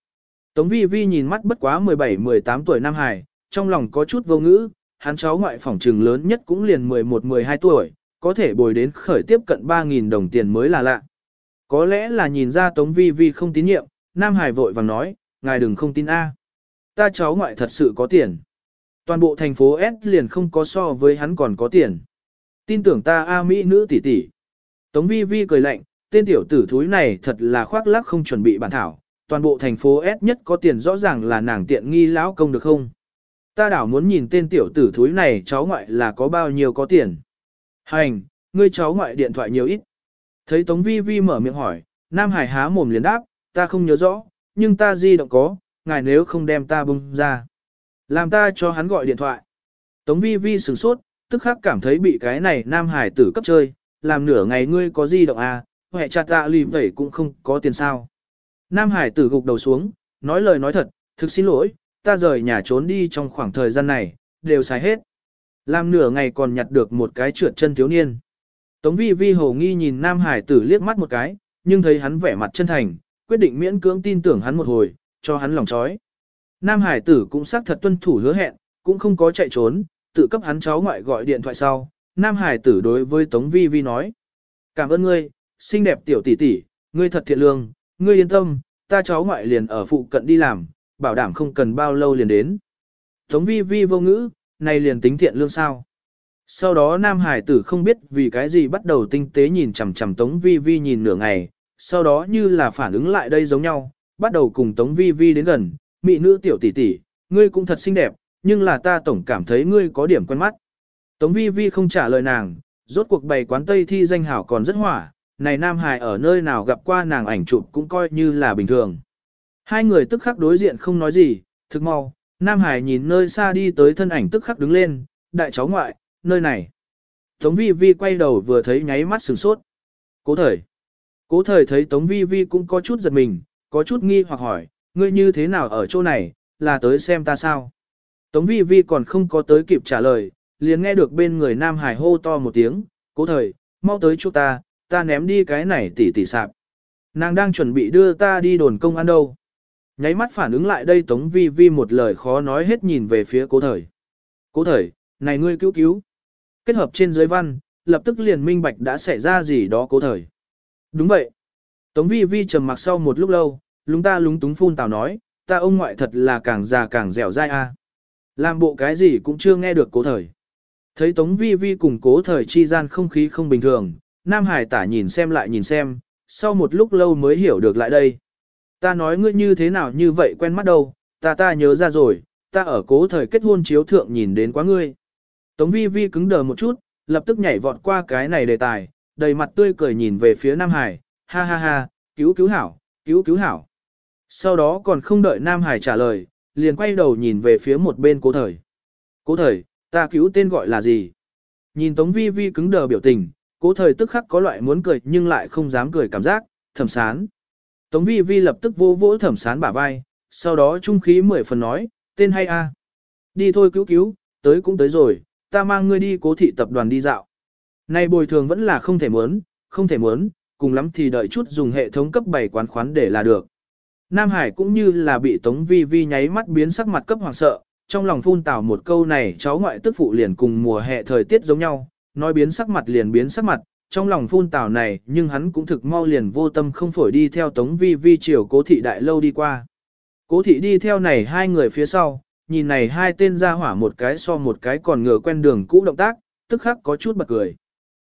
Tống Vi Vi nhìn mắt bất quá 17-18 tuổi Nam Hải, trong lòng có chút vô ngữ, hắn cháu ngoại phỏng trừng lớn nhất cũng liền 11-12 tuổi, có thể bồi đến khởi tiếp cận 3.000 đồng tiền mới là lạ. Có lẽ là nhìn ra Tống Vi Vi không tín nhiệm, Nam Hải vội vàng nói, ngài đừng không tin A. Ta cháu ngoại thật sự có tiền. Toàn bộ thành phố S liền không có so với hắn còn có tiền. Tin tưởng ta A Mỹ nữ tỷ tỷ. Tống Vi Vi cười lạnh, tên tiểu tử thúi này thật là khoác lác không chuẩn bị bản thảo. Toàn bộ thành phố S nhất có tiền rõ ràng là nàng tiện nghi lão công được không? Ta đảo muốn nhìn tên tiểu tử thúi này cháu ngoại là có bao nhiêu có tiền. Hành, ngươi cháu ngoại điện thoại nhiều ít. Thấy Tống Vi Vi mở miệng hỏi, Nam Hải há mồm liền đáp, ta không nhớ rõ, nhưng ta di động có, ngài nếu không đem ta bung ra. Làm ta cho hắn gọi điện thoại. Tống Vi Vi sửng sốt, tức khắc cảm thấy bị cái này nam hải tử cấp chơi, làm nửa ngày ngươi có di động à, hệ chặt tạ lì vậy cũng không có tiền sao. Nam hải tử gục đầu xuống, nói lời nói thật, thực xin lỗi, ta rời nhà trốn đi trong khoảng thời gian này, đều xài hết. Làm nửa ngày còn nhặt được một cái trượt chân thiếu niên. Tống vi vi hồ nghi nhìn Nam Hải tử liếc mắt một cái, nhưng thấy hắn vẻ mặt chân thành, quyết định miễn cưỡng tin tưởng hắn một hồi, cho hắn lòng chói. Nam Hải tử cũng xác thật tuân thủ hứa hẹn, cũng không có chạy trốn, tự cấp hắn cháu ngoại gọi điện thoại sau. Nam Hải tử đối với Tống Vi Vi nói. Cảm ơn ngươi, xinh đẹp tiểu tỷ tỷ, ngươi thật thiện lương, ngươi yên tâm, ta cháu ngoại liền ở phụ cận đi làm, bảo đảm không cần bao lâu liền đến. Tống Vi Vi vô ngữ, này liền tính thiện lương sao. Sau đó Nam Hải tử không biết vì cái gì bắt đầu tinh tế nhìn chằm chằm Tống Vi Vi nhìn nửa ngày, sau đó như là phản ứng lại đây giống nhau, bắt đầu cùng Tống Vi Vi đến gần, mị nữ tiểu tỷ tỷ, ngươi cũng thật xinh đẹp, nhưng là ta tổng cảm thấy ngươi có điểm quen mắt. Tống Vi Vi không trả lời nàng, rốt cuộc bày quán Tây thi danh hảo còn rất hỏa, này Nam Hải ở nơi nào gặp qua nàng ảnh chụp cũng coi như là bình thường. Hai người tức khắc đối diện không nói gì, thực mau, Nam Hải nhìn nơi xa đi tới thân ảnh tức khắc đứng lên, đại cháu ngoại, nơi này. Tống Vi Vi quay đầu vừa thấy nháy mắt sửng sốt. Cố thời. Cố thời thấy Tống Vi Vi cũng có chút giật mình, có chút nghi hoặc hỏi, ngươi như thế nào ở chỗ này, là tới xem ta sao? Tống Vi Vi còn không có tới kịp trả lời, liền nghe được bên người Nam Hải hô to một tiếng, cố thời, mau tới chỗ ta, ta ném đi cái này tỉ tỉ sạp. Nàng đang chuẩn bị đưa ta đi đồn công an đâu. Nháy mắt phản ứng lại đây Tống Vi Vi một lời khó nói hết nhìn về phía cố thời. Cố thời, này ngươi cứu cứu. Kết hợp trên dưới văn, lập tức liền minh bạch đã xảy ra gì đó cố thời. Đúng vậy. Tống Vi Vi trầm mặc sau một lúc lâu, lúng ta lúng túng phun tào nói, ta ông ngoại thật là càng già càng dẻo dai a. Làm bộ cái gì cũng chưa nghe được cố thời. Thấy Tống Vi Vi cùng cố thời chi gian không khí không bình thường, Nam Hải tả nhìn xem lại nhìn xem, sau một lúc lâu mới hiểu được lại đây. Ta nói ngươi như thế nào như vậy quen mắt đâu, ta ta nhớ ra rồi, ta ở cố thời kết hôn chiếu thượng nhìn đến quá ngươi. Tống vi vi cứng đờ một chút, lập tức nhảy vọt qua cái này đề tài, đầy mặt tươi cười nhìn về phía Nam Hải, ha ha ha, cứu cứu hảo, cứu cứu hảo. Sau đó còn không đợi Nam Hải trả lời, liền quay đầu nhìn về phía một bên cố thời. Cố thời, ta cứu tên gọi là gì? Nhìn Tống vi vi cứng đờ biểu tình, cố thời tức khắc có loại muốn cười nhưng lại không dám cười cảm giác, thầm sán. Tống vi vi lập tức vô vỗ thẩm sán bả vai, sau đó trung khí mười phần nói, tên hay a Đi thôi cứu cứu, tới cũng tới rồi, ta mang ngươi đi cố thị tập đoàn đi dạo. Này bồi thường vẫn là không thể muốn, không thể muốn, cùng lắm thì đợi chút dùng hệ thống cấp 7 quán khoán để là được. Nam Hải cũng như là bị Tống Vi Vi nháy mắt biến sắc mặt cấp hoàng sợ, trong lòng phun tào một câu này cháu ngoại tức phụ liền cùng mùa hè thời tiết giống nhau, nói biến sắc mặt liền biến sắc mặt, trong lòng phun tào này nhưng hắn cũng thực mau liền vô tâm không phổi đi theo Tống Vi Vi chiều cố thị đại lâu đi qua. Cố thị đi theo này hai người phía sau, nhìn này hai tên ra hỏa một cái so một cái còn ngừa quen đường cũ động tác, tức khắc có chút bật cười.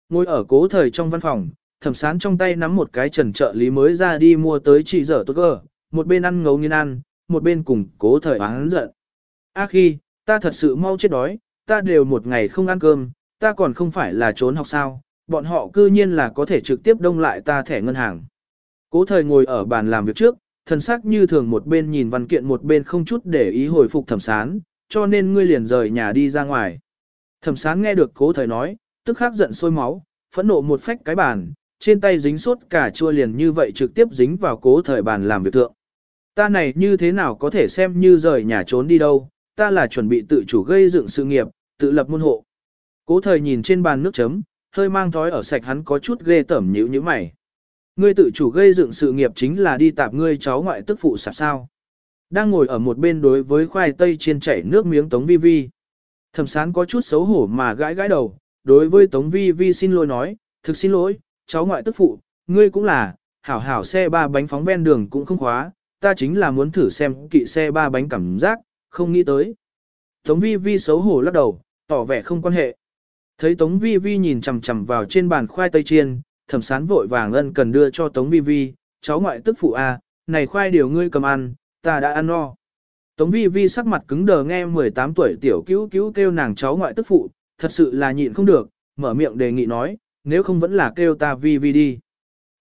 Ngồi ở cố thời trong văn phòng, thẩm sán trong tay nắm một cái trần trợ lý mới ra đi mua tới chỉ dở tốt gờ, một bên ăn ngấu nghiên ăn, một bên cùng cố thời oán giận. A khi, ta thật sự mau chết đói, ta đều một ngày không ăn cơm, ta còn không phải là trốn học sao, bọn họ cư nhiên là có thể trực tiếp đông lại ta thẻ ngân hàng. Cố thời ngồi ở bàn làm việc trước, thần sắc như thường một bên nhìn văn kiện một bên không chút để ý hồi phục thẩm sán, cho nên ngươi liền rời nhà đi ra ngoài. Thẩm sán nghe được cố thời nói, tức khắc giận sôi máu, phẫn nộ một phách cái bàn, trên tay dính suốt cả chua liền như vậy trực tiếp dính vào cố thời bàn làm việc tượng. Ta này như thế nào có thể xem như rời nhà trốn đi đâu, ta là chuẩn bị tự chủ gây dựng sự nghiệp, tự lập môn hộ. Cố thời nhìn trên bàn nước chấm, hơi mang thói ở sạch hắn có chút ghê tởm nhíu như mày. Ngươi tự chủ gây dựng sự nghiệp chính là đi tạp ngươi cháu ngoại tức phụ sạp sao. Đang ngồi ở một bên đối với khoai tây chiên chảy nước miếng Tống Vi Vi. Thẩm sán có chút xấu hổ mà gãi gãi đầu, đối với Tống Vi Vi xin lỗi nói, thực xin lỗi, cháu ngoại tức phụ, ngươi cũng là, hảo hảo xe ba bánh phóng ven đường cũng không khóa, ta chính là muốn thử xem kỵ xe ba bánh cảm giác, không nghĩ tới. Tống Vi Vi xấu hổ lắc đầu, tỏ vẻ không quan hệ. Thấy Tống Vi Vi nhìn chằm chằm vào trên bàn khoai tây chiên, thẩm sán vội vàng ân cần đưa cho Tống Vi Vi, cháu ngoại tức phụ a, à, này khoai điều ngươi cầm ăn, ta đã ăn no. Tống Vi Vi sắc mặt cứng đờ nghe 18 tuổi tiểu cứu cứu kêu nàng cháu ngoại tức phụ, thật sự là nhịn không được, mở miệng đề nghị nói, nếu không vẫn là kêu ta Vi Vi đi.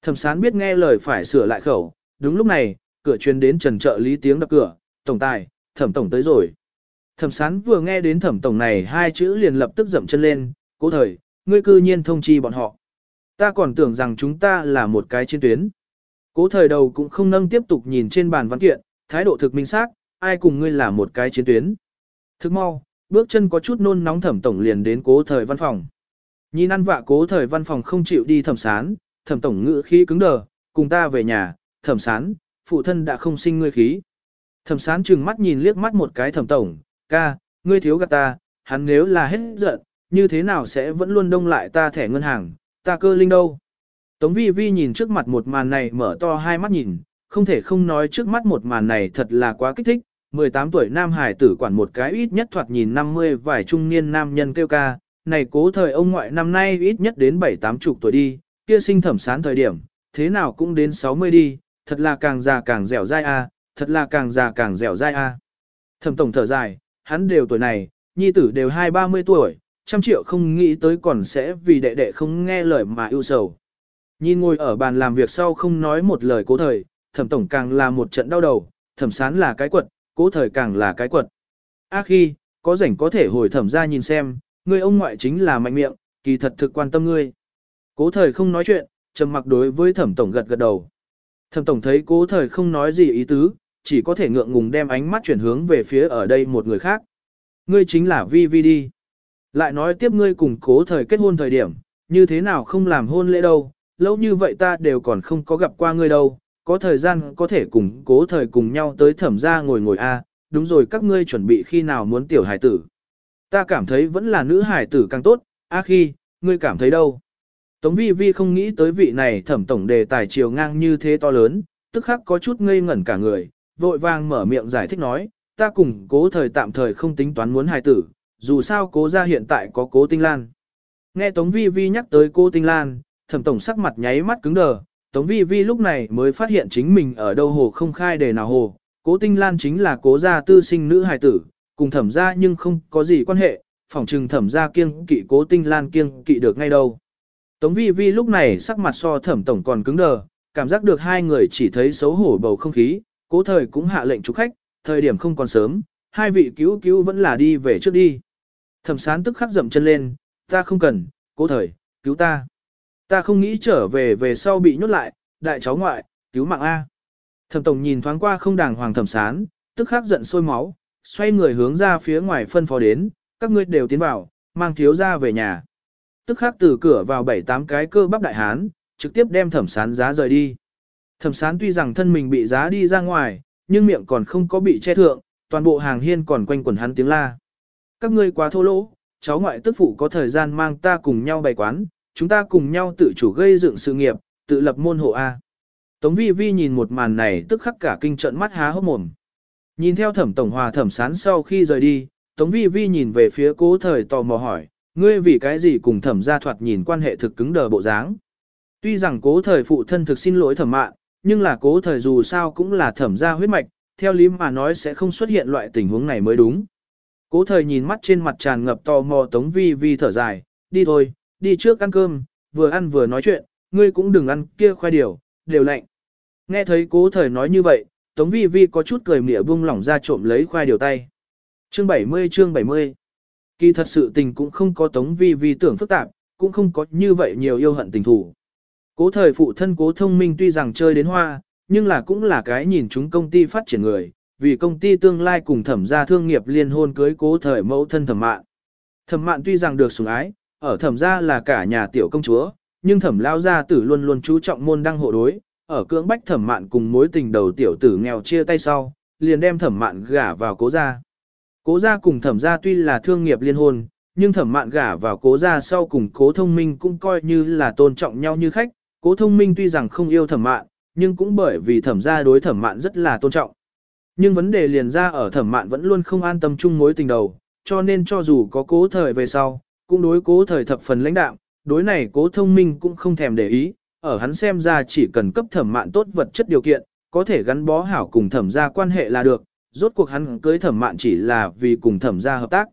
Thẩm sán biết nghe lời phải sửa lại khẩu, đúng lúc này, cửa truyền đến trần trợ lý tiếng đập cửa, tổng tài, thẩm tổng tới rồi. Thẩm sán vừa nghe đến thẩm tổng này hai chữ liền lập tức dậm chân lên, cố thời, ngươi cư nhiên thông chi bọn họ. Ta còn tưởng rằng chúng ta là một cái chiến tuyến. Cố thời đầu cũng không nâng tiếp tục nhìn trên bàn văn kiện, thái độ thực minh xác, ai cùng ngươi là một cái chiến tuyến. Thức mau, bước chân có chút nôn nóng thẩm tổng liền đến cố thời văn phòng. Nhìn ăn vạ cố thời văn phòng không chịu đi thẩm sán, thẩm tổng ngữ khí cứng đờ, cùng ta về nhà, thẩm sán, phụ thân đã không sinh ngươi khí. Thẩm sán trừng mắt nhìn liếc mắt một cái thẩm tổng, ca, ngươi thiếu gạt ta, hắn nếu là hết giận, như thế nào sẽ vẫn luôn đông lại ta thẻ ngân hàng, ta cơ linh đâu. Tống vi vi nhìn trước mặt một màn này mở to hai mắt nhìn, không thể không nói trước mắt một màn này thật là quá kích thích. 18 tuổi nam hải tử quản một cái ít nhất thoạt nhìn 50 vài trung niên nam nhân kêu ca, này cố thời ông ngoại năm nay ít nhất đến 7-8 chục tuổi đi, kia sinh thẩm sán thời điểm, thế nào cũng đến 60 đi, thật là càng già càng dẻo dai a, thật là càng già càng dẻo dai a. Thẩm tổng thở dài, hắn đều tuổi này, nhi tử đều hai ba mươi tuổi, trăm triệu không nghĩ tới còn sẽ vì đệ đệ không nghe lời mà ưu sầu. Nhìn ngồi ở bàn làm việc sau không nói một lời cố thời, thẩm tổng càng là một trận đau đầu, thẩm sán là cái quật, cố thời càng là cái quật. A khi, có rảnh có thể hồi thẩm ra nhìn xem, người ông ngoại chính là mạnh miệng, kỳ thật thực quan tâm ngươi. Cố thời không nói chuyện, trầm mặc đối với thẩm tổng gật gật đầu. Thẩm tổng thấy cố thời không nói gì ý tứ, chỉ có thể ngượng ngùng đem ánh mắt chuyển hướng về phía ở đây một người khác. Ngươi chính là Vi Vi đi. Lại nói tiếp ngươi cùng cố thời kết hôn thời điểm, như thế nào không làm hôn lễ đâu, lâu như vậy ta đều còn không có gặp qua ngươi đâu, có thời gian có thể cùng cố thời cùng nhau tới thẩm ra ngồi ngồi a. đúng rồi các ngươi chuẩn bị khi nào muốn tiểu hải tử. Ta cảm thấy vẫn là nữ hải tử càng tốt, a khi, ngươi cảm thấy đâu. Tống vi vi không nghĩ tới vị này thẩm tổng đề tài chiều ngang như thế to lớn, tức khắc có chút ngây ngẩn cả người, vội vàng mở miệng giải thích nói, ta cùng cố thời tạm thời không tính toán muốn hài tử, dù sao cố ra hiện tại có cố tinh lan. Nghe Tống Vi Vi nhắc tới cô tinh lan, thẩm tổng sắc mặt nháy mắt cứng đờ, Tống Vi Vi lúc này mới phát hiện chính mình ở đâu hồ không khai để nào hồ, cố tinh lan chính là cố gia tư sinh nữ hài tử, cùng thẩm gia nhưng không có gì quan hệ, phỏng trừng thẩm gia kiêng kỵ cố tinh lan kiêng kỵ được ngay đâu. Tống Vi Vi lúc này sắc mặt so thẩm tổng còn cứng đờ, cảm giác được hai người chỉ thấy xấu hổ bầu không khí, cố thời cũng hạ lệnh chúc khách, thời điểm không còn sớm, hai vị cứu cứu vẫn là đi về trước đi. Thẩm sán tức khắc dậm chân lên, ta không cần, cố thời, cứu ta. Ta không nghĩ trở về về sau bị nhốt lại, đại cháu ngoại, cứu mạng A. Thẩm tổng nhìn thoáng qua không đàng hoàng thẩm sán, tức khắc giận sôi máu, xoay người hướng ra phía ngoài phân phó đến, các ngươi đều tiến vào, mang thiếu ra về nhà. Tức khắc từ cửa vào bảy tám cái cơ bắp đại hán, trực tiếp đem thẩm sán giá rời đi. Thẩm sán tuy rằng thân mình bị giá đi ra ngoài, nhưng miệng còn không có bị che thượng, toàn bộ hàng hiên còn quanh quẩn hắn tiếng la. Các ngươi quá thô lỗ, cháu ngoại tức phụ có thời gian mang ta cùng nhau bày quán, chúng ta cùng nhau tự chủ gây dựng sự nghiệp, tự lập môn hộ A. Tống vi vi nhìn một màn này tức khắc cả kinh trận mắt há hốc mồm. Nhìn theo thẩm tổng hòa thẩm sán sau khi rời đi, Tống vi vi nhìn về phía cố thời tò mò hỏi, ngươi vì cái gì cùng thẩm gia thoạt nhìn quan hệ thực cứng đờ bộ dáng. Tuy rằng cố thời phụ thân thực xin lỗi thẩm mạn, nhưng là cố thời dù sao cũng là thẩm gia huyết mạch, theo lý mà nói sẽ không xuất hiện loại tình huống này mới đúng. Cố thời nhìn mắt trên mặt tràn ngập tò mò tống vi vi thở dài, đi thôi, đi trước ăn cơm, vừa ăn vừa nói chuyện, ngươi cũng đừng ăn kia khoai điều, đều lạnh. Nghe thấy cố thời nói như vậy, tống vi vi có chút cười mỉa buông lỏng ra trộm lấy khoai điều tay. Chương 70 chương 70 Kỳ thật sự tình cũng không có tống vi vi tưởng phức tạp, cũng không có như vậy nhiều yêu hận tình thủ. Cố thời phụ thân cố thông minh tuy rằng chơi đến hoa, nhưng là cũng là cái nhìn chúng công ty phát triển người, vì công ty tương lai cùng thẩm gia thương nghiệp liên hôn cưới cố thời mẫu thân thẩm mạn. Thẩm mạn tuy rằng được sủng ái, ở thẩm gia là cả nhà tiểu công chúa, nhưng thẩm lao gia tử luôn luôn chú trọng môn đăng hộ đối, ở cưỡng bách thẩm mạn cùng mối tình đầu tiểu tử nghèo chia tay sau, liền đem thẩm mạn gả vào cố gia. Cố gia cùng thẩm gia tuy là thương nghiệp liên hôn, nhưng thẩm mạn gả vào cố gia sau cùng cố thông minh cũng coi như là tôn trọng nhau như khách, Cố thông minh tuy rằng không yêu thẩm mạn, nhưng cũng bởi vì thẩm gia đối thẩm mạn rất là tôn trọng. Nhưng vấn đề liền ra ở thẩm mạn vẫn luôn không an tâm chung mối tình đầu, cho nên cho dù có cố thời về sau, cũng đối cố thời thập phần lãnh đạo, đối này cố thông minh cũng không thèm để ý, ở hắn xem ra chỉ cần cấp thẩm mạn tốt vật chất điều kiện, có thể gắn bó hảo cùng thẩm gia quan hệ là được, rốt cuộc hắn cưới thẩm mạn chỉ là vì cùng thẩm gia hợp tác.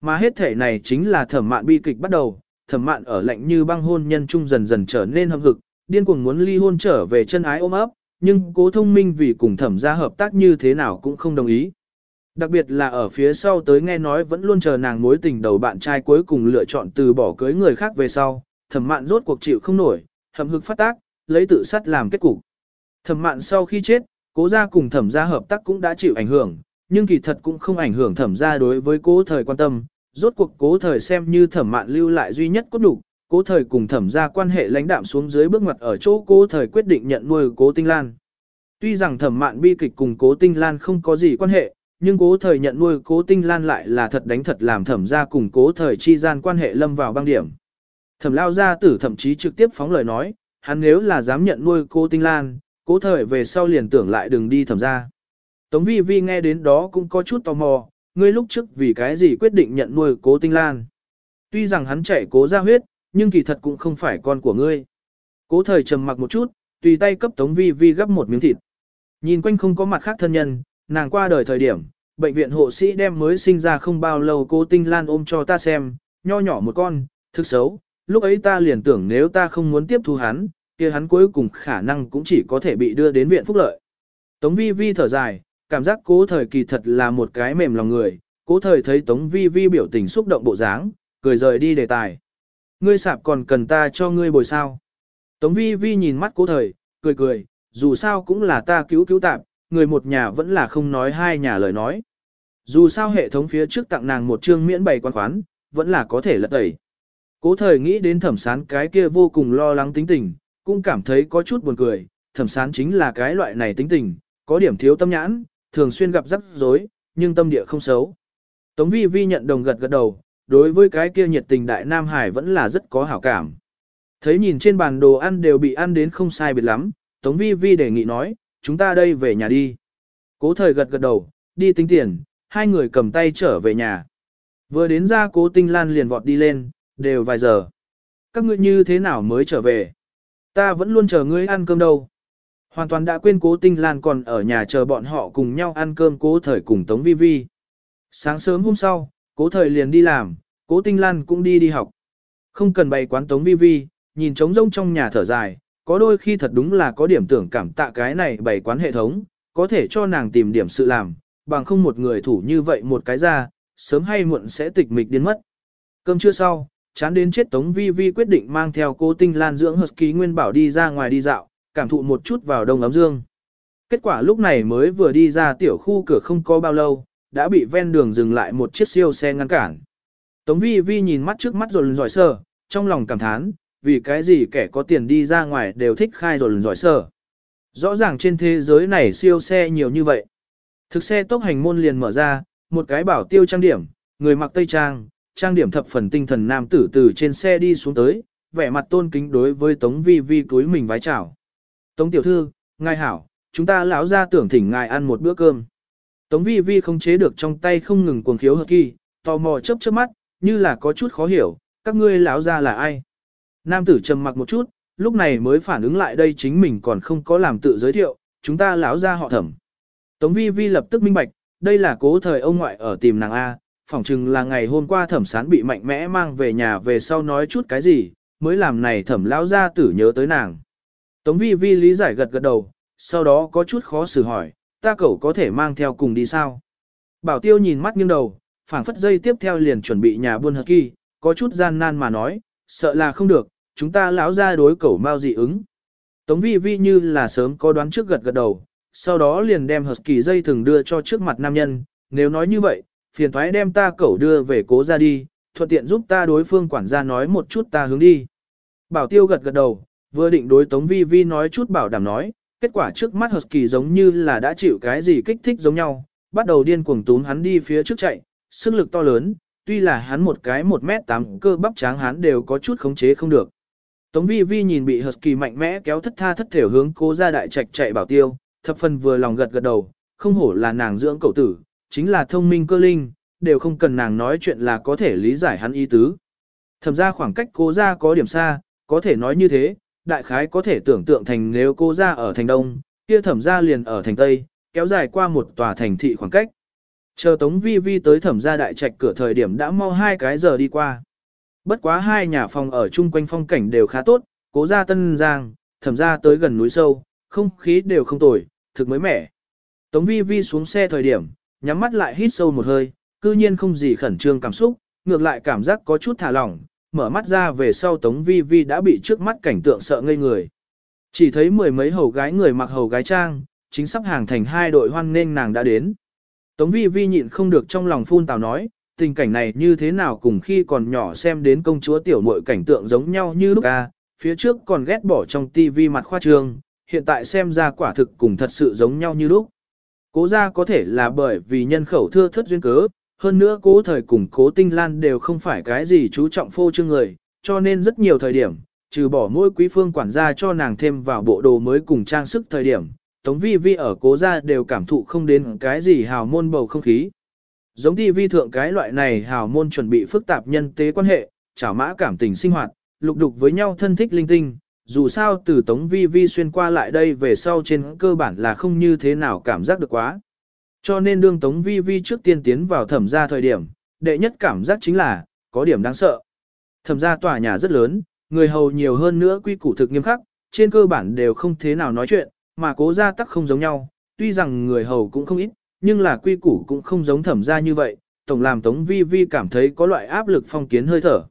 Mà hết thể này chính là thẩm mạn bi kịch bắt đầu, thẩm mạn ở lạnh như băng hôn nhân trung dần dần trở nên hâm hực, điên cuồng muốn ly hôn trở về chân ái ôm ấp, nhưng cố thông minh vì cùng thẩm gia hợp tác như thế nào cũng không đồng ý. Đặc biệt là ở phía sau tới nghe nói vẫn luôn chờ nàng mối tình đầu bạn trai cuối cùng lựa chọn từ bỏ cưới người khác về sau, thẩm mạn rốt cuộc chịu không nổi, hầm hực phát tác, lấy tự sát làm kết cục. Thẩm mạn sau khi chết, cố gia cùng thẩm gia hợp tác cũng đã chịu ảnh hưởng, nhưng kỳ thật cũng không ảnh hưởng thẩm gia đối với cố thời quan tâm, rốt cuộc cố thời xem như thẩm mạn lưu lại duy nhất cốt đủ, cố thời cùng thẩm gia quan hệ lãnh đạm xuống dưới bước ngoặt ở chỗ cố thời quyết định nhận nuôi cố tinh lan. Tuy rằng thẩm mạn bi kịch cùng cố tinh lan không có gì quan hệ, nhưng cố thời nhận nuôi cố tinh lan lại là thật đánh thật làm thẩm gia cùng cố thời chi gian quan hệ lâm vào băng điểm. Thẩm lao gia tử thậm chí trực tiếp phóng lời nói, hắn nếu là dám nhận nuôi cố tinh lan, cố thời về sau liền tưởng lại đừng đi thẩm gia. Tống vi vi nghe đến đó cũng có chút tò mò, ngươi lúc trước vì cái gì quyết định nhận nuôi cố tinh lan. Tuy rằng hắn chạy cố ra huyết, nhưng kỳ thật cũng không phải con của ngươi. Cố thời trầm mặc một chút, tùy tay cấp tống vi vi gấp một miếng thịt. Nhìn quanh không có mặt khác thân nhân, nàng qua đời thời điểm, bệnh viện hộ sĩ đem mới sinh ra không bao lâu cô tinh lan ôm cho ta xem, nho nhỏ một con, thực xấu, lúc ấy ta liền tưởng nếu ta không muốn tiếp thu hắn, kia hắn cuối cùng khả năng cũng chỉ có thể bị đưa đến viện phúc lợi. Tống vi vi thở dài, cảm giác cố thời kỳ thật là một cái mềm lòng người, cố thời thấy Tống vi vi biểu tình xúc động bộ dáng, cười rời đi đề tài. Ngươi sạp còn cần ta cho ngươi bồi sao. Tống vi vi nhìn mắt cố thời, cười cười, dù sao cũng là ta cứu cứu tạp, người một nhà vẫn là không nói hai nhà lời nói. Dù sao hệ thống phía trước tặng nàng một chương miễn bày quan khoán, vẫn là có thể lật tẩy. Cố thời nghĩ đến thẩm sán cái kia vô cùng lo lắng tính tình, cũng cảm thấy có chút buồn cười, thẩm sán chính là cái loại này tính tình, có điểm thiếu tâm nhãn, thường xuyên gặp rắc rối, nhưng tâm địa không xấu. Tống vi vi nhận đồng gật gật đầu, đối với cái kia nhiệt tình đại Nam Hải vẫn là rất có hảo cảm. Thấy nhìn trên bàn đồ ăn đều bị ăn đến không sai biệt lắm, Tống vi vi đề nghị nói, chúng ta đây về nhà đi. Cố thời gật gật đầu, đi tính tiền, hai người cầm tay trở về nhà. Vừa đến ra cố tinh lan liền vọt đi lên, đều vài giờ. Các ngươi như thế nào mới trở về? Ta vẫn luôn chờ ngươi ăn cơm đâu. Hoàn toàn đã quên cố tinh lan còn ở nhà chờ bọn họ cùng nhau ăn cơm cố thời cùng Tống Vi Vi. Sáng sớm hôm sau, cố thời liền đi làm, cố tinh lan cũng đi đi học. Không cần bày quán Tống Vi Vi, nhìn trống rông trong nhà thở dài, có đôi khi thật đúng là có điểm tưởng cảm tạ cái này bày quán hệ thống, có thể cho nàng tìm điểm sự làm, bằng không một người thủ như vậy một cái ra, sớm hay muộn sẽ tịch mịch điên mất. Cơm trưa sau, chán đến chết Tống Vi Vi quyết định mang theo cô Tinh Lan dưỡng Husky Nguyên Bảo đi ra ngoài đi dạo, cảm thụ một chút vào đông ấm dương. Kết quả lúc này mới vừa đi ra tiểu khu cửa không có bao lâu, đã bị ven đường dừng lại một chiếc siêu xe ngăn cản. Tống Vi Vi nhìn mắt trước mắt rồi giỏi sờ, trong lòng cảm thán, vì cái gì kẻ có tiền đi ra ngoài đều thích khai rồi giỏi sờ. Rõ ràng trên thế giới này siêu xe nhiều như vậy. Thực xe tốc hành môn liền mở ra, một cái bảo tiêu trang điểm, người mặc tây trang, trang điểm thập phần tinh thần nam tử từ trên xe đi xuống tới, vẻ mặt tôn kính đối với Tống Vi Vi túi mình vái chào. Tống tiểu thư, ngài hảo, chúng ta lão ra tưởng thỉnh ngài ăn một bữa cơm. Tống Vi Vi không chế được trong tay không ngừng cuồng khiếu hợp kỳ, tò mò chớp chớp mắt, như là có chút khó hiểu, các ngươi lão ra là ai? Nam tử trầm mặc một chút, lúc này mới phản ứng lại đây chính mình còn không có làm tự giới thiệu, chúng ta lão ra họ thẩm. Tống Vi Vi lập tức minh bạch, đây là cố thời ông ngoại ở tìm nàng A, phỏng chừng là ngày hôm qua thẩm sán bị mạnh mẽ mang về nhà về sau nói chút cái gì, mới làm này thẩm lão gia tử nhớ tới nàng. Tống vi vi lý giải gật gật đầu, sau đó có chút khó xử hỏi, ta cậu có thể mang theo cùng đi sao? Bảo tiêu nhìn mắt nghiêng đầu, phảng phất dây tiếp theo liền chuẩn bị nhà buôn hợp kỳ, có chút gian nan mà nói, sợ là không được, chúng ta lão ra đối cậu mau dị ứng. Tống vi vi như là sớm có đoán trước gật gật đầu, sau đó liền đem hợp kỳ dây thường đưa cho trước mặt nam nhân, nếu nói như vậy, phiền thoái đem ta cẩu đưa về cố ra đi, thuận tiện giúp ta đối phương quản gia nói một chút ta hướng đi. Bảo tiêu gật gật đầu, vừa định đối Tống Vi Vi nói chút bảo đảm nói, kết quả trước mắt Husky giống như là đã chịu cái gì kích thích giống nhau, bắt đầu điên cuồng túm hắn đi phía trước chạy, sức lực to lớn, tuy là hắn một cái 1 mét 8 cơ bắp tráng hắn đều có chút khống chế không được. Tống Vi Vi nhìn bị Husky mạnh mẽ kéo thất tha thất thể hướng cố ra đại trạch chạy bảo tiêu, thập phần vừa lòng gật gật đầu, không hổ là nàng dưỡng cậu tử, chính là thông minh cơ linh, đều không cần nàng nói chuyện là có thể lý giải hắn ý tứ. Thẩm ra khoảng cách cố ra có điểm xa, có thể nói như thế, đại khái có thể tưởng tượng thành nếu cố ra ở thành đông, kia thẩm ra liền ở thành tây, kéo dài qua một tòa thành thị khoảng cách. Chờ Tống Vi Vi tới thẩm ra đại trạch cửa thời điểm đã mau hai cái giờ đi qua. Bất quá hai nhà phòng ở chung quanh phong cảnh đều khá tốt, cố ra tân giang, thẩm ra tới gần núi sâu, không khí đều không tồi, thực mới mẻ. Tống Vi Vi xuống xe thời điểm, nhắm mắt lại hít sâu một hơi, cư nhiên không gì khẩn trương cảm xúc, ngược lại cảm giác có chút thả lỏng, mở mắt ra về sau Tống Vi Vi đã bị trước mắt cảnh tượng sợ ngây người. Chỉ thấy mười mấy hầu gái người mặc hầu gái trang, chính sắp hàng thành hai đội hoan nên nàng đã đến. Tống Vi Vi nhịn không được trong lòng phun tào nói, tình cảnh này như thế nào cùng khi còn nhỏ xem đến công chúa tiểu muội cảnh tượng giống nhau như lúc ca, phía trước còn ghét bỏ trong tivi mặt khoa trương, hiện tại xem ra quả thực cùng thật sự giống nhau như lúc. Cố ra có thể là bởi vì nhân khẩu thưa thất duyên cớ, hơn nữa cố thời cùng cố tinh lan đều không phải cái gì chú trọng phô trương người, cho nên rất nhiều thời điểm, trừ bỏ mỗi quý phương quản gia cho nàng thêm vào bộ đồ mới cùng trang sức thời điểm, Tống Vi Vi ở cố gia đều cảm thụ không đến cái gì hào môn bầu không khí. Giống ti vi thượng cái loại này hào môn chuẩn bị phức tạp nhân tế quan hệ, chảo mã cảm tình sinh hoạt, lục đục với nhau thân thích linh tinh, dù sao từ Tống Vi Vi xuyên qua lại đây về sau trên cơ bản là không như thế nào cảm giác được quá. Cho nên đương Tống Vi Vi trước tiên tiến vào thẩm gia thời điểm, đệ nhất cảm giác chính là, có điểm đáng sợ. Thẩm gia tòa nhà rất lớn, người hầu nhiều hơn nữa quy củ thực nghiêm khắc, trên cơ bản đều không thế nào nói chuyện, mà cố gia tắc không giống nhau, tuy rằng người hầu cũng không ít, nhưng là quy củ cũng không giống thẩm gia như vậy, tổng làm Tống Vi Vi cảm thấy có loại áp lực phong kiến hơi thở.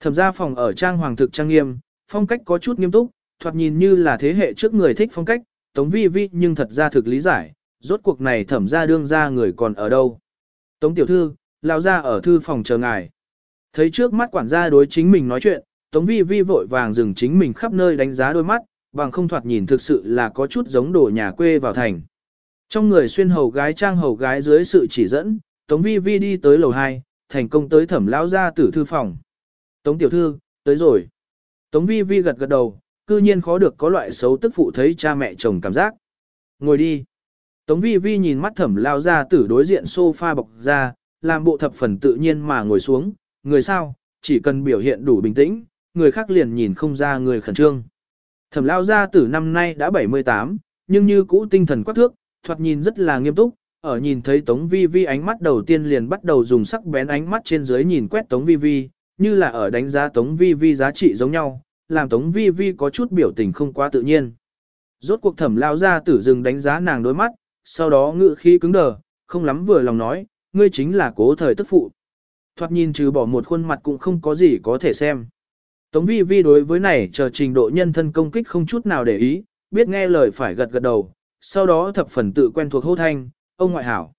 Thẩm gia phòng ở trang hoàng thực trang nghiêm, phong cách có chút nghiêm túc, thoạt nhìn như là thế hệ trước người thích phong cách, Tống Vi Vi nhưng thật ra thực lý giải, rốt cuộc này thẩm gia đương ra người còn ở đâu. Tống tiểu thư, lao ra ở thư phòng chờ ngài. Thấy trước mắt quản gia đối chính mình nói chuyện, Tống Vi Vi vội vàng dừng chính mình khắp nơi đánh giá đôi mắt, bằng không thoạt nhìn thực sự là có chút giống đồ nhà quê vào thành. Trong người xuyên hầu gái trang hầu gái dưới sự chỉ dẫn, Tống Vi Vi đi tới lầu 2, thành công tới thẩm lão gia tử thư phòng. Tống tiểu thư, tới rồi. Tống Vi Vi gật gật đầu, cư nhiên khó được có loại xấu tức phụ thấy cha mẹ chồng cảm giác. Ngồi đi. Tống Vi Vi nhìn mắt thẩm lao gia tử đối diện sofa bọc ra, làm bộ thập phần tự nhiên mà ngồi xuống, người sao, chỉ cần biểu hiện đủ bình tĩnh, người khác liền nhìn không ra người khẩn trương. Thẩm lao gia tử năm nay đã 78, nhưng như cũ tinh thần quắc thước, thoạt nhìn rất là nghiêm túc, ở nhìn thấy Tống Vi Vi ánh mắt đầu tiên liền bắt đầu dùng sắc bén ánh mắt trên dưới nhìn quét Tống Vi Vi, như là ở đánh giá Tống Vi Vi giá trị giống nhau, làm Tống Vi Vi có chút biểu tình không quá tự nhiên. Rốt cuộc thẩm lao ra tử dừng đánh giá nàng đôi mắt, sau đó ngự khí cứng đờ, không lắm vừa lòng nói, ngươi chính là cố thời tức phụ. Thoạt nhìn trừ bỏ một khuôn mặt cũng không có gì có thể xem. Tống Vi Vi đối với này chờ trình độ nhân thân công kích không chút nào để ý, biết nghe lời phải gật gật đầu, sau đó thập phần tự quen thuộc hô thanh, ông ngoại hảo.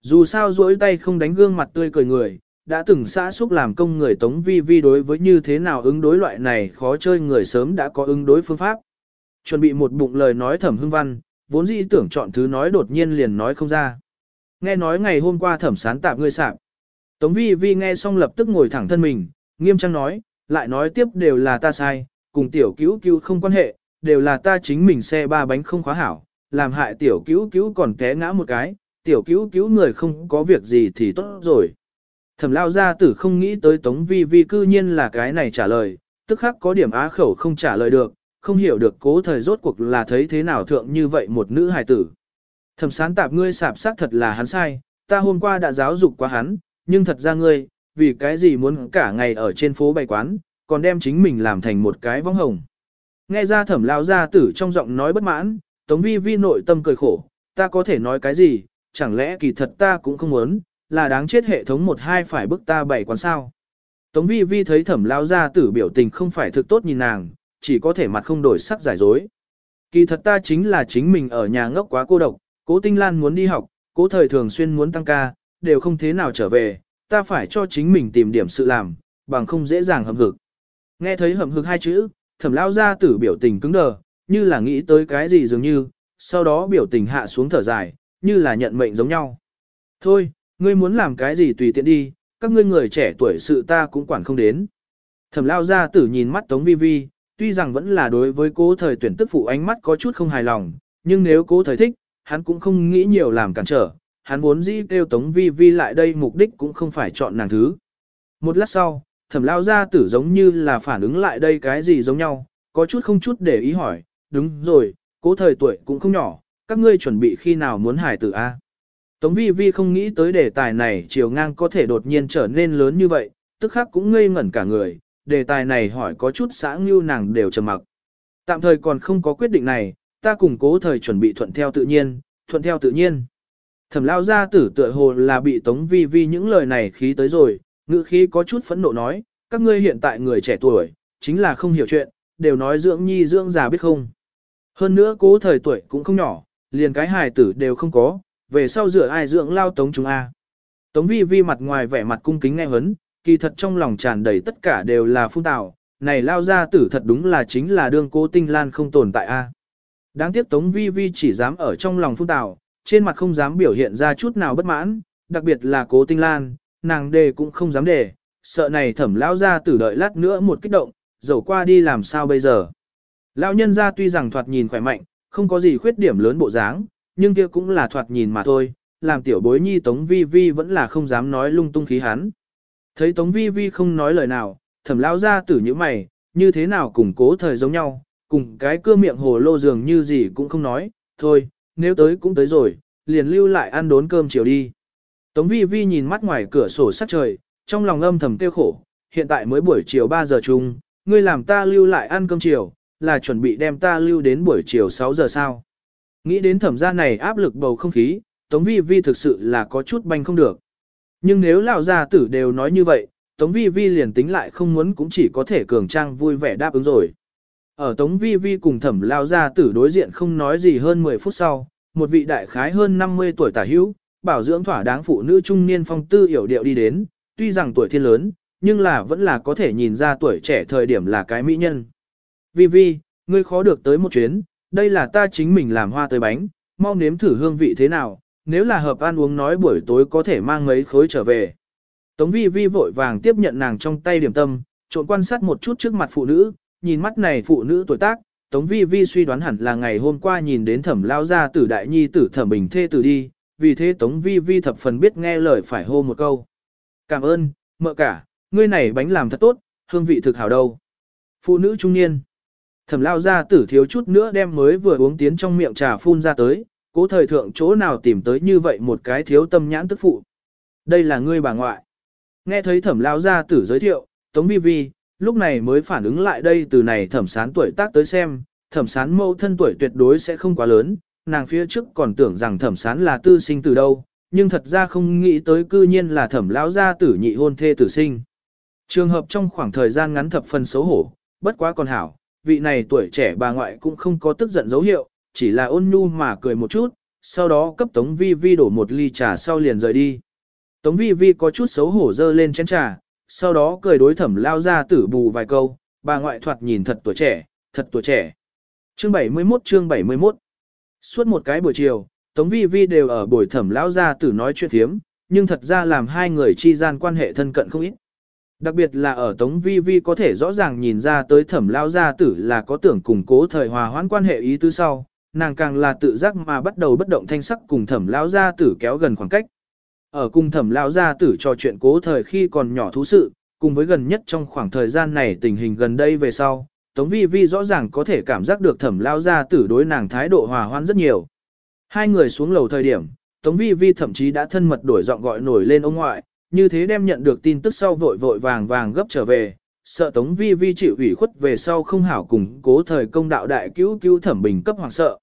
Dù sao duỗi tay không đánh gương mặt tươi cười người, đã từng xã xúc làm công người Tống Vi Vi đối với như thế nào ứng đối loại này khó chơi người sớm đã có ứng đối phương pháp. Chuẩn bị một bụng lời nói thẩm hưng văn, vốn dĩ tưởng chọn thứ nói đột nhiên liền nói không ra. Nghe nói ngày hôm qua thẩm sán tạp ngươi sạp. Tống Vi Vi nghe xong lập tức ngồi thẳng thân mình, nghiêm trang nói, lại nói tiếp đều là ta sai, cùng tiểu cứu cứu không quan hệ, đều là ta chính mình xe ba bánh không khóa hảo, làm hại tiểu cứu cứu còn té ngã một cái, tiểu cứu cứu người không có việc gì thì tốt rồi. Thẩm lao gia tử không nghĩ tới Tống Vi Vi cư nhiên là cái này trả lời, tức khắc có điểm á khẩu không trả lời được, không hiểu được cố thời rốt cuộc là thấy thế nào thượng như vậy một nữ hài tử. Thẩm sán tạp ngươi sạp xác thật là hắn sai, ta hôm qua đã giáo dục qua hắn, nhưng thật ra ngươi, vì cái gì muốn cả ngày ở trên phố bày quán, còn đem chính mình làm thành một cái vong hồng. Nghe ra thẩm lao gia tử trong giọng nói bất mãn, Tống vi vi nội tâm cười khổ, ta có thể nói cái gì, chẳng lẽ kỳ thật ta cũng không muốn, là đáng chết hệ thống một hai phải bức ta bày quán sao. Tống vi vi thấy thẩm lao gia tử biểu tình không phải thực tốt nhìn nàng, chỉ có thể mặt không đổi sắc giải dối. Kỳ thật ta chính là chính mình ở nhà ngốc quá cô độc, cố tinh lan muốn đi học, cố thời thường xuyên muốn tăng ca, đều không thế nào trở về, ta phải cho chính mình tìm điểm sự làm, bằng không dễ dàng hầm hực. Nghe thấy hầm hực hai chữ, thẩm lao ra tử biểu tình cứng đờ, như là nghĩ tới cái gì dường như, sau đó biểu tình hạ xuống thở dài, như là nhận mệnh giống nhau. Thôi, ngươi muốn làm cái gì tùy tiện đi, các ngươi người trẻ tuổi sự ta cũng quản không đến. Thẩm lao ra tử nhìn mắt Tống Vi Vi, tuy rằng vẫn là đối với cố thời tuyển tức phụ ánh mắt có chút không hài lòng, nhưng nếu cố thời thích, hắn cũng không nghĩ nhiều làm cản trở, hắn vốn dĩ kêu Tống Vi Vi lại đây mục đích cũng không phải chọn nàng thứ. Một lát sau, thẩm lao ra tử giống như là phản ứng lại đây cái gì giống nhau, có chút không chút để ý hỏi, đúng rồi, cố thời tuổi cũng không nhỏ, các ngươi chuẩn bị khi nào muốn hài tử A. Tống vi vi không nghĩ tới đề tài này chiều ngang có thể đột nhiên trở nên lớn như vậy, tức khắc cũng ngây ngẩn cả người, đề tài này hỏi có chút xã ngưu nàng đều trầm mặc. Tạm thời còn không có quyết định này, ta cùng cố thời chuẩn bị thuận theo tự nhiên, thuận theo tự nhiên. Thẩm lao gia tử tựa hồ là bị Tống Vi Vi những lời này khí tới rồi, ngữ khí có chút phẫn nộ nói, các ngươi hiện tại người trẻ tuổi, chính là không hiểu chuyện, đều nói dưỡng nhi dưỡng già biết không. Hơn nữa cố thời tuổi cũng không nhỏ, liền cái hài tử đều không có, về sau rửa ai dưỡng lao Tống chúng a. Tống Vi Vi mặt ngoài vẻ mặt cung kính nghe hấn, kỳ thật trong lòng tràn đầy tất cả đều là phun tạo, này lao gia tử thật đúng là chính là đương cố tinh lan không tồn tại a. Đáng tiếc Tống Vi Vi chỉ dám ở trong lòng phun tạo, trên mặt không dám biểu hiện ra chút nào bất mãn, đặc biệt là cố tinh lan, nàng đề cũng không dám đề, sợ này thẩm lão ra tử đợi lát nữa một kích động, dầu qua đi làm sao bây giờ. Lão nhân ra tuy rằng thoạt nhìn khỏe mạnh, không có gì khuyết điểm lớn bộ dáng, nhưng kia cũng là thoạt nhìn mà thôi, làm tiểu bối nhi Tống Vi Vi vẫn là không dám nói lung tung khí hắn. Thấy Tống Vi Vi không nói lời nào, thẩm lão ra tử như mày, như thế nào cùng cố thời giống nhau, cùng cái cưa miệng hồ lô dường như gì cũng không nói, thôi, nếu tới cũng tới rồi, liền lưu lại ăn đốn cơm chiều đi. Tống vi vi nhìn mắt ngoài cửa sổ sát trời, trong lòng âm thầm tiêu khổ, hiện tại mới buổi chiều 3 giờ chung, ngươi làm ta lưu lại ăn cơm chiều, là chuẩn bị đem ta lưu đến buổi chiều 6 giờ sao. Nghĩ đến thẩm gia này áp lực bầu không khí, Tống vi vi thực sự là có chút banh không được. Nhưng nếu lão gia tử đều nói như vậy, Tống vi vi liền tính lại không muốn cũng chỉ có thể cường trang vui vẻ đáp ứng rồi. Ở Tống Vi Vi cùng thẩm lao gia tử đối diện không nói gì hơn 10 phút sau, một vị đại khái hơn 50 tuổi tả hữu, bảo dưỡng thỏa đáng phụ nữ trung niên phong tư hiểu điệu đi đến, tuy rằng tuổi thiên lớn, nhưng là vẫn là có thể nhìn ra tuổi trẻ thời điểm là cái mỹ nhân. Vi Vi, ngươi khó được tới một chuyến, đây là ta chính mình làm hoa tới bánh, mau nếm thử hương vị thế nào, nếu là hợp ăn uống nói buổi tối có thể mang mấy khối trở về. Tống Vi Vi vội vàng tiếp nhận nàng trong tay điểm tâm, trộn quan sát một chút trước mặt phụ nữ, nhìn mắt này phụ nữ tuổi tác, Tống Vi Vi suy đoán hẳn là ngày hôm qua nhìn đến thẩm lao ra tử đại nhi tử thẩm bình thê tử đi, vì thế Tống Vi Vi thập phần biết nghe lời phải hô một câu. Cảm ơn, mợ cả, ngươi này bánh làm thật tốt, hương vị thực hảo đâu. Phụ nữ trung niên. Thẩm lao ra tử thiếu chút nữa đem mới vừa uống tiến trong miệng trà phun ra tới, cố thời thượng chỗ nào tìm tới như vậy một cái thiếu tâm nhãn tức phụ. Đây là ngươi bà ngoại. Nghe thấy thẩm lao ra tử giới thiệu, Tống Vi Vi, lúc này mới phản ứng lại đây từ này thẩm sán tuổi tác tới xem, thẩm sán mâu thân tuổi tuyệt đối sẽ không quá lớn, nàng phía trước còn tưởng rằng thẩm sán là tư sinh từ đâu, nhưng thật ra không nghĩ tới cư nhiên là thẩm lão gia tử nhị hôn thê tử sinh. Trường hợp trong khoảng thời gian ngắn thập phần xấu hổ, bất quá còn hảo, vị này tuổi trẻ bà ngoại cũng không có tức giận dấu hiệu, chỉ là ôn nhu mà cười một chút, sau đó cấp Tống Vi Vi đổ một ly trà sau liền rời đi. Tống Vi Vi có chút xấu hổ dơ lên chén trà, sau đó cười đối thẩm lao ra tử bù vài câu, bà ngoại thoạt nhìn thật tuổi trẻ, thật tuổi trẻ. Chương 71 chương 71 Suốt một cái buổi chiều, Tống Vi Vi đều ở buổi thẩm lao ra tử nói chuyện thiếm, nhưng thật ra làm hai người chi gian quan hệ thân cận không ít. Đặc biệt là ở Tống Vi Vi có thể rõ ràng nhìn ra tới thẩm lao gia tử là có tưởng củng cố thời hòa hoãn quan hệ ý tứ sau, nàng càng là tự giác mà bắt đầu bất động thanh sắc cùng thẩm lao gia tử kéo gần khoảng cách. Ở cung thẩm lão gia tử trò chuyện cố thời khi còn nhỏ thú sự, cùng với gần nhất trong khoảng thời gian này tình hình gần đây về sau, Tống Vi Vi rõ ràng có thể cảm giác được thẩm lão gia tử đối nàng thái độ hòa hoãn rất nhiều. Hai người xuống lầu thời điểm, Tống Vi Vi thậm chí đã thân mật đổi giọng gọi nổi lên ông ngoại, như thế đem nhận được tin tức sau vội vội vàng vàng gấp trở về, sợ Tống Vi Vi chịu ủy khuất về sau không hảo cùng cố thời công đạo đại cứu cứu thẩm bình cấp hoàng sợ.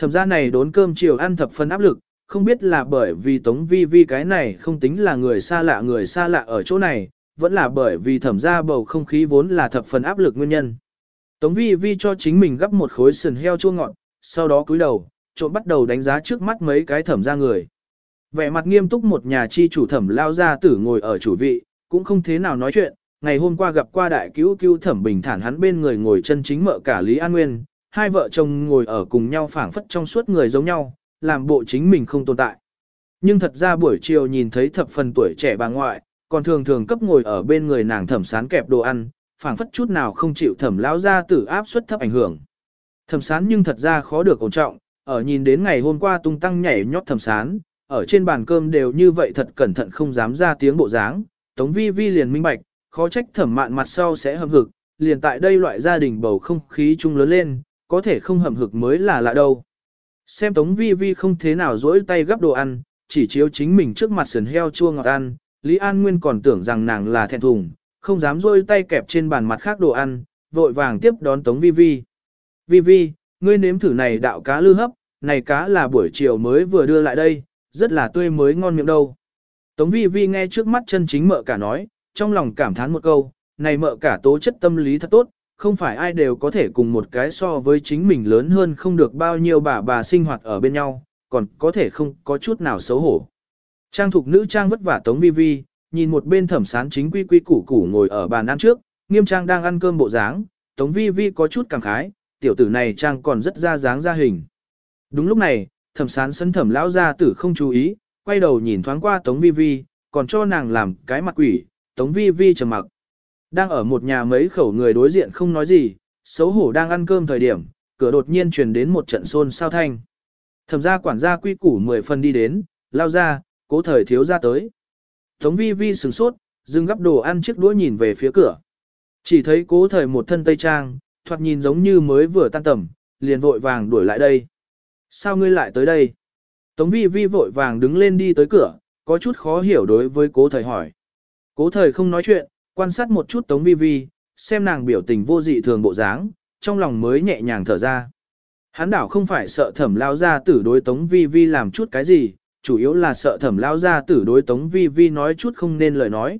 Thẩm gia này đốn cơm chiều ăn thập phân áp lực, không biết là bởi vì Tống Vi Vi cái này không tính là người xa lạ người xa lạ ở chỗ này, vẫn là bởi vì thẩm ra bầu không khí vốn là thập phần áp lực nguyên nhân. Tống Vi Vi cho chính mình gấp một khối sườn heo chua ngọt, sau đó cúi đầu, trộn bắt đầu đánh giá trước mắt mấy cái thẩm ra người. Vẻ mặt nghiêm túc một nhà chi chủ thẩm lao ra tử ngồi ở chủ vị, cũng không thế nào nói chuyện, ngày hôm qua gặp qua đại cứu cứu thẩm bình thản hắn bên người ngồi chân chính mợ cả Lý An Nguyên, hai vợ chồng ngồi ở cùng nhau phảng phất trong suốt người giống nhau, làm bộ chính mình không tồn tại. Nhưng thật ra buổi chiều nhìn thấy thập phần tuổi trẻ bà ngoại, còn thường thường cấp ngồi ở bên người nàng thẩm sán kẹp đồ ăn, phảng phất chút nào không chịu thẩm lão ra tử áp suất thấp ảnh hưởng. Thẩm sán nhưng thật ra khó được ổn trọng, ở nhìn đến ngày hôm qua tung tăng nhảy nhót thẩm sán, ở trên bàn cơm đều như vậy thật cẩn thận không dám ra tiếng bộ dáng, tống vi vi liền minh bạch, khó trách thẩm mạn mặt sau sẽ hầm hực, liền tại đây loại gia đình bầu không khí chung lớn lên, có thể không hầm hực mới là lạ đâu. Xem Tống Vi Vi không thế nào dỗi tay gắp đồ ăn, chỉ chiếu chính mình trước mặt sườn heo chua ngọt ăn, Lý An Nguyên còn tưởng rằng nàng là thẹn thùng, không dám dỗi tay kẹp trên bàn mặt khác đồ ăn, vội vàng tiếp đón Tống Vi Vi. Vi Vi, ngươi nếm thử này đạo cá lư hấp, này cá là buổi chiều mới vừa đưa lại đây, rất là tươi mới ngon miệng đâu. Tống vi vi nghe trước mắt chân chính mợ cả nói, trong lòng cảm thán một câu, này mợ cả tố chất tâm lý thật tốt, không phải ai đều có thể cùng một cái so với chính mình lớn hơn không được bao nhiêu bà bà sinh hoạt ở bên nhau, còn có thể không có chút nào xấu hổ. Trang thục nữ trang vất vả Tống Vi Vi, nhìn một bên thẩm sán chính quy quy củ củ ngồi ở bàn ăn trước, nghiêm trang đang ăn cơm bộ dáng, Tống Vi Vi có chút cảm khái, tiểu tử này trang còn rất ra dáng ra hình. Đúng lúc này, thẩm sán sân thẩm lão gia tử không chú ý, quay đầu nhìn thoáng qua Tống Vi Vi, còn cho nàng làm cái mặt quỷ, Tống Vi Vi trầm mặc. Đang ở một nhà mấy khẩu người đối diện không nói gì, xấu hổ đang ăn cơm thời điểm, cửa đột nhiên truyền đến một trận xôn sao thanh. Thẩm gia quản gia quy củ mười phần đi đến, lao ra, cố thời thiếu ra tới. Tống vi vi sửng sốt, dừng gắp đồ ăn chiếc đũa nhìn về phía cửa. Chỉ thấy cố thời một thân tây trang, thoạt nhìn giống như mới vừa tan tầm, liền vội vàng đuổi lại đây. Sao ngươi lại tới đây? Tống vi vi vội vàng đứng lên đi tới cửa, có chút khó hiểu đối với cố thời hỏi. Cố thời không nói chuyện, quan sát một chút tống vi vi, xem nàng biểu tình vô dị thường bộ dáng, trong lòng mới nhẹ nhàng thở ra. Hắn đảo không phải sợ thẩm lao ra tử đối tống vi vi làm chút cái gì, chủ yếu là sợ thẩm lao ra tử đối tống vi vi nói chút không nên lời nói.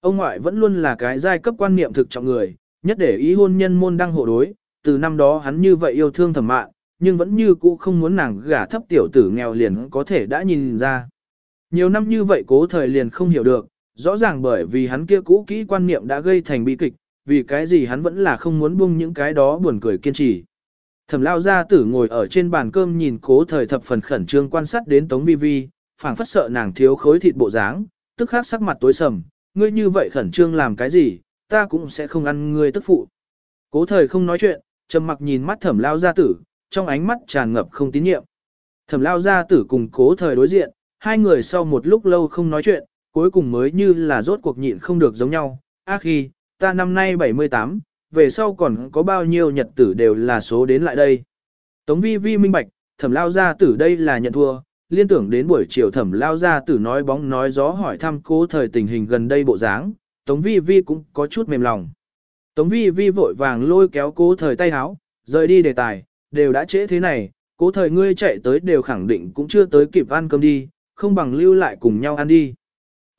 Ông ngoại vẫn luôn là cái giai cấp quan niệm thực trọng người, nhất để ý hôn nhân môn đăng hộ đối, từ năm đó hắn như vậy yêu thương thẩm mạng, nhưng vẫn như cũ không muốn nàng gả thấp tiểu tử nghèo liền có thể đã nhìn ra. Nhiều năm như vậy cố thời liền không hiểu được, rõ ràng bởi vì hắn kia cũ kỹ quan niệm đã gây thành bi kịch, vì cái gì hắn vẫn là không muốn buông những cái đó buồn cười kiên trì. Thẩm lao gia tử ngồi ở trên bàn cơm nhìn cố thời thập phần khẩn trương quan sát đến Tống Vi Vi, phảng phất sợ nàng thiếu khối thịt bộ dáng, tức khắc sắc mặt tối sầm, ngươi như vậy khẩn trương làm cái gì, ta cũng sẽ không ăn ngươi tức phụ. Cố thời không nói chuyện, trầm mặc nhìn mắt thẩm lao gia tử, trong ánh mắt tràn ngập không tín nhiệm. Thẩm lao gia tử cùng cố thời đối diện, hai người sau một lúc lâu không nói chuyện, cuối cùng mới như là rốt cuộc nhịn không được giống nhau. A khi, ta năm nay 78, về sau còn có bao nhiêu nhật tử đều là số đến lại đây. Tống vi vi minh bạch, thẩm lao gia tử đây là nhận thua, liên tưởng đến buổi chiều thẩm lao gia tử nói bóng nói gió hỏi thăm cố thời tình hình gần đây bộ dáng, Tống vi vi cũng có chút mềm lòng. Tống vi vi vội vàng lôi kéo cố thời tay háo, rời đi đề tài, đều đã trễ thế này, cố thời ngươi chạy tới đều khẳng định cũng chưa tới kịp ăn cơm đi, không bằng lưu lại cùng nhau ăn đi.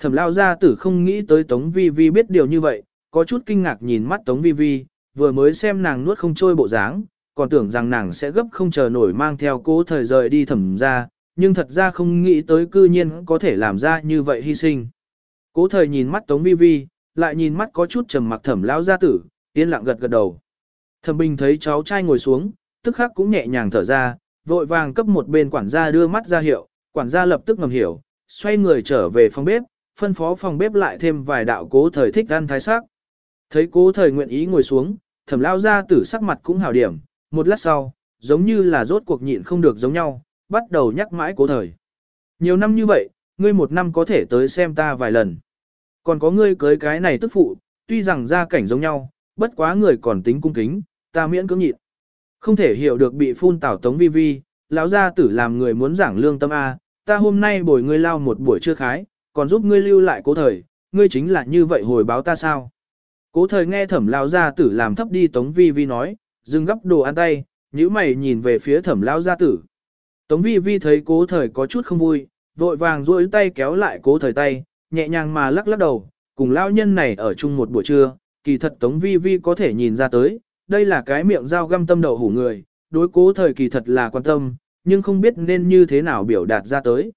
Thẩm lao gia tử không nghĩ tới Tống vi vi biết điều như vậy, có chút kinh ngạc nhìn mắt Tống Vi Vi, vừa mới xem nàng nuốt không trôi bộ dáng, còn tưởng rằng nàng sẽ gấp không chờ nổi mang theo cố thời rời đi thẩm ra, nhưng thật ra không nghĩ tới cư nhiên có thể làm ra như vậy hy sinh. Cố thời nhìn mắt Tống Vi Vi, lại nhìn mắt có chút trầm mặc thẩm lão gia tử, yên lặng gật gật đầu. Thẩm Bình thấy cháu trai ngồi xuống, tức khắc cũng nhẹ nhàng thở ra, vội vàng cấp một bên quản gia đưa mắt ra hiệu, quản gia lập tức ngầm hiểu, xoay người trở về phòng bếp, phân phó phòng bếp lại thêm vài đạo cố thời thích ăn thái sắc. Thấy cố thời nguyện ý ngồi xuống, thẩm lao ra tử sắc mặt cũng hào điểm, một lát sau, giống như là rốt cuộc nhịn không được giống nhau, bắt đầu nhắc mãi cố thời. Nhiều năm như vậy, ngươi một năm có thể tới xem ta vài lần. Còn có ngươi cưới cái này tức phụ, tuy rằng gia cảnh giống nhau, bất quá người còn tính cung kính, ta miễn cưỡng nhịn. Không thể hiểu được bị phun tảo tống vi vi, lão gia tử làm người muốn giảng lương tâm A, ta hôm nay bồi ngươi lao một buổi trưa khái, còn giúp ngươi lưu lại cố thời, ngươi chính là như vậy hồi báo ta sao. Cố thời nghe thẩm lao gia tử làm thấp đi Tống Vi Vi nói, dừng gấp đồ ăn tay, nhíu mày nhìn về phía thẩm lao gia tử. Tống Vi Vi thấy cố thời có chút không vui, vội vàng duỗi tay kéo lại cố thời tay, nhẹ nhàng mà lắc lắc đầu, cùng lao nhân này ở chung một buổi trưa, kỳ thật Tống Vi Vi có thể nhìn ra tới, đây là cái miệng dao găm tâm đầu hủ người, đối cố thời kỳ thật là quan tâm, nhưng không biết nên như thế nào biểu đạt ra tới.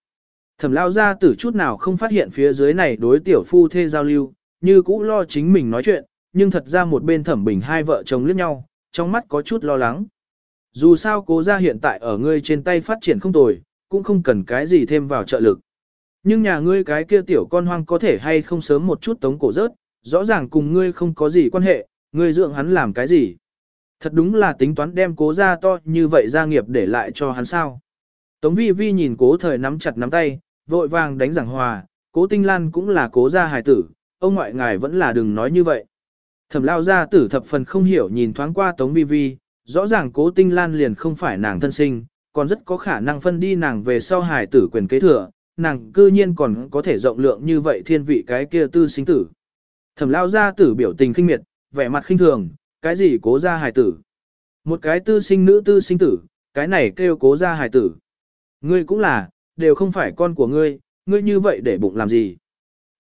Thẩm lao ra tử chút nào không phát hiện phía dưới này đối tiểu phu thê giao lưu, như cũ lo chính mình nói chuyện, nhưng thật ra một bên thẩm bình hai vợ chồng liếc nhau, trong mắt có chút lo lắng. Dù sao cố ra hiện tại ở ngươi trên tay phát triển không tồi, cũng không cần cái gì thêm vào trợ lực. Nhưng nhà ngươi cái kia tiểu con hoang có thể hay không sớm một chút tống cổ rớt, rõ ràng cùng ngươi không có gì quan hệ, ngươi dưỡng hắn làm cái gì. Thật đúng là tính toán đem cố ra to như vậy gia nghiệp để lại cho hắn sao. Tống vi vi nhìn cố thời nắm chặt nắm tay, vội vàng đánh giảng hòa, cố tinh lan cũng là cố gia hài tử, ông ngoại ngài vẫn là đừng nói như vậy. Thẩm lao gia tử thập phần không hiểu nhìn thoáng qua Tống Vi Vi, rõ ràng cố tinh lan liền không phải nàng thân sinh, còn rất có khả năng phân đi nàng về sau hài tử quyền kế thừa, nàng cư nhiên còn có thể rộng lượng như vậy thiên vị cái kia tư sinh tử. Thẩm lao gia tử biểu tình khinh miệt, vẻ mặt khinh thường, cái gì cố gia hài tử. Một cái tư sinh nữ tư sinh tử, cái này kêu cố gia hài tử. Ngươi cũng là, đều không phải con của ngươi, ngươi như vậy để bụng làm gì.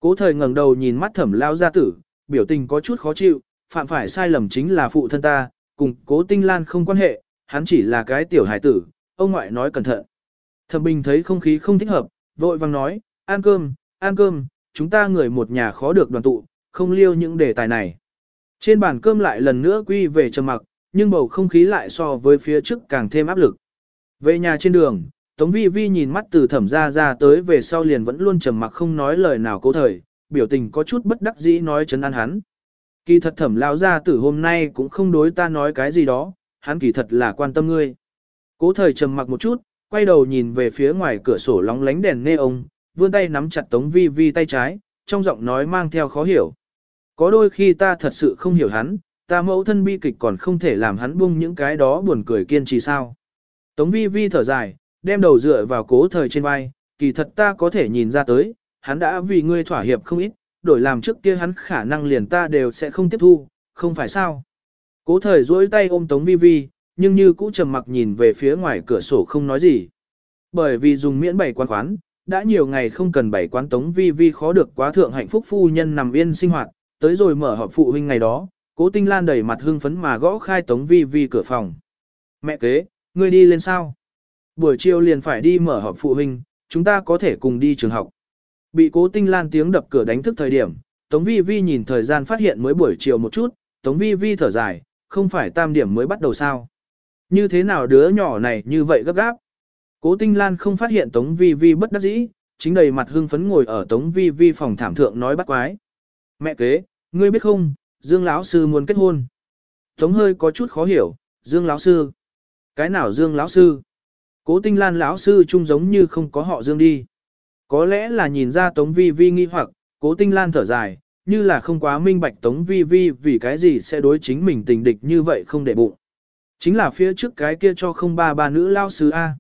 Cố thời ngẩng đầu nhìn mắt thẩm lao gia tử, biểu tình có chút khó chịu, phạm phải sai lầm chính là phụ thân ta, cùng cố tinh lan không quan hệ, hắn chỉ là cái tiểu hải tử, ông ngoại nói cẩn thận. Thẩm bình thấy không khí không thích hợp, vội vang nói, ăn cơm, ăn cơm, chúng ta người một nhà khó được đoàn tụ, không liêu những đề tài này. Trên bàn cơm lại lần nữa quy về trầm mặc, nhưng bầu không khí lại so với phía trước càng thêm áp lực. Về nhà trên đường, Tống Vi Vi nhìn mắt từ thẩm ra ra tới về sau liền vẫn luôn trầm mặc không nói lời nào cố thời, biểu tình có chút bất đắc dĩ nói chấn an hắn. Kỳ thật thẩm lao ra từ hôm nay cũng không đối ta nói cái gì đó, hắn kỳ thật là quan tâm ngươi. Cố thời trầm mặc một chút, quay đầu nhìn về phía ngoài cửa sổ lóng lánh đèn nê ông, vươn tay nắm chặt Tống Vi Vi tay trái, trong giọng nói mang theo khó hiểu. Có đôi khi ta thật sự không hiểu hắn, ta mẫu thân bi kịch còn không thể làm hắn buông những cái đó buồn cười kiên trì sao. Tống Vi Vi thở dài, đem đầu dựa vào cố thời trên vai, kỳ thật ta có thể nhìn ra tới, hắn đã vì ngươi thỏa hiệp không ít, đổi làm trước kia hắn khả năng liền ta đều sẽ không tiếp thu, không phải sao. Cố thời duỗi tay ôm Tống Vi Vi, nhưng như cũ trầm mặc nhìn về phía ngoài cửa sổ không nói gì. Bởi vì dùng miễn bảy quán khoán, đã nhiều ngày không cần bảy quán Tống Vi Vi khó được quá thượng hạnh phúc phu nhân nằm yên sinh hoạt, tới rồi mở họp phụ huynh ngày đó, cố tinh lan đẩy mặt hưng phấn mà gõ khai Tống Vi Vi cửa phòng. Mẹ kế, ngươi đi lên sao? Buổi chiều liền phải đi mở họp phụ huynh, chúng ta có thể cùng đi trường học. Bị cố tinh lan tiếng đập cửa đánh thức thời điểm, Tống Vi Vi nhìn thời gian phát hiện mới buổi chiều một chút, Tống Vi Vi thở dài, không phải tam điểm mới bắt đầu sao. Như thế nào đứa nhỏ này như vậy gấp gáp? Cố tinh lan không phát hiện Tống Vi Vi bất đắc dĩ, chính đầy mặt hưng phấn ngồi ở Tống Vi Vi phòng thảm thượng nói bắt quái. Mẹ kế, ngươi biết không, Dương lão sư muốn kết hôn. Tống hơi có chút khó hiểu, Dương lão sư. Cái nào Dương lão sư? Cố Tinh Lan lão sư chung giống như không có họ Dương đi. Có lẽ là nhìn ra Tống Vi Vi nghi hoặc, Cố Tinh Lan thở dài, như là không quá minh bạch Tống Vi Vi vì cái gì sẽ đối chính mình tình địch như vậy không để bụng. Chính là phía trước cái kia cho không ba ba nữ lao sư A.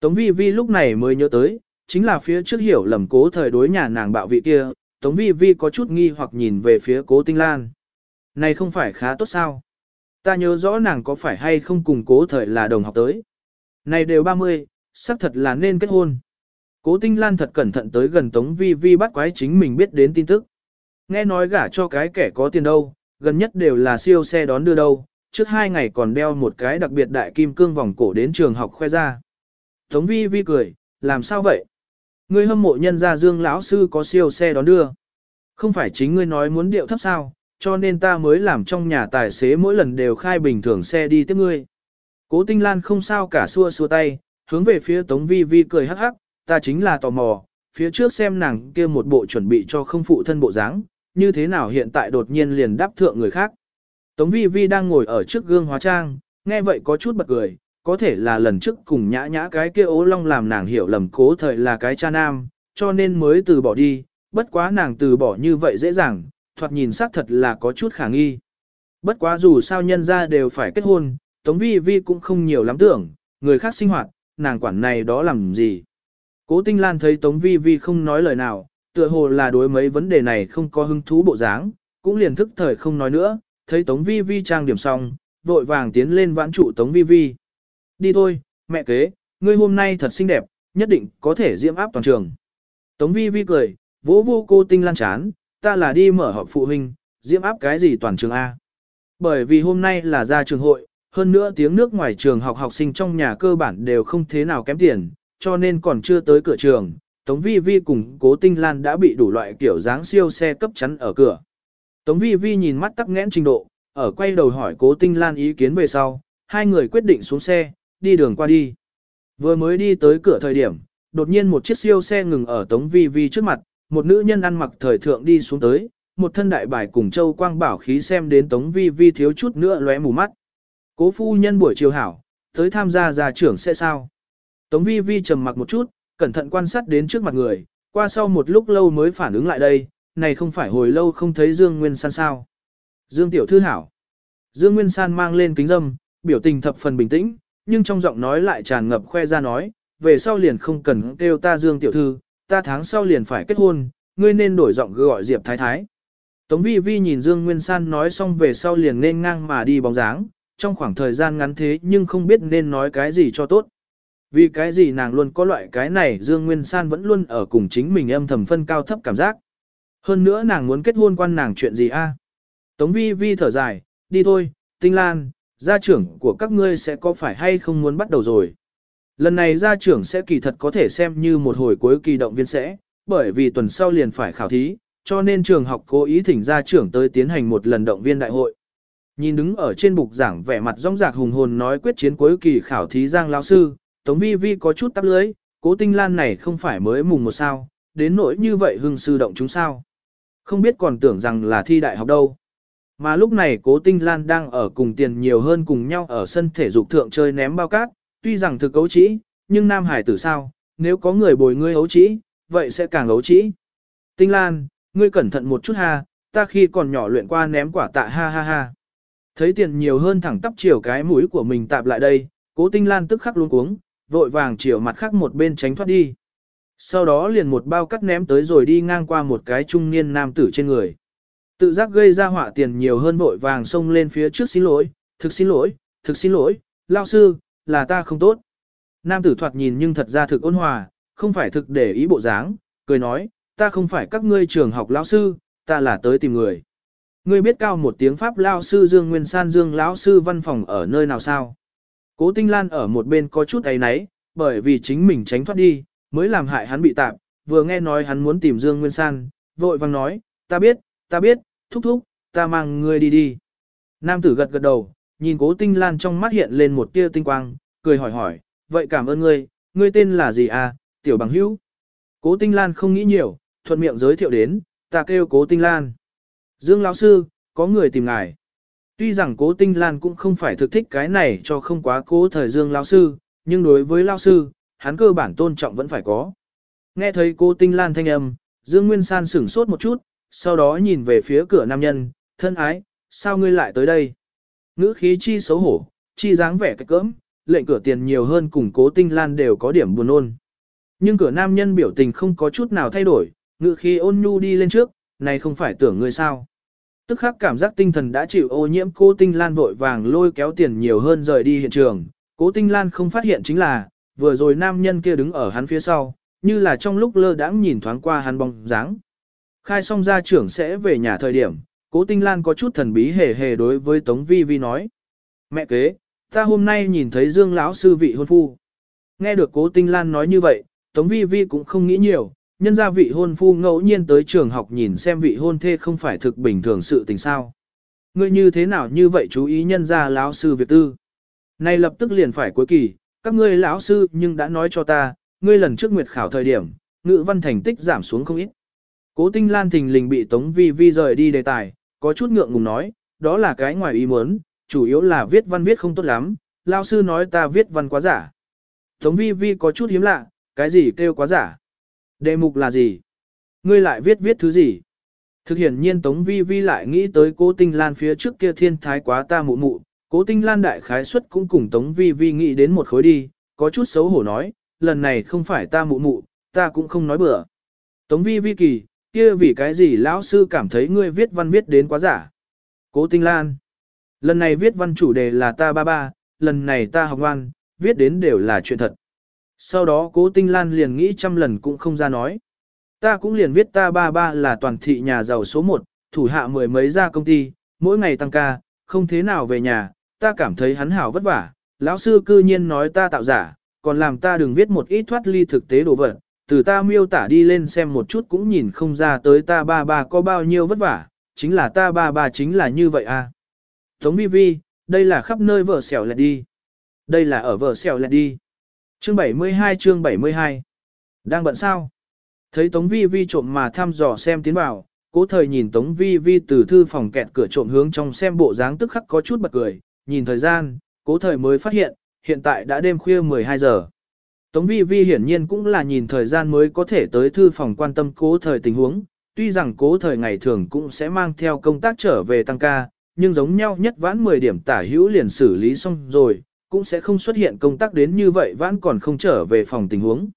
Tống Vi Vi lúc này mới nhớ tới, chính là phía trước hiểu lầm cố thời đối nhà nàng bạo vị kia, Tống Vi Vi có chút nghi hoặc nhìn về phía cố Tinh Lan. Này không phải khá tốt sao? Ta nhớ rõ nàng có phải hay không cùng cố thời là đồng học tới. Này đều 30, xác thật là nên kết hôn. Cố Tinh Lan thật cẩn thận tới gần Tống Vi Vi bắt quái chính mình biết đến tin tức. Nghe nói gả cho cái kẻ có tiền đâu, gần nhất đều là siêu xe đón đưa đâu, trước hai ngày còn đeo một cái đặc biệt đại kim cương vòng cổ đến trường học khoe ra. Tống Vi Vi cười, làm sao vậy? Ngươi hâm mộ nhân gia Dương lão sư có siêu xe đón đưa. Không phải chính ngươi nói muốn điệu thấp sao, cho nên ta mới làm trong nhà tài xế mỗi lần đều khai bình thường xe đi tiếp ngươi. Cố Tinh Lan không sao cả xua xua tay, hướng về phía Tống Vi Vi cười hắc hắc, ta chính là tò mò, phía trước xem nàng kia một bộ chuẩn bị cho không phụ thân bộ dáng, như thế nào hiện tại đột nhiên liền đáp thượng người khác. Tống Vi Vi đang ngồi ở trước gương hóa trang, nghe vậy có chút bật cười, có thể là lần trước cùng nhã nhã cái kia ố long làm nàng hiểu lầm cố thời là cái cha nam, cho nên mới từ bỏ đi, bất quá nàng từ bỏ như vậy dễ dàng, thoạt nhìn xác thật là có chút khả nghi. Bất quá dù sao nhân ra đều phải kết hôn, Tống Vi Vi cũng không nhiều lắm tưởng, người khác sinh hoạt, nàng quản này đó làm gì. Cố Tinh Lan thấy Tống Vi Vi không nói lời nào, tựa hồ là đối mấy vấn đề này không có hứng thú bộ dáng, cũng liền thức thời không nói nữa, thấy Tống Vi Vi trang điểm xong, vội vàng tiến lên vãn trụ Tống Vi Vi. Đi thôi, mẹ kế, ngươi hôm nay thật xinh đẹp, nhất định có thể diễm áp toàn trường. Tống Vi Vi cười, vỗ vô cô Tinh Lan chán, ta là đi mở họp phụ huynh, diễm áp cái gì toàn trường A. Bởi vì hôm nay là ra trường hội, hơn nữa tiếng nước ngoài trường học học sinh trong nhà cơ bản đều không thế nào kém tiền, cho nên còn chưa tới cửa trường, Tống Vi Vi cùng Cố Tinh Lan đã bị đủ loại kiểu dáng siêu xe cấp chắn ở cửa. Tống Vi Vi nhìn mắt tắc nghẽn trình độ, ở quay đầu hỏi Cố Tinh Lan ý kiến về sau, hai người quyết định xuống xe, đi đường qua đi. Vừa mới đi tới cửa thời điểm, đột nhiên một chiếc siêu xe ngừng ở Tống Vi Vi trước mặt, một nữ nhân ăn mặc thời thượng đi xuống tới, một thân đại bài cùng châu quang bảo khí xem đến Tống Vi Vi thiếu chút nữa lóe mù mắt. Cố phu nhân buổi chiều hảo, tới tham gia gia trưởng sẽ sao? Tống vi vi trầm mặc một chút, cẩn thận quan sát đến trước mặt người, qua sau một lúc lâu mới phản ứng lại đây, này không phải hồi lâu không thấy Dương Nguyên San sao. Dương Tiểu Thư hảo. Dương Nguyên San mang lên kính dâm, biểu tình thập phần bình tĩnh, nhưng trong giọng nói lại tràn ngập khoe ra nói, về sau liền không cần kêu ta Dương Tiểu Thư, ta tháng sau liền phải kết hôn, ngươi nên đổi giọng gọi Diệp Thái Thái. Tống vi vi nhìn Dương Nguyên San nói xong về sau liền nên ngang mà đi bóng dáng, trong khoảng thời gian ngắn thế nhưng không biết nên nói cái gì cho tốt. Vì cái gì nàng luôn có loại cái này Dương Nguyên San vẫn luôn ở cùng chính mình âm thầm phân cao thấp cảm giác. Hơn nữa nàng muốn kết hôn quan nàng chuyện gì a? Tống vi vi thở dài, đi thôi, tinh lan, gia trưởng của các ngươi sẽ có phải hay không muốn bắt đầu rồi. Lần này gia trưởng sẽ kỳ thật có thể xem như một hồi cuối kỳ động viên sẽ, bởi vì tuần sau liền phải khảo thí, cho nên trường học cố ý thỉnh gia trưởng tới tiến hành một lần động viên đại hội. Nhìn đứng ở trên bục giảng vẻ mặt rong rạc hùng hồn nói quyết chiến cuối kỳ khảo thí Giang lão sư, Tống Vi Vi có chút tắp lưới, cố tinh lan này không phải mới mùng một sao, đến nỗi như vậy hưng sư động chúng sao. Không biết còn tưởng rằng là thi đại học đâu. Mà lúc này cố tinh lan đang ở cùng tiền nhiều hơn cùng nhau ở sân thể dục thượng chơi ném bao cát, tuy rằng thực ấu trĩ, nhưng nam hải tử sao, nếu có người bồi ngươi ấu trĩ, vậy sẽ càng ấu trĩ. Tinh lan, ngươi cẩn thận một chút ha, ta khi còn nhỏ luyện qua ném quả tạ ha ha ha. Thấy tiền nhiều hơn thẳng tắp chiều cái mũi của mình tạp lại đây, cố tinh lan tức khắc luôn cuống, vội vàng chiều mặt khác một bên tránh thoát đi. Sau đó liền một bao cắt ném tới rồi đi ngang qua một cái trung niên nam tử trên người. Tự giác gây ra họa tiền nhiều hơn vội vàng xông lên phía trước xin lỗi, thực xin lỗi, thực xin lỗi, lao sư, là ta không tốt. Nam tử thoạt nhìn nhưng thật ra thực ôn hòa, không phải thực để ý bộ dáng, cười nói, ta không phải các ngươi trường học lão sư, ta là tới tìm người. Ngươi biết cao một tiếng Pháp lao sư Dương Nguyên San Dương lão sư văn phòng ở nơi nào sao? Cố Tinh Lan ở một bên có chút ấy náy, bởi vì chính mình tránh thoát đi, mới làm hại hắn bị tạm, vừa nghe nói hắn muốn tìm Dương Nguyên San, vội vàng nói, ta biết, ta biết, thúc thúc, ta mang ngươi đi đi. Nam tử gật gật đầu, nhìn cố Tinh Lan trong mắt hiện lên một tia tinh quang, cười hỏi hỏi, vậy cảm ơn ngươi, ngươi tên là gì à, tiểu bằng hữu. Cố Tinh Lan không nghĩ nhiều, thuận miệng giới thiệu đến, ta kêu cố Tinh Lan. Dương lão sư, có người tìm ngài. Tuy rằng cố Tinh Lan cũng không phải thực thích cái này cho không quá cố thời Dương lão sư, nhưng đối với lão sư, hắn cơ bản tôn trọng vẫn phải có. Nghe thấy cố Tinh Lan thanh âm, Dương Nguyên San sửng sốt một chút, sau đó nhìn về phía cửa nam nhân, thân ái, sao ngươi lại tới đây? Ngữ khí chi xấu hổ, chi dáng vẻ cách cỡm, lệnh cửa tiền nhiều hơn cùng cố Tinh Lan đều có điểm buồn ôn. Nhưng cửa nam nhân biểu tình không có chút nào thay đổi, ngữ khí ôn nhu đi lên trước, này không phải tưởng ngươi sao. Tức khắc cảm giác tinh thần đã chịu ô nhiễm cố tinh lan vội vàng lôi kéo tiền nhiều hơn rời đi hiện trường. Cố tinh lan không phát hiện chính là, vừa rồi nam nhân kia đứng ở hắn phía sau, như là trong lúc lơ đãng nhìn thoáng qua hắn bóng dáng. Khai xong ra trưởng sẽ về nhà thời điểm, cố tinh lan có chút thần bí hề hề đối với Tống Vi Vi nói. Mẹ kế, ta hôm nay nhìn thấy Dương lão sư vị hôn phu. Nghe được cố tinh lan nói như vậy, Tống Vi Vi cũng không nghĩ nhiều, nhân gia vị hôn phu ngẫu nhiên tới trường học nhìn xem vị hôn thê không phải thực bình thường sự tình sao. Ngươi như thế nào như vậy chú ý nhân gia lão sư việc tư. Này lập tức liền phải cuối kỳ, các ngươi lão sư nhưng đã nói cho ta, ngươi lần trước nguyệt khảo thời điểm, ngữ văn thành tích giảm xuống không ít. Cố tinh lan thình lình bị Tống Vi Vi rời đi đề tài, có chút ngượng ngùng nói, đó là cái ngoài ý muốn, chủ yếu là viết văn viết không tốt lắm, lão sư nói ta viết văn quá giả. Tống Vi Vi có chút hiếm lạ, cái gì kêu quá giả. Đề mục là gì? Ngươi lại viết viết thứ gì? Thực hiện nhiên Tống Vi Vi lại nghĩ tới cố tinh lan phía trước kia thiên thái quá ta mụ mụ, cố tinh lan đại khái suất cũng cùng Tống Vi Vi nghĩ đến một khối đi, có chút xấu hổ nói, lần này không phải ta mụ mụ, ta cũng không nói bừa. Tống Vi Vi kỳ, kia vì cái gì lão sư cảm thấy ngươi viết văn viết đến quá giả. Cố tinh lan, lần này viết văn chủ đề là ta ba ba, lần này ta học văn, viết đến đều là chuyện thật. Sau đó cố tinh lan liền nghĩ trăm lần cũng không ra nói. Ta cũng liền viết ta ba ba là toàn thị nhà giàu số một, thủ hạ mười mấy gia công ty, mỗi ngày tăng ca, không thế nào về nhà, ta cảm thấy hắn hảo vất vả. Lão sư cư nhiên nói ta tạo giả, còn làm ta đừng viết một ít thoát ly thực tế đồ vật, từ ta miêu tả đi lên xem một chút cũng nhìn không ra tới ta ba ba có bao nhiêu vất vả, chính là ta ba ba chính là như vậy à. Tống vi vi, đây là khắp nơi vợ xẻo lẹt đi. Đây là ở vợ xẻo lẹt đi. Chương 72 chương 72 Đang bận sao? Thấy Tống Vi Vi trộm mà thăm dò xem tiến vào, cố thời nhìn Tống Vi Vi từ thư phòng kẹt cửa trộm hướng trong xem bộ dáng tức khắc có chút bật cười, nhìn thời gian, cố thời mới phát hiện, hiện tại đã đêm khuya 12 giờ. Tống Vi Vi hiển nhiên cũng là nhìn thời gian mới có thể tới thư phòng quan tâm cố thời tình huống, tuy rằng cố thời ngày thường cũng sẽ mang theo công tác trở về tăng ca, nhưng giống nhau nhất vãn 10 điểm tả hữu liền xử lý xong rồi, cũng sẽ không xuất hiện công tác đến như vậy vẫn còn không trở về phòng tình huống.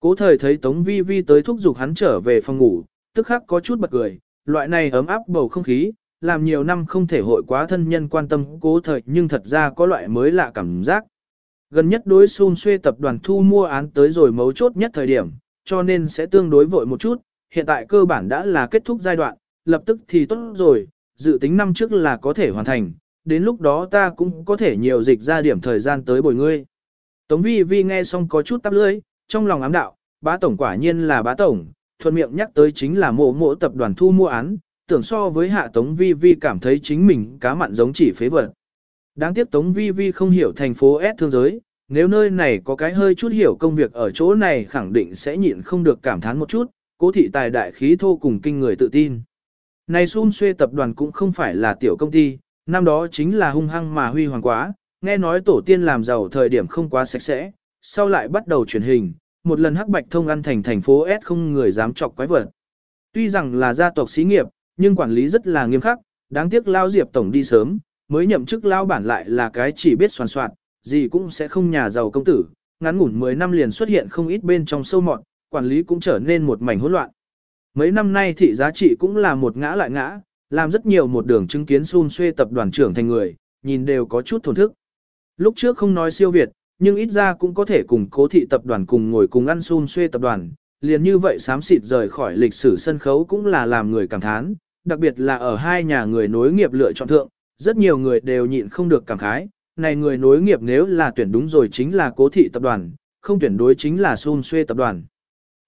Cố thời thấy Tống Vi Vi tới thúc giục hắn trở về phòng ngủ, tức khắc có chút bật cười, loại này ấm áp bầu không khí, làm nhiều năm không thể hội quá thân nhân quan tâm cố thời nhưng thật ra có loại mới lạ cảm giác. gần nhất đối xun xuê tập đoàn thu mua án tới rồi mấu chốt nhất thời điểm, cho nên sẽ tương đối vội một chút, hiện tại cơ bản đã là kết thúc giai đoạn, lập tức thì tốt rồi, dự tính năm trước là có thể hoàn thành, đến lúc đó ta cũng có thể nhiều dịch ra điểm thời gian tới bồi ngươi. Tống vi vi nghe xong có chút tắp lưỡi, trong lòng ám đạo, bá tổng quả nhiên là bá tổng, thuận miệng nhắc tới chính là mộ mộ tập đoàn thu mua án, tưởng so với hạ Tống Vi Vi cảm thấy chính mình cá mặn giống chỉ phế vật. Đáng tiếc Tống Vi Vi không hiểu thành phố S thương giới, nếu nơi này có cái hơi chút hiểu công việc ở chỗ này khẳng định sẽ nhịn không được cảm thán một chút, cố thị tài đại khí thô cùng kinh người tự tin. Này xun xuê tập đoàn cũng không phải là tiểu công ty, năm đó chính là hung hăng mà huy hoàng quá, nghe nói tổ tiên làm giàu thời điểm không quá sạch sẽ, sau lại bắt đầu truyền hình, một lần hắc bạch thông ăn thành thành phố S không người dám chọc quái vật. Tuy rằng là gia tộc xí nghiệp, nhưng quản lý rất là nghiêm khắc, đáng tiếc Lao Diệp Tổng đi sớm, mới nhậm chức Lao bản lại là cái chỉ biết soàn soạn, gì cũng sẽ không nhà giàu công tử, ngắn ngủn 10 năm liền xuất hiện không ít bên trong sâu mọt, quản lý cũng trở nên một mảnh hỗn loạn. Mấy năm nay thị giá trị cũng là một ngã lại ngã, làm rất nhiều một đường chứng kiến xun xuê tập đoàn trưởng thành người, nhìn đều có chút thổn thức. Lúc trước không nói siêu Việt, nhưng ít ra cũng có thể cùng cố thị tập đoàn cùng ngồi cùng ăn xun xuê tập đoàn, liền như vậy sám xịt rời khỏi lịch sử sân khấu cũng là làm người cảm thán, đặc biệt là ở hai nhà người nối nghiệp lựa chọn thượng, rất nhiều người đều nhịn không được cảm khái, này người nối nghiệp nếu là tuyển đúng rồi chính là cố thị tập đoàn, không tuyển đối chính là xun xuê tập đoàn.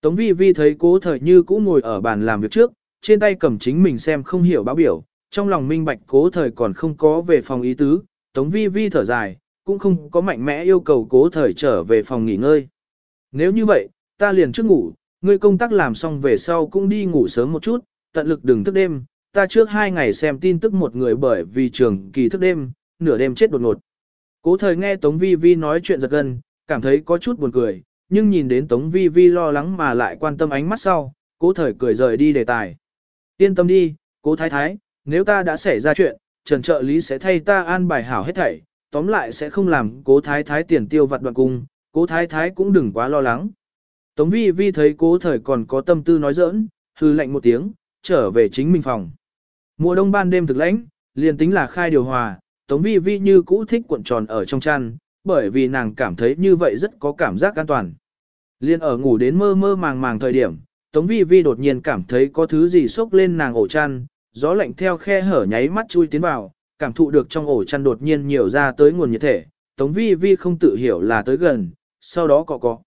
Tống vi vi thấy cố thời như cũ ngồi ở bàn làm việc trước, trên tay cầm chính mình xem không hiểu báo biểu, trong lòng minh bạch cố thời còn không có về phòng ý tứ, tống vi vi thở dài, cũng không có mạnh mẽ yêu cầu cố thời trở về phòng nghỉ ngơi. Nếu như vậy, ta liền trước ngủ, ngươi công tác làm xong về sau cũng đi ngủ sớm một chút, tận lực đừng thức đêm, ta trước hai ngày xem tin tức một người bởi vì trường kỳ thức đêm, nửa đêm chết đột ngột. Cố thời nghe Tống Vi Vi nói chuyện giật gân, cảm thấy có chút buồn cười, nhưng nhìn đến Tống Vi Vi lo lắng mà lại quan tâm ánh mắt sau, cố thời cười rời đi đề tài. Yên tâm đi, cố thái thái, nếu ta đã xảy ra chuyện, trần trợ lý sẽ thay ta an bài hảo hết thảy, tóm lại sẽ không làm cố thái thái tiền tiêu vặt đoạn cung, cố thái thái cũng đừng quá lo lắng. Tống vi vi thấy cố thời còn có tâm tư nói giỡn, hư lạnh một tiếng, trở về chính mình phòng. Mùa đông ban đêm thực lãnh, liền tính là khai điều hòa, Tống vi vi như cũ thích cuộn tròn ở trong chăn, bởi vì nàng cảm thấy như vậy rất có cảm giác an toàn. Liên ở ngủ đến mơ mơ màng màng thời điểm, Tống vi vi đột nhiên cảm thấy có thứ gì xốc lên nàng ổ chăn, gió lạnh theo khe hở nháy mắt chui tiến vào, cảm thụ được trong ổ chăn đột nhiên nhiều ra tới nguồn nhiệt thể, Tống vi vi không tự hiểu là tới gần, sau đó cọ cọ.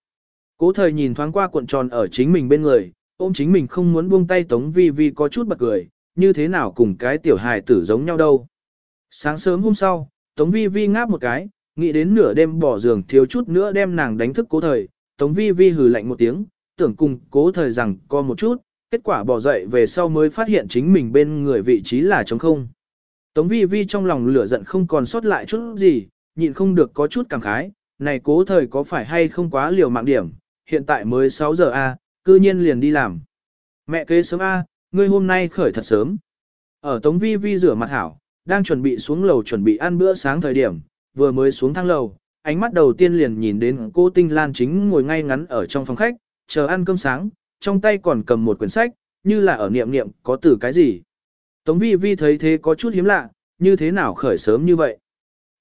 Cố thời nhìn thoáng qua cuộn tròn ở chính mình bên người, ôm chính mình không muốn buông tay Tống Vi Vi có chút bật cười, như thế nào cùng cái tiểu hài tử giống nhau đâu. Sáng sớm hôm sau, Tống Vi Vi ngáp một cái, nghĩ đến nửa đêm bỏ giường thiếu chút nữa đem nàng đánh thức cố thời, Tống Vi Vi hừ lạnh một tiếng, tưởng cùng cố thời rằng co một chút, kết quả bỏ dậy về sau mới phát hiện chính mình bên người vị trí là trống không. Tống Vi Vi trong lòng lửa giận không còn sót lại chút gì, nhịn không được có chút cảm khái, này cố thời có phải hay không quá liều mạng điểm, hiện tại mới 6 giờ a, cư nhiên liền đi làm. Mẹ kế sớm a, ngươi hôm nay khởi thật sớm. Ở Tống Vi Vi rửa mặt hảo, đang chuẩn bị xuống lầu chuẩn bị ăn bữa sáng thời điểm, vừa mới xuống thang lầu, ánh mắt đầu tiên liền nhìn đến cô Tinh Lan chính ngồi ngay ngắn ở trong phòng khách, chờ ăn cơm sáng, trong tay còn cầm một quyển sách, như là ở niệm niệm có từ cái gì. Tống Vi Vi thấy thế có chút hiếm lạ, như thế nào khởi sớm như vậy.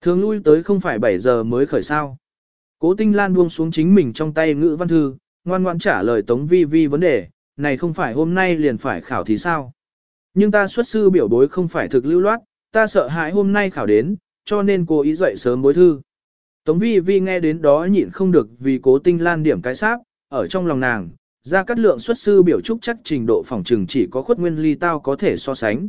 Thường lui tới không phải 7 giờ mới khởi sao. Cố Tinh Lan buông xuống chính mình trong tay ngữ văn thư, ngoan ngoãn trả lời Tống Vi Vi vấn đề, này không phải hôm nay liền phải khảo thì sao? Nhưng ta xuất sư biểu bối không phải thực lưu loát, ta sợ hãi hôm nay khảo đến, cho nên cô ý dậy sớm bối thư. Tống Vi Vi nghe đến đó nhịn không được vì cố Tinh Lan điểm cái sáp, ở trong lòng nàng, ra cắt lượng xuất sư biểu trúc chắc trình độ phòng trừng chỉ có khuất nguyên ly tao có thể so sánh.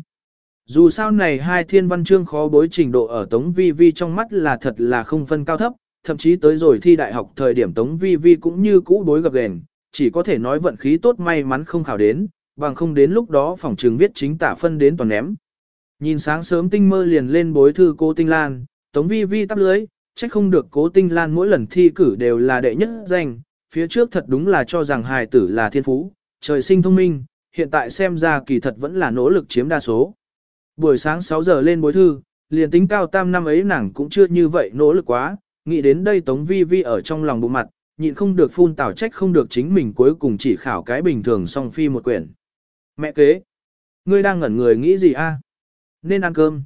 Dù sao này hai thiên văn chương khó bối trình độ ở Tống Vi Vi trong mắt là thật là không phân cao thấp, thậm chí tới rồi thi đại học thời điểm Tống Vi Vi cũng như cũ đối gặp gền, chỉ có thể nói vận khí tốt may mắn không khảo đến, bằng không đến lúc đó phòng trường viết chính tả phân đến toàn ném. Nhìn sáng sớm tinh mơ liền lên bối thư cô Tinh Lan, Tống Vi Vi tắp lưới, trách không được cố Tinh Lan mỗi lần thi cử đều là đệ nhất danh, phía trước thật đúng là cho rằng hài tử là thiên phú, trời sinh thông minh, hiện tại xem ra kỳ thật vẫn là nỗ lực chiếm đa số. Buổi sáng 6 giờ lên bối thư, liền tính cao tam năm ấy nàng cũng chưa như vậy nỗ lực quá, nghĩ đến đây Tống Vi Vi ở trong lòng bụng mặt, nhịn không được phun tảo trách không được chính mình cuối cùng chỉ khảo cái bình thường song phi một quyển. Mẹ kế, ngươi đang ngẩn người nghĩ gì a? Nên ăn cơm.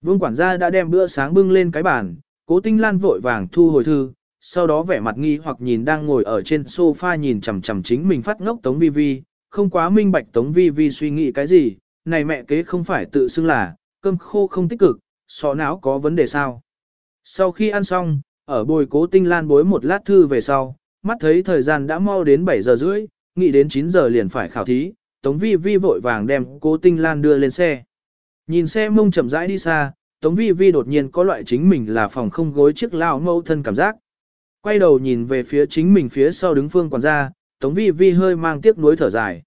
Vương quản gia đã đem bữa sáng bưng lên cái bàn, cố tinh lan vội vàng thu hồi thư, sau đó vẻ mặt nghi hoặc nhìn đang ngồi ở trên sofa nhìn chằm chằm chính mình phát ngốc Tống Vi Vi, không quá minh bạch Tống Vi Vi suy nghĩ cái gì, này mẹ kế không phải tự xưng là, cơm khô không tích cực, sọ não có vấn đề sao. Sau khi ăn xong, ở bồi cố tinh lan bối một lát thư về sau, mắt thấy thời gian đã mau đến 7 giờ rưỡi, nghĩ đến 9 giờ liền phải khảo thí, Tống Vi Vi vội vàng đem cố tinh lan đưa lên xe. Nhìn xe mông chậm rãi đi xa, Tống Vi Vi đột nhiên có loại chính mình là phòng không gối chiếc lao mâu thân cảm giác. Quay đầu nhìn về phía chính mình phía sau đứng phương quản gia, Tống Vi Vi hơi mang tiếc nuối thở dài.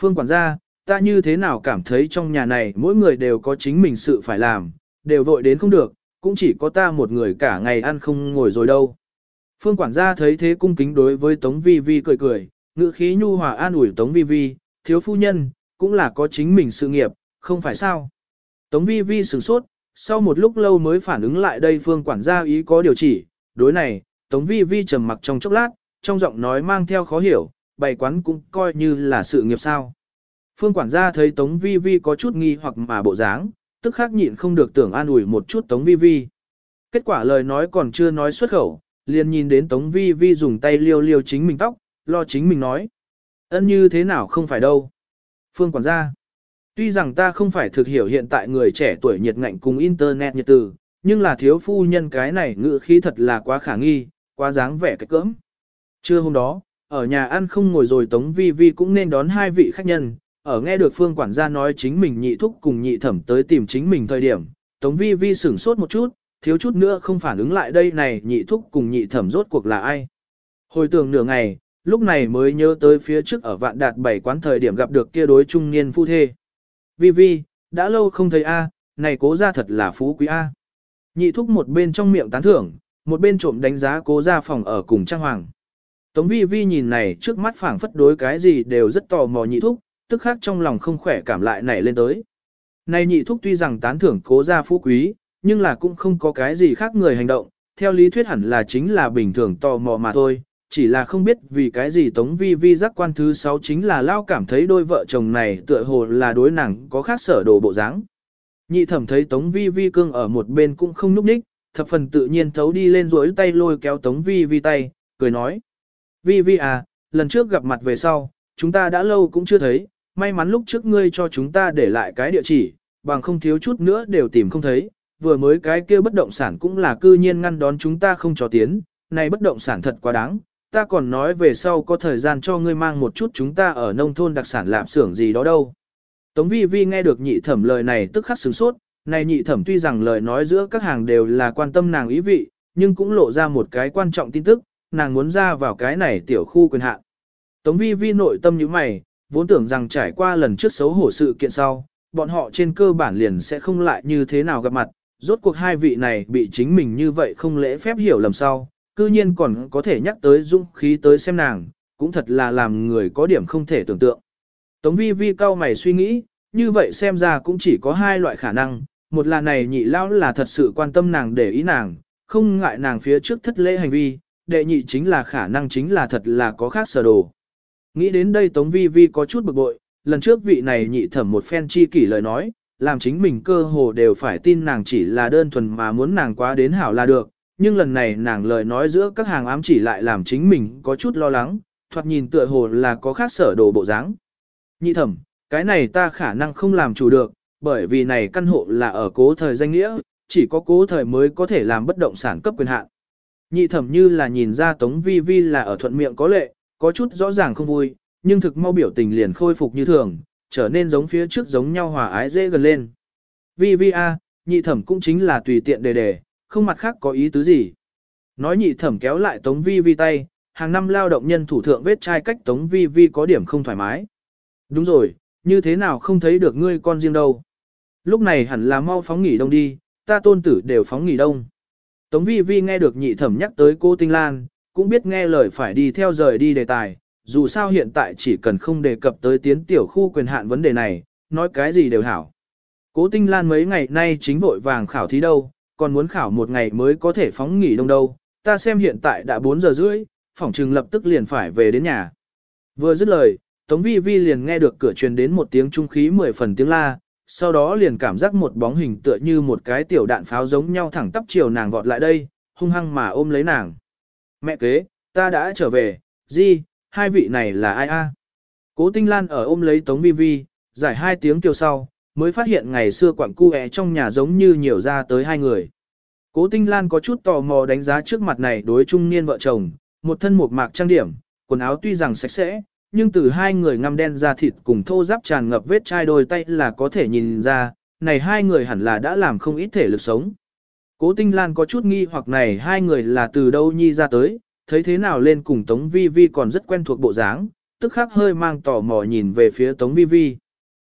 Phương quản gia, ta như thế nào cảm thấy trong nhà này mỗi người đều có chính mình sự phải làm, đều vội đến không được, cũng chỉ có ta một người cả ngày ăn không ngồi rồi đâu. Phương quản gia thấy thế cung kính đối với Tống Vi Vi cười cười, ngữ khí nhu hòa an ủi Tống Vi Vi, thiếu phu nhân, cũng là có chính mình sự nghiệp, không phải sao. Tống Vi Vi sửng sốt, sau một lúc lâu mới phản ứng lại đây Phương quản gia ý có điều chỉ, đối này, Tống Vi Vi trầm mặc trong chốc lát, trong giọng nói mang theo khó hiểu, bày quán cũng coi như là sự nghiệp sao. Phương quản gia thấy Tống Vi Vi có chút nghi hoặc mà bộ dáng, tức khắc nhịn không được tưởng an ủi một chút Tống Vi Vi. Kết quả lời nói còn chưa nói xuất khẩu, liền nhìn đến Tống Vi Vi dùng tay liêu liêu chính mình tóc, lo chính mình nói. Ân như thế nào không phải đâu. Phương quản gia. Tuy rằng ta không phải thực hiểu hiện tại người trẻ tuổi nhiệt ngạnh cùng internet nhiệt từ, nhưng là thiếu phu nhân cái này ngữ khí thật là quá khả nghi, quá dáng vẻ cái cưỡng. Trưa hôm đó, ở nhà ăn không ngồi rồi Tống Vi Vi cũng nên đón hai vị khách nhân, ở nghe được phương quản gia nói chính mình nhị thúc cùng nhị thẩm tới tìm chính mình thời điểm, Tống Vi Vi sửng sốt một chút, thiếu chút nữa không phản ứng lại đây này nhị thúc cùng nhị thẩm rốt cuộc là ai. Hồi tưởng nửa ngày, lúc này mới nhớ tới phía trước ở vạn đạt bảy quán thời điểm gặp được kia đối trung niên phu thê. Vi Vi, đã lâu không thấy A, này cố ra thật là phú quý A. Nhị thúc một bên trong miệng tán thưởng, một bên trộm đánh giá cố ra phòng ở cùng trang hoàng. Tống vi vi nhìn này trước mắt phảng phất đối cái gì đều rất tò mò nhị thúc, tức khác trong lòng không khỏe cảm lại nảy lên tới. Này nhị thúc tuy rằng tán thưởng cố gia phú quý, nhưng là cũng không có cái gì khác người hành động, theo lý thuyết hẳn là chính là bình thường tò mò mà thôi, chỉ là không biết vì cái gì Tống Vi Vi giác quan thứ sáu chính là lao cảm thấy đôi vợ chồng này tựa hồ là đối nàng có khác sở đồ bộ dáng. Nhị thẩm thấy Tống Vi Vi cương ở một bên cũng không núp đích, thập phần tự nhiên thấu đi lên rỗi tay lôi kéo Tống Vi Vi tay, cười nói. Vi Vi à, lần trước gặp mặt về sau, chúng ta đã lâu cũng chưa thấy, may mắn lúc trước ngươi cho chúng ta để lại cái địa chỉ, bằng không thiếu chút nữa đều tìm không thấy, vừa mới cái kia bất động sản cũng là cư nhiên ngăn đón chúng ta không cho tiến, này bất động sản thật quá đáng, ta còn nói về sau có thời gian cho ngươi mang một chút chúng ta ở nông thôn đặc sản làm xưởng gì đó đâu. Tống vi vi nghe được nhị thẩm lời này tức khắc sửng sốt, này nhị thẩm tuy rằng lời nói giữa các hàng đều là quan tâm nàng ý vị, nhưng cũng lộ ra một cái quan trọng tin tức, nàng muốn ra vào cái này tiểu khu quyền hạn. Tống vi vi nội tâm như mày, vốn tưởng rằng trải qua lần trước xấu hổ sự kiện sau, bọn họ trên cơ bản liền sẽ không lại như thế nào gặp mặt, rốt cuộc hai vị này bị chính mình như vậy không lễ phép hiểu lầm sau, cư nhiên còn có thể nhắc tới dũng khí tới xem nàng, cũng thật là làm người có điểm không thể tưởng tượng. Tống vi vi cao mày suy nghĩ, như vậy xem ra cũng chỉ có hai loại khả năng, một là này nhị lão là thật sự quan tâm nàng để ý nàng, không ngại nàng phía trước thất lễ hành vi, đệ nhị chính là khả năng chính là thật là có khác sở đồ. Nghĩ đến đây Tống Vi Vi có chút bực bội, lần trước vị này nhị thẩm một phen chi kỷ lời nói, làm chính mình cơ hồ đều phải tin nàng chỉ là đơn thuần mà muốn nàng quá đến hảo là được, nhưng lần này nàng lời nói giữa các hàng ám chỉ lại làm chính mình có chút lo lắng, thoạt nhìn tựa hồ là có khác sở đồ bộ dáng. Nhị thẩm, cái này ta khả năng không làm chủ được, bởi vì này căn hộ là ở cố thời danh nghĩa, chỉ có cố thời mới có thể làm bất động sản cấp quyền hạn. Nhị thẩm như là nhìn ra Tống Vi Vi là ở thuận miệng có lệ, có chút rõ ràng không vui, nhưng thực mau biểu tình liền khôi phục như thường, trở nên giống phía trước giống nhau hòa ái dễ gần lên. Vi Vi a, nhị thẩm cũng chính là tùy tiện đề đề, không mặt khác có ý tứ gì. Nói nhị thẩm kéo lại Tống Vi Vi tay, hàng năm lao động nhân thủ thượng vết chai cách Tống Vi Vi có điểm không thoải mái. Đúng rồi, như thế nào không thấy được ngươi con riêng đâu. Lúc này hẳn là mau phóng nghỉ đông đi, ta tôn tử đều phóng nghỉ đông. Tống Vi Vi nghe được nhị thẩm nhắc tới cô Tinh Lan, cũng biết nghe lời phải đi theo rời đi đề tài, dù sao hiện tại chỉ cần không đề cập tới tiến tiểu khu quyền hạn vấn đề này, nói cái gì đều hảo. Cố Tinh Lan mấy ngày nay chính vội vàng khảo thí đâu, còn muốn khảo một ngày mới có thể phóng nghỉ đông đâu, ta xem hiện tại đã 4 giờ rưỡi, phỏng trừng lập tức liền phải về đến nhà. Vừa dứt lời, Tống Vi Vi liền nghe được cửa truyền đến một tiếng trung khí mười phần tiếng la, sau đó liền cảm giác một bóng hình tựa như một cái tiểu đạn pháo giống nhau thẳng tắp chiều nàng vọt lại đây, hung hăng mà ôm lấy nàng. Mẹ kế, ta đã trở về, gì, hai vị này là ai a? Cố Tinh Lan ở ôm lấy Tống Vi Vi, giải hai tiếng kêu sau, mới phát hiện ngày xưa quặng cu trong nhà giống như nhiều ra tới hai người. Cố Tinh Lan có chút tò mò đánh giá trước mặt này đối trung niên vợ chồng, một thân một mạc trang điểm, quần áo tuy rằng sạch sẽ, nhưng từ hai người ngăm đen da thịt cùng thô giáp tràn ngập vết chai đôi tay là có thể nhìn ra, này hai người hẳn là đã làm không ít thể lực sống. Cố Tinh Lan có chút nghi hoặc này hai người là từ đâu nhi ra tới, thấy thế nào lên cùng Tống Vi Vi còn rất quen thuộc bộ dáng, tức khắc hơi mang tò mò nhìn về phía Tống Vi Vi.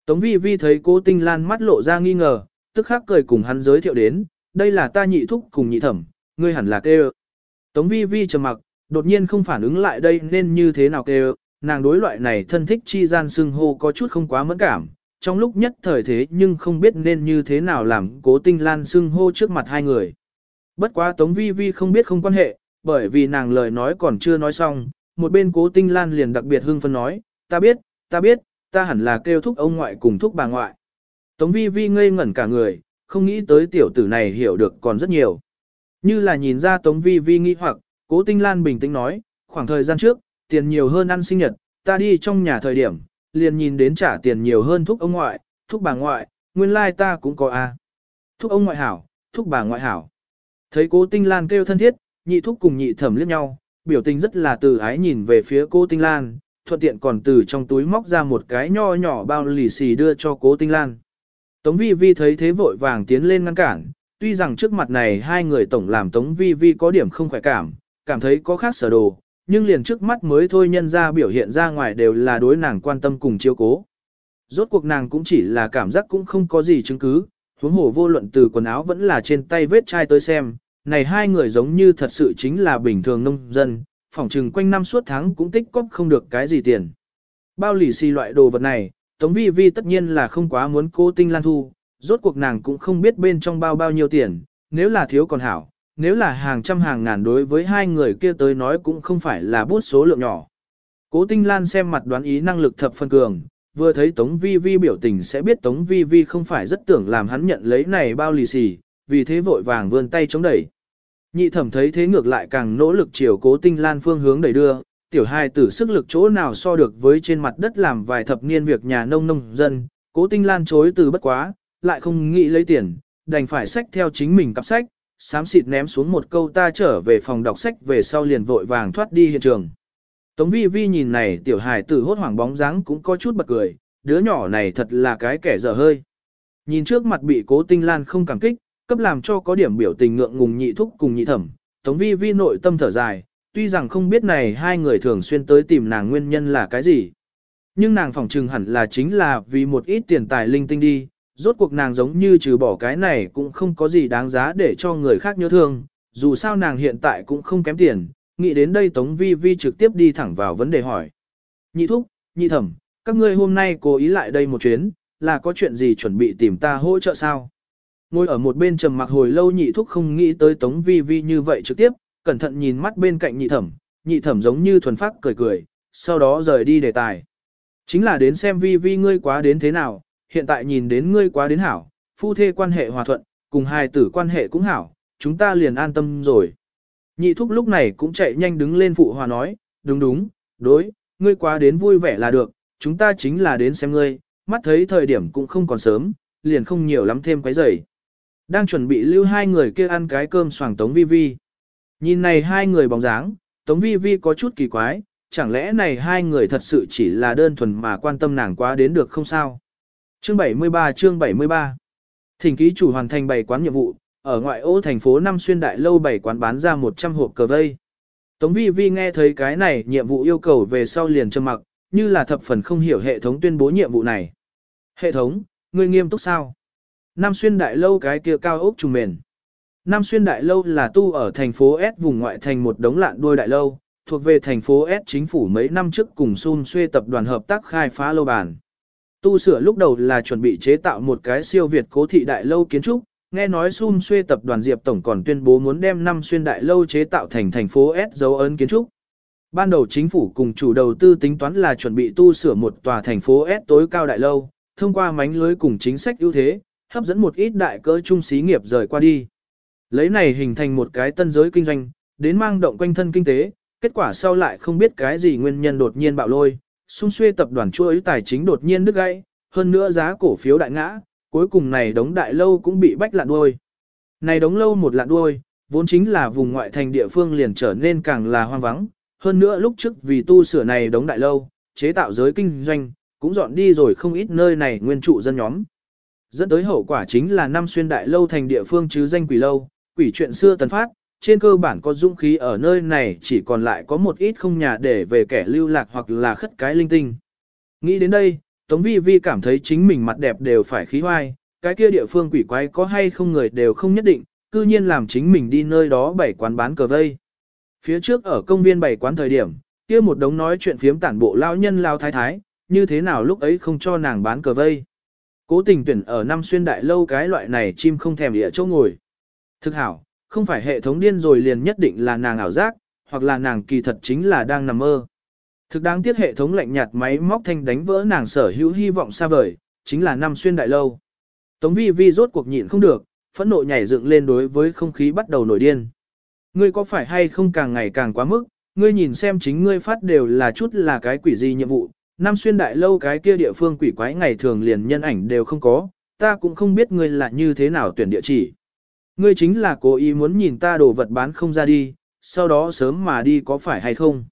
Tống Vi Vi thấy cố Tinh Lan mắt lộ ra nghi ngờ, tức khắc cười cùng hắn giới thiệu đến, đây là ta nhị thúc cùng nhị thẩm, ngươi hẳn là kêu. Tống Vi Vi trầm mặc, đột nhiên không phản ứng lại đây nên như thế nào kêu, nàng đối loại này thân thích chi gian xưng hô có chút không quá mẫn cảm, trong lúc nhất thời thế nhưng không biết nên như thế nào làm cố tinh lan xưng hô trước mặt hai người. Bất quá Tống Vi Vi không biết không quan hệ, bởi vì nàng lời nói còn chưa nói xong, một bên cố tinh lan liền đặc biệt hưng phân nói, ta biết, ta biết, ta hẳn là kêu thúc ông ngoại cùng thúc bà ngoại. Tống Vi Vi ngây ngẩn cả người, không nghĩ tới tiểu tử này hiểu được còn rất nhiều. Như là nhìn ra Tống Vi Vi nghi hoặc, cố tinh lan bình tĩnh nói, khoảng thời gian trước, tiền nhiều hơn ăn sinh nhật, ta đi trong nhà thời điểm, liền nhìn đến trả tiền nhiều hơn thúc ông ngoại, thúc bà ngoại, nguyên lai like ta cũng có a. Thúc ông ngoại hảo, thúc bà ngoại hảo. Thấy cố tinh lan kêu thân thiết, nhị thúc cùng nhị thẩm liếc nhau, biểu tình rất là từ ái nhìn về phía cố tinh lan, thuận tiện còn từ trong túi móc ra một cái nho nhỏ bao lì xì đưa cho cố tinh lan. Tống vi vi thấy thế vội vàng tiến lên ngăn cản, tuy rằng trước mặt này hai người tổng làm tống vi vi có điểm không khỏe cảm, cảm thấy có khác sở đồ, nhưng liền trước mắt mới thôi nhân ra biểu hiện ra ngoài đều là đối nàng quan tâm cùng chiếu cố. Rốt cuộc nàng cũng chỉ là cảm giác cũng không có gì chứng cứ, huống hồ vô luận từ quần áo vẫn là trên tay vết chai tới xem, này hai người giống như thật sự chính là bình thường nông dân, phỏng trừng quanh năm suốt tháng cũng tích cóp không được cái gì tiền. Bao lì xì loại đồ vật này, Tống Vi Vi tất nhiên là không quá muốn cố tinh lan thu, rốt cuộc nàng cũng không biết bên trong bao bao nhiêu tiền, nếu là thiếu còn hảo, nếu là hàng trăm hàng ngàn đối với hai người kia tới nói cũng không phải là bút số lượng nhỏ. Cố Tinh Lan xem mặt đoán ý năng lực thập phân cường, vừa thấy Tống Vi Vi biểu tình sẽ biết Tống Vi Vi không phải rất tưởng làm hắn nhận lấy này bao lì xì, vì thế vội vàng vươn tay chống đẩy. Nhị thẩm thấy thế ngược lại càng nỗ lực chiều Cố Tinh Lan phương hướng đẩy đưa, tiểu hai tử sức lực chỗ nào so được với trên mặt đất làm vài thập niên việc nhà nông nông dân, Cố Tinh Lan chối từ bất quá, lại không nghĩ lấy tiền, đành phải xách theo chính mình cặp sách, xám xịt ném xuống một câu ta trở về phòng đọc sách về sau liền vội vàng thoát đi hiện trường. Tống vi vi nhìn này tiểu hài tử hốt hoảng bóng dáng cũng có chút bật cười, đứa nhỏ này thật là cái kẻ dở hơi. Nhìn trước mặt bị cố tinh lan không cảm kích, cấp làm cho có điểm biểu tình ngượng ngùng nhị thúc cùng nhị thẩm. Tống vi vi nội tâm thở dài, tuy rằng không biết này hai người thường xuyên tới tìm nàng nguyên nhân là cái gì. Nhưng nàng phỏng trừng hẳn là chính là vì một ít tiền tài linh tinh đi, rốt cuộc nàng giống như trừ bỏ cái này cũng không có gì đáng giá để cho người khác nhớ thương, dù sao nàng hiện tại cũng không kém tiền, nghĩ đến đây Tống Vi Vi trực tiếp đi thẳng vào vấn đề hỏi. Nhị thúc, nhị thẩm, các ngươi hôm nay cố ý lại đây một chuyến, là có chuyện gì chuẩn bị tìm ta hỗ trợ sao? Ngồi ở một bên trầm mặc hồi lâu nhị thúc không nghĩ tới Tống Vi Vi như vậy trực tiếp, cẩn thận nhìn mắt bên cạnh nhị thẩm, nhị thẩm giống như thuần phát cười cười, sau đó rời đi đề tài. Chính là đến xem Vi Vi ngươi quá đến thế nào, hiện tại nhìn đến ngươi quá đến hảo, phu thê quan hệ hòa thuận, cùng hai tử quan hệ cũng hảo, chúng ta liền an tâm rồi. Nhị thúc lúc này cũng chạy nhanh đứng lên phụ hòa nói, đúng đúng, đối, ngươi quá đến vui vẻ là được, chúng ta chính là đến xem ngươi, mắt thấy thời điểm cũng không còn sớm, liền không nhiều lắm thêm quấy rầy. Đang chuẩn bị lưu hai người kia ăn cái cơm xoàng Tống Vi Vi. Nhìn này hai người bóng dáng, Tống Vi Vi có chút kỳ quái, chẳng lẽ này hai người thật sự chỉ là đơn thuần mà quan tâm nàng quá đến được không sao? Chương 73 chương 73 Thỉnh ký chủ hoàn thành bảy quán nhiệm vụ, ở ngoại ô thành phố Năm Xuyên Đại Lâu bảy quán bán ra 100 hộp cờ vây. Tống Vi Vi nghe thấy cái này nhiệm vụ yêu cầu về sau liền trầm mặc, như là thập phần không hiểu hệ thống tuyên bố nhiệm vụ này. Hệ thống, ngươi nghiêm túc sao? Nam Xuyên Đại Lâu cái kia cao ốc trùng mền. Nam Xuyên Đại Lâu là tu ở thành phố S vùng ngoại thành một đống lạn đuôi đại lâu, thuộc về thành phố S chính phủ mấy năm trước cùng Sun Xuê tập đoàn hợp tác khai phá lâu bản. Tu sửa lúc đầu là chuẩn bị chế tạo một cái siêu Việt cố thị đại lâu kiến trúc, nghe nói Sun Xuê tập đoàn Diệp Tổng còn tuyên bố muốn đem năm xuyên đại lâu chế tạo thành thành phố S dấu ấn kiến trúc. Ban đầu chính phủ cùng chủ đầu tư tính toán là chuẩn bị tu sửa một tòa thành phố S tối cao đại lâu, thông qua mánh lưới cùng chính sách ưu thế, hấp dẫn một ít đại cỡ trung xí nghiệp rời qua đi. Lấy này hình thành một cái tân giới kinh doanh, đến mang động quanh thân kinh tế, kết quả sau lại không biết cái gì nguyên nhân đột nhiên bạo lôi, xung xuê tập đoàn chuỗi tài chính đột nhiên đứt gãy, hơn nữa giá cổ phiếu đại ngã, cuối cùng này đống đại lâu cũng bị bách lạn đuôi. Này đống lâu một lạn đuôi, vốn chính là vùng ngoại thành địa phương liền trở nên càng là hoang vắng, hơn nữa lúc trước vì tu sửa này đống đại lâu, chế tạo giới kinh doanh, cũng dọn đi rồi không ít nơi này nguyên trụ dân nhóm. Dẫn tới hậu quả chính là năm xuyên đại lâu thành địa phương chứ danh quỷ lâu, quỷ chuyện xưa tần phát, trên cơ bản có dũng khí ở nơi này chỉ còn lại có một ít không nhà để về kẻ lưu lạc hoặc là khất cái linh tinh. Nghĩ đến đây, Tống Vi Vi cảm thấy chính mình mặt đẹp đều phải khí hoai, cái kia địa phương quỷ quái có hay không người đều không nhất định, cư nhiên làm chính mình đi nơi đó bảy quán bán cờ vây. Phía trước ở công viên bảy quán thời điểm, kia một đống nói chuyện phiếm tản bộ lao nhân lao thái thái, như thế nào lúc ấy không cho nàng bán cờ vây. Cố tình tuyển ở năm xuyên đại lâu cái loại này chim không thèm địa chỗ ngồi. Thực hảo, không phải hệ thống điên rồi liền nhất định là nàng ảo giác, hoặc là nàng kỳ thật chính là đang nằm mơ. Thực đáng tiếc hệ thống lạnh nhạt máy móc thanh đánh vỡ nàng sở hữu hy vọng xa vời, chính là năm xuyên đại lâu. Tống vi vi rốt cuộc nhịn không được, phẫn nộ nhảy dựng lên đối với không khí bắt đầu nổi điên. Ngươi có phải hay không càng ngày càng quá mức, ngươi nhìn xem chính ngươi phát đều là chút là cái quỷ gì nhiệm vụ, năm xuyên đại lâu cái kia địa phương quỷ quái ngày thường liền nhân ảnh đều không có, ta cũng không biết ngươi là như thế nào tuyển địa chỉ. Ngươi chính là cố ý muốn nhìn ta đồ vật bán không ra đi, sau đó sớm mà đi có phải hay không.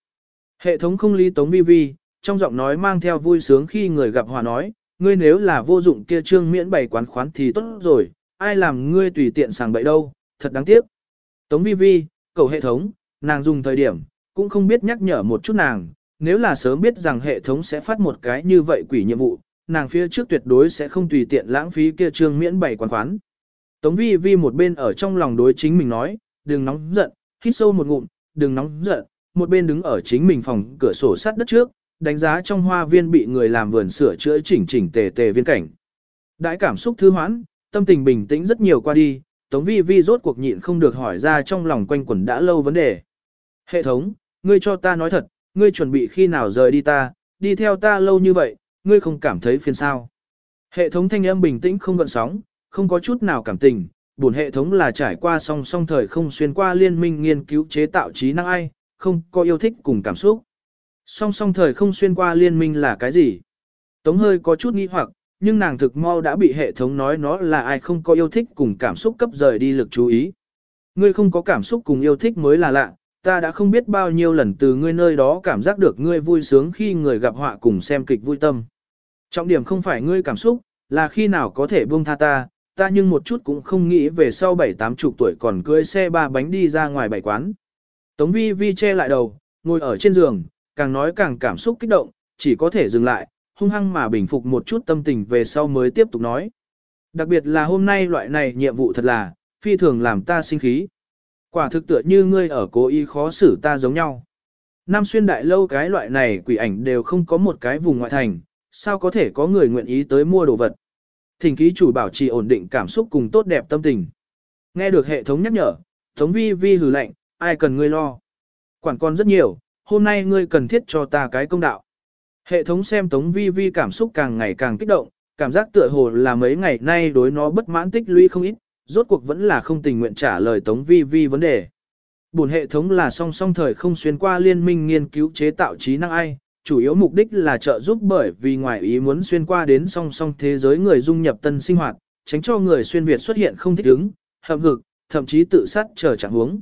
Hệ thống không lý tống vi vi, trong giọng nói mang theo vui sướng khi người gặp hòa nói, ngươi nếu là vô dụng kia trương miễn bày quán khoán thì tốt rồi, ai làm ngươi tùy tiện sàng bậy đâu, thật đáng tiếc. Tống vi vi, cầu hệ thống, nàng dùng thời điểm, cũng không biết nhắc nhở một chút nàng, nếu là sớm biết rằng hệ thống sẽ phát một cái như vậy quỷ nhiệm vụ, nàng phía trước tuyệt đối sẽ không tùy tiện lãng phí kia trương miễn bày quán khoán. Tống vi vi một bên ở trong lòng đối chính mình nói, đừng nóng giận, hít sâu một ngụm, đừng nóng giận, một bên đứng ở chính mình phòng cửa sổ sắt đất trước, đánh giá trong hoa viên bị người làm vườn sửa chữa chỉnh chỉnh tề tề viên cảnh. Đãi cảm xúc thư hoãn, tâm tình bình tĩnh rất nhiều qua đi, Tống Vi Vi rốt cuộc nhịn không được hỏi ra trong lòng quanh quẩn đã lâu vấn đề. Hệ thống, ngươi cho ta nói thật, ngươi chuẩn bị khi nào rời đi ta, đi theo ta lâu như vậy, ngươi không cảm thấy phiền sao. Hệ thống thanh âm bình tĩnh không gợn sóng, không có chút nào cảm tình, buồn hệ thống là trải qua song song thời không xuyên qua liên minh nghiên cứu chế tạo trí năng ai, không có yêu thích cùng cảm xúc. Song song thời không xuyên qua liên minh là cái gì? Tống hơi có chút nghi hoặc, nhưng nàng thực mau đã bị hệ thống nói nó là ai không có yêu thích cùng cảm xúc cấp rời đi lực chú ý. Ngươi không có cảm xúc cùng yêu thích mới là lạ, ta đã không biết bao nhiêu lần từ ngươi nơi đó cảm giác được ngươi vui sướng khi người gặp họa cùng xem kịch vui tâm. Trọng điểm không phải ngươi cảm xúc, là khi nào có thể buông tha ta, ta nhưng một chút cũng không nghĩ về sau bảy tám chục tuổi còn cưỡi xe ba bánh đi ra ngoài bảy quán. Tống vi vi che lại đầu, ngồi ở trên giường, càng nói càng cảm xúc kích động, chỉ có thể dừng lại, hung hăng mà bình phục một chút tâm tình về sau mới tiếp tục nói. Đặc biệt là hôm nay loại này nhiệm vụ thật là, phi thường làm ta sinh khí. Quả thực tựa như ngươi ở cố ý khó xử ta giống nhau. Nam xuyên đại lâu cái loại này quỷ ảnh đều không có một cái vùng ngoại thành, sao có thể có người nguyện ý tới mua đồ vật. Thỉnh ký chủ bảo trì ổn định cảm xúc cùng tốt đẹp tâm tình. Nghe được hệ thống nhắc nhở, Tống vi vi hừ lạnh, ai cần ngươi lo. Quản con rất nhiều, hôm nay ngươi cần thiết cho ta cái công đạo. Hệ thống xem Tống Vi Vi cảm xúc càng ngày càng kích động, cảm giác tựa hồ là mấy ngày nay đối nó bất mãn tích lũy không ít, rốt cuộc vẫn là không tình nguyện trả lời Tống Vi Vi vấn đề. Bổn hệ thống là song song thời không xuyên qua liên minh nghiên cứu chế tạo trí năng ai, chủ yếu mục đích là trợ giúp bởi vì ngoài ý muốn xuyên qua đến song song thế giới người dung nhập tân sinh hoạt, tránh cho người xuyên Việt xuất hiện không thích ứng, hậm hực, thậm chí tự sát chờ chẳng huống.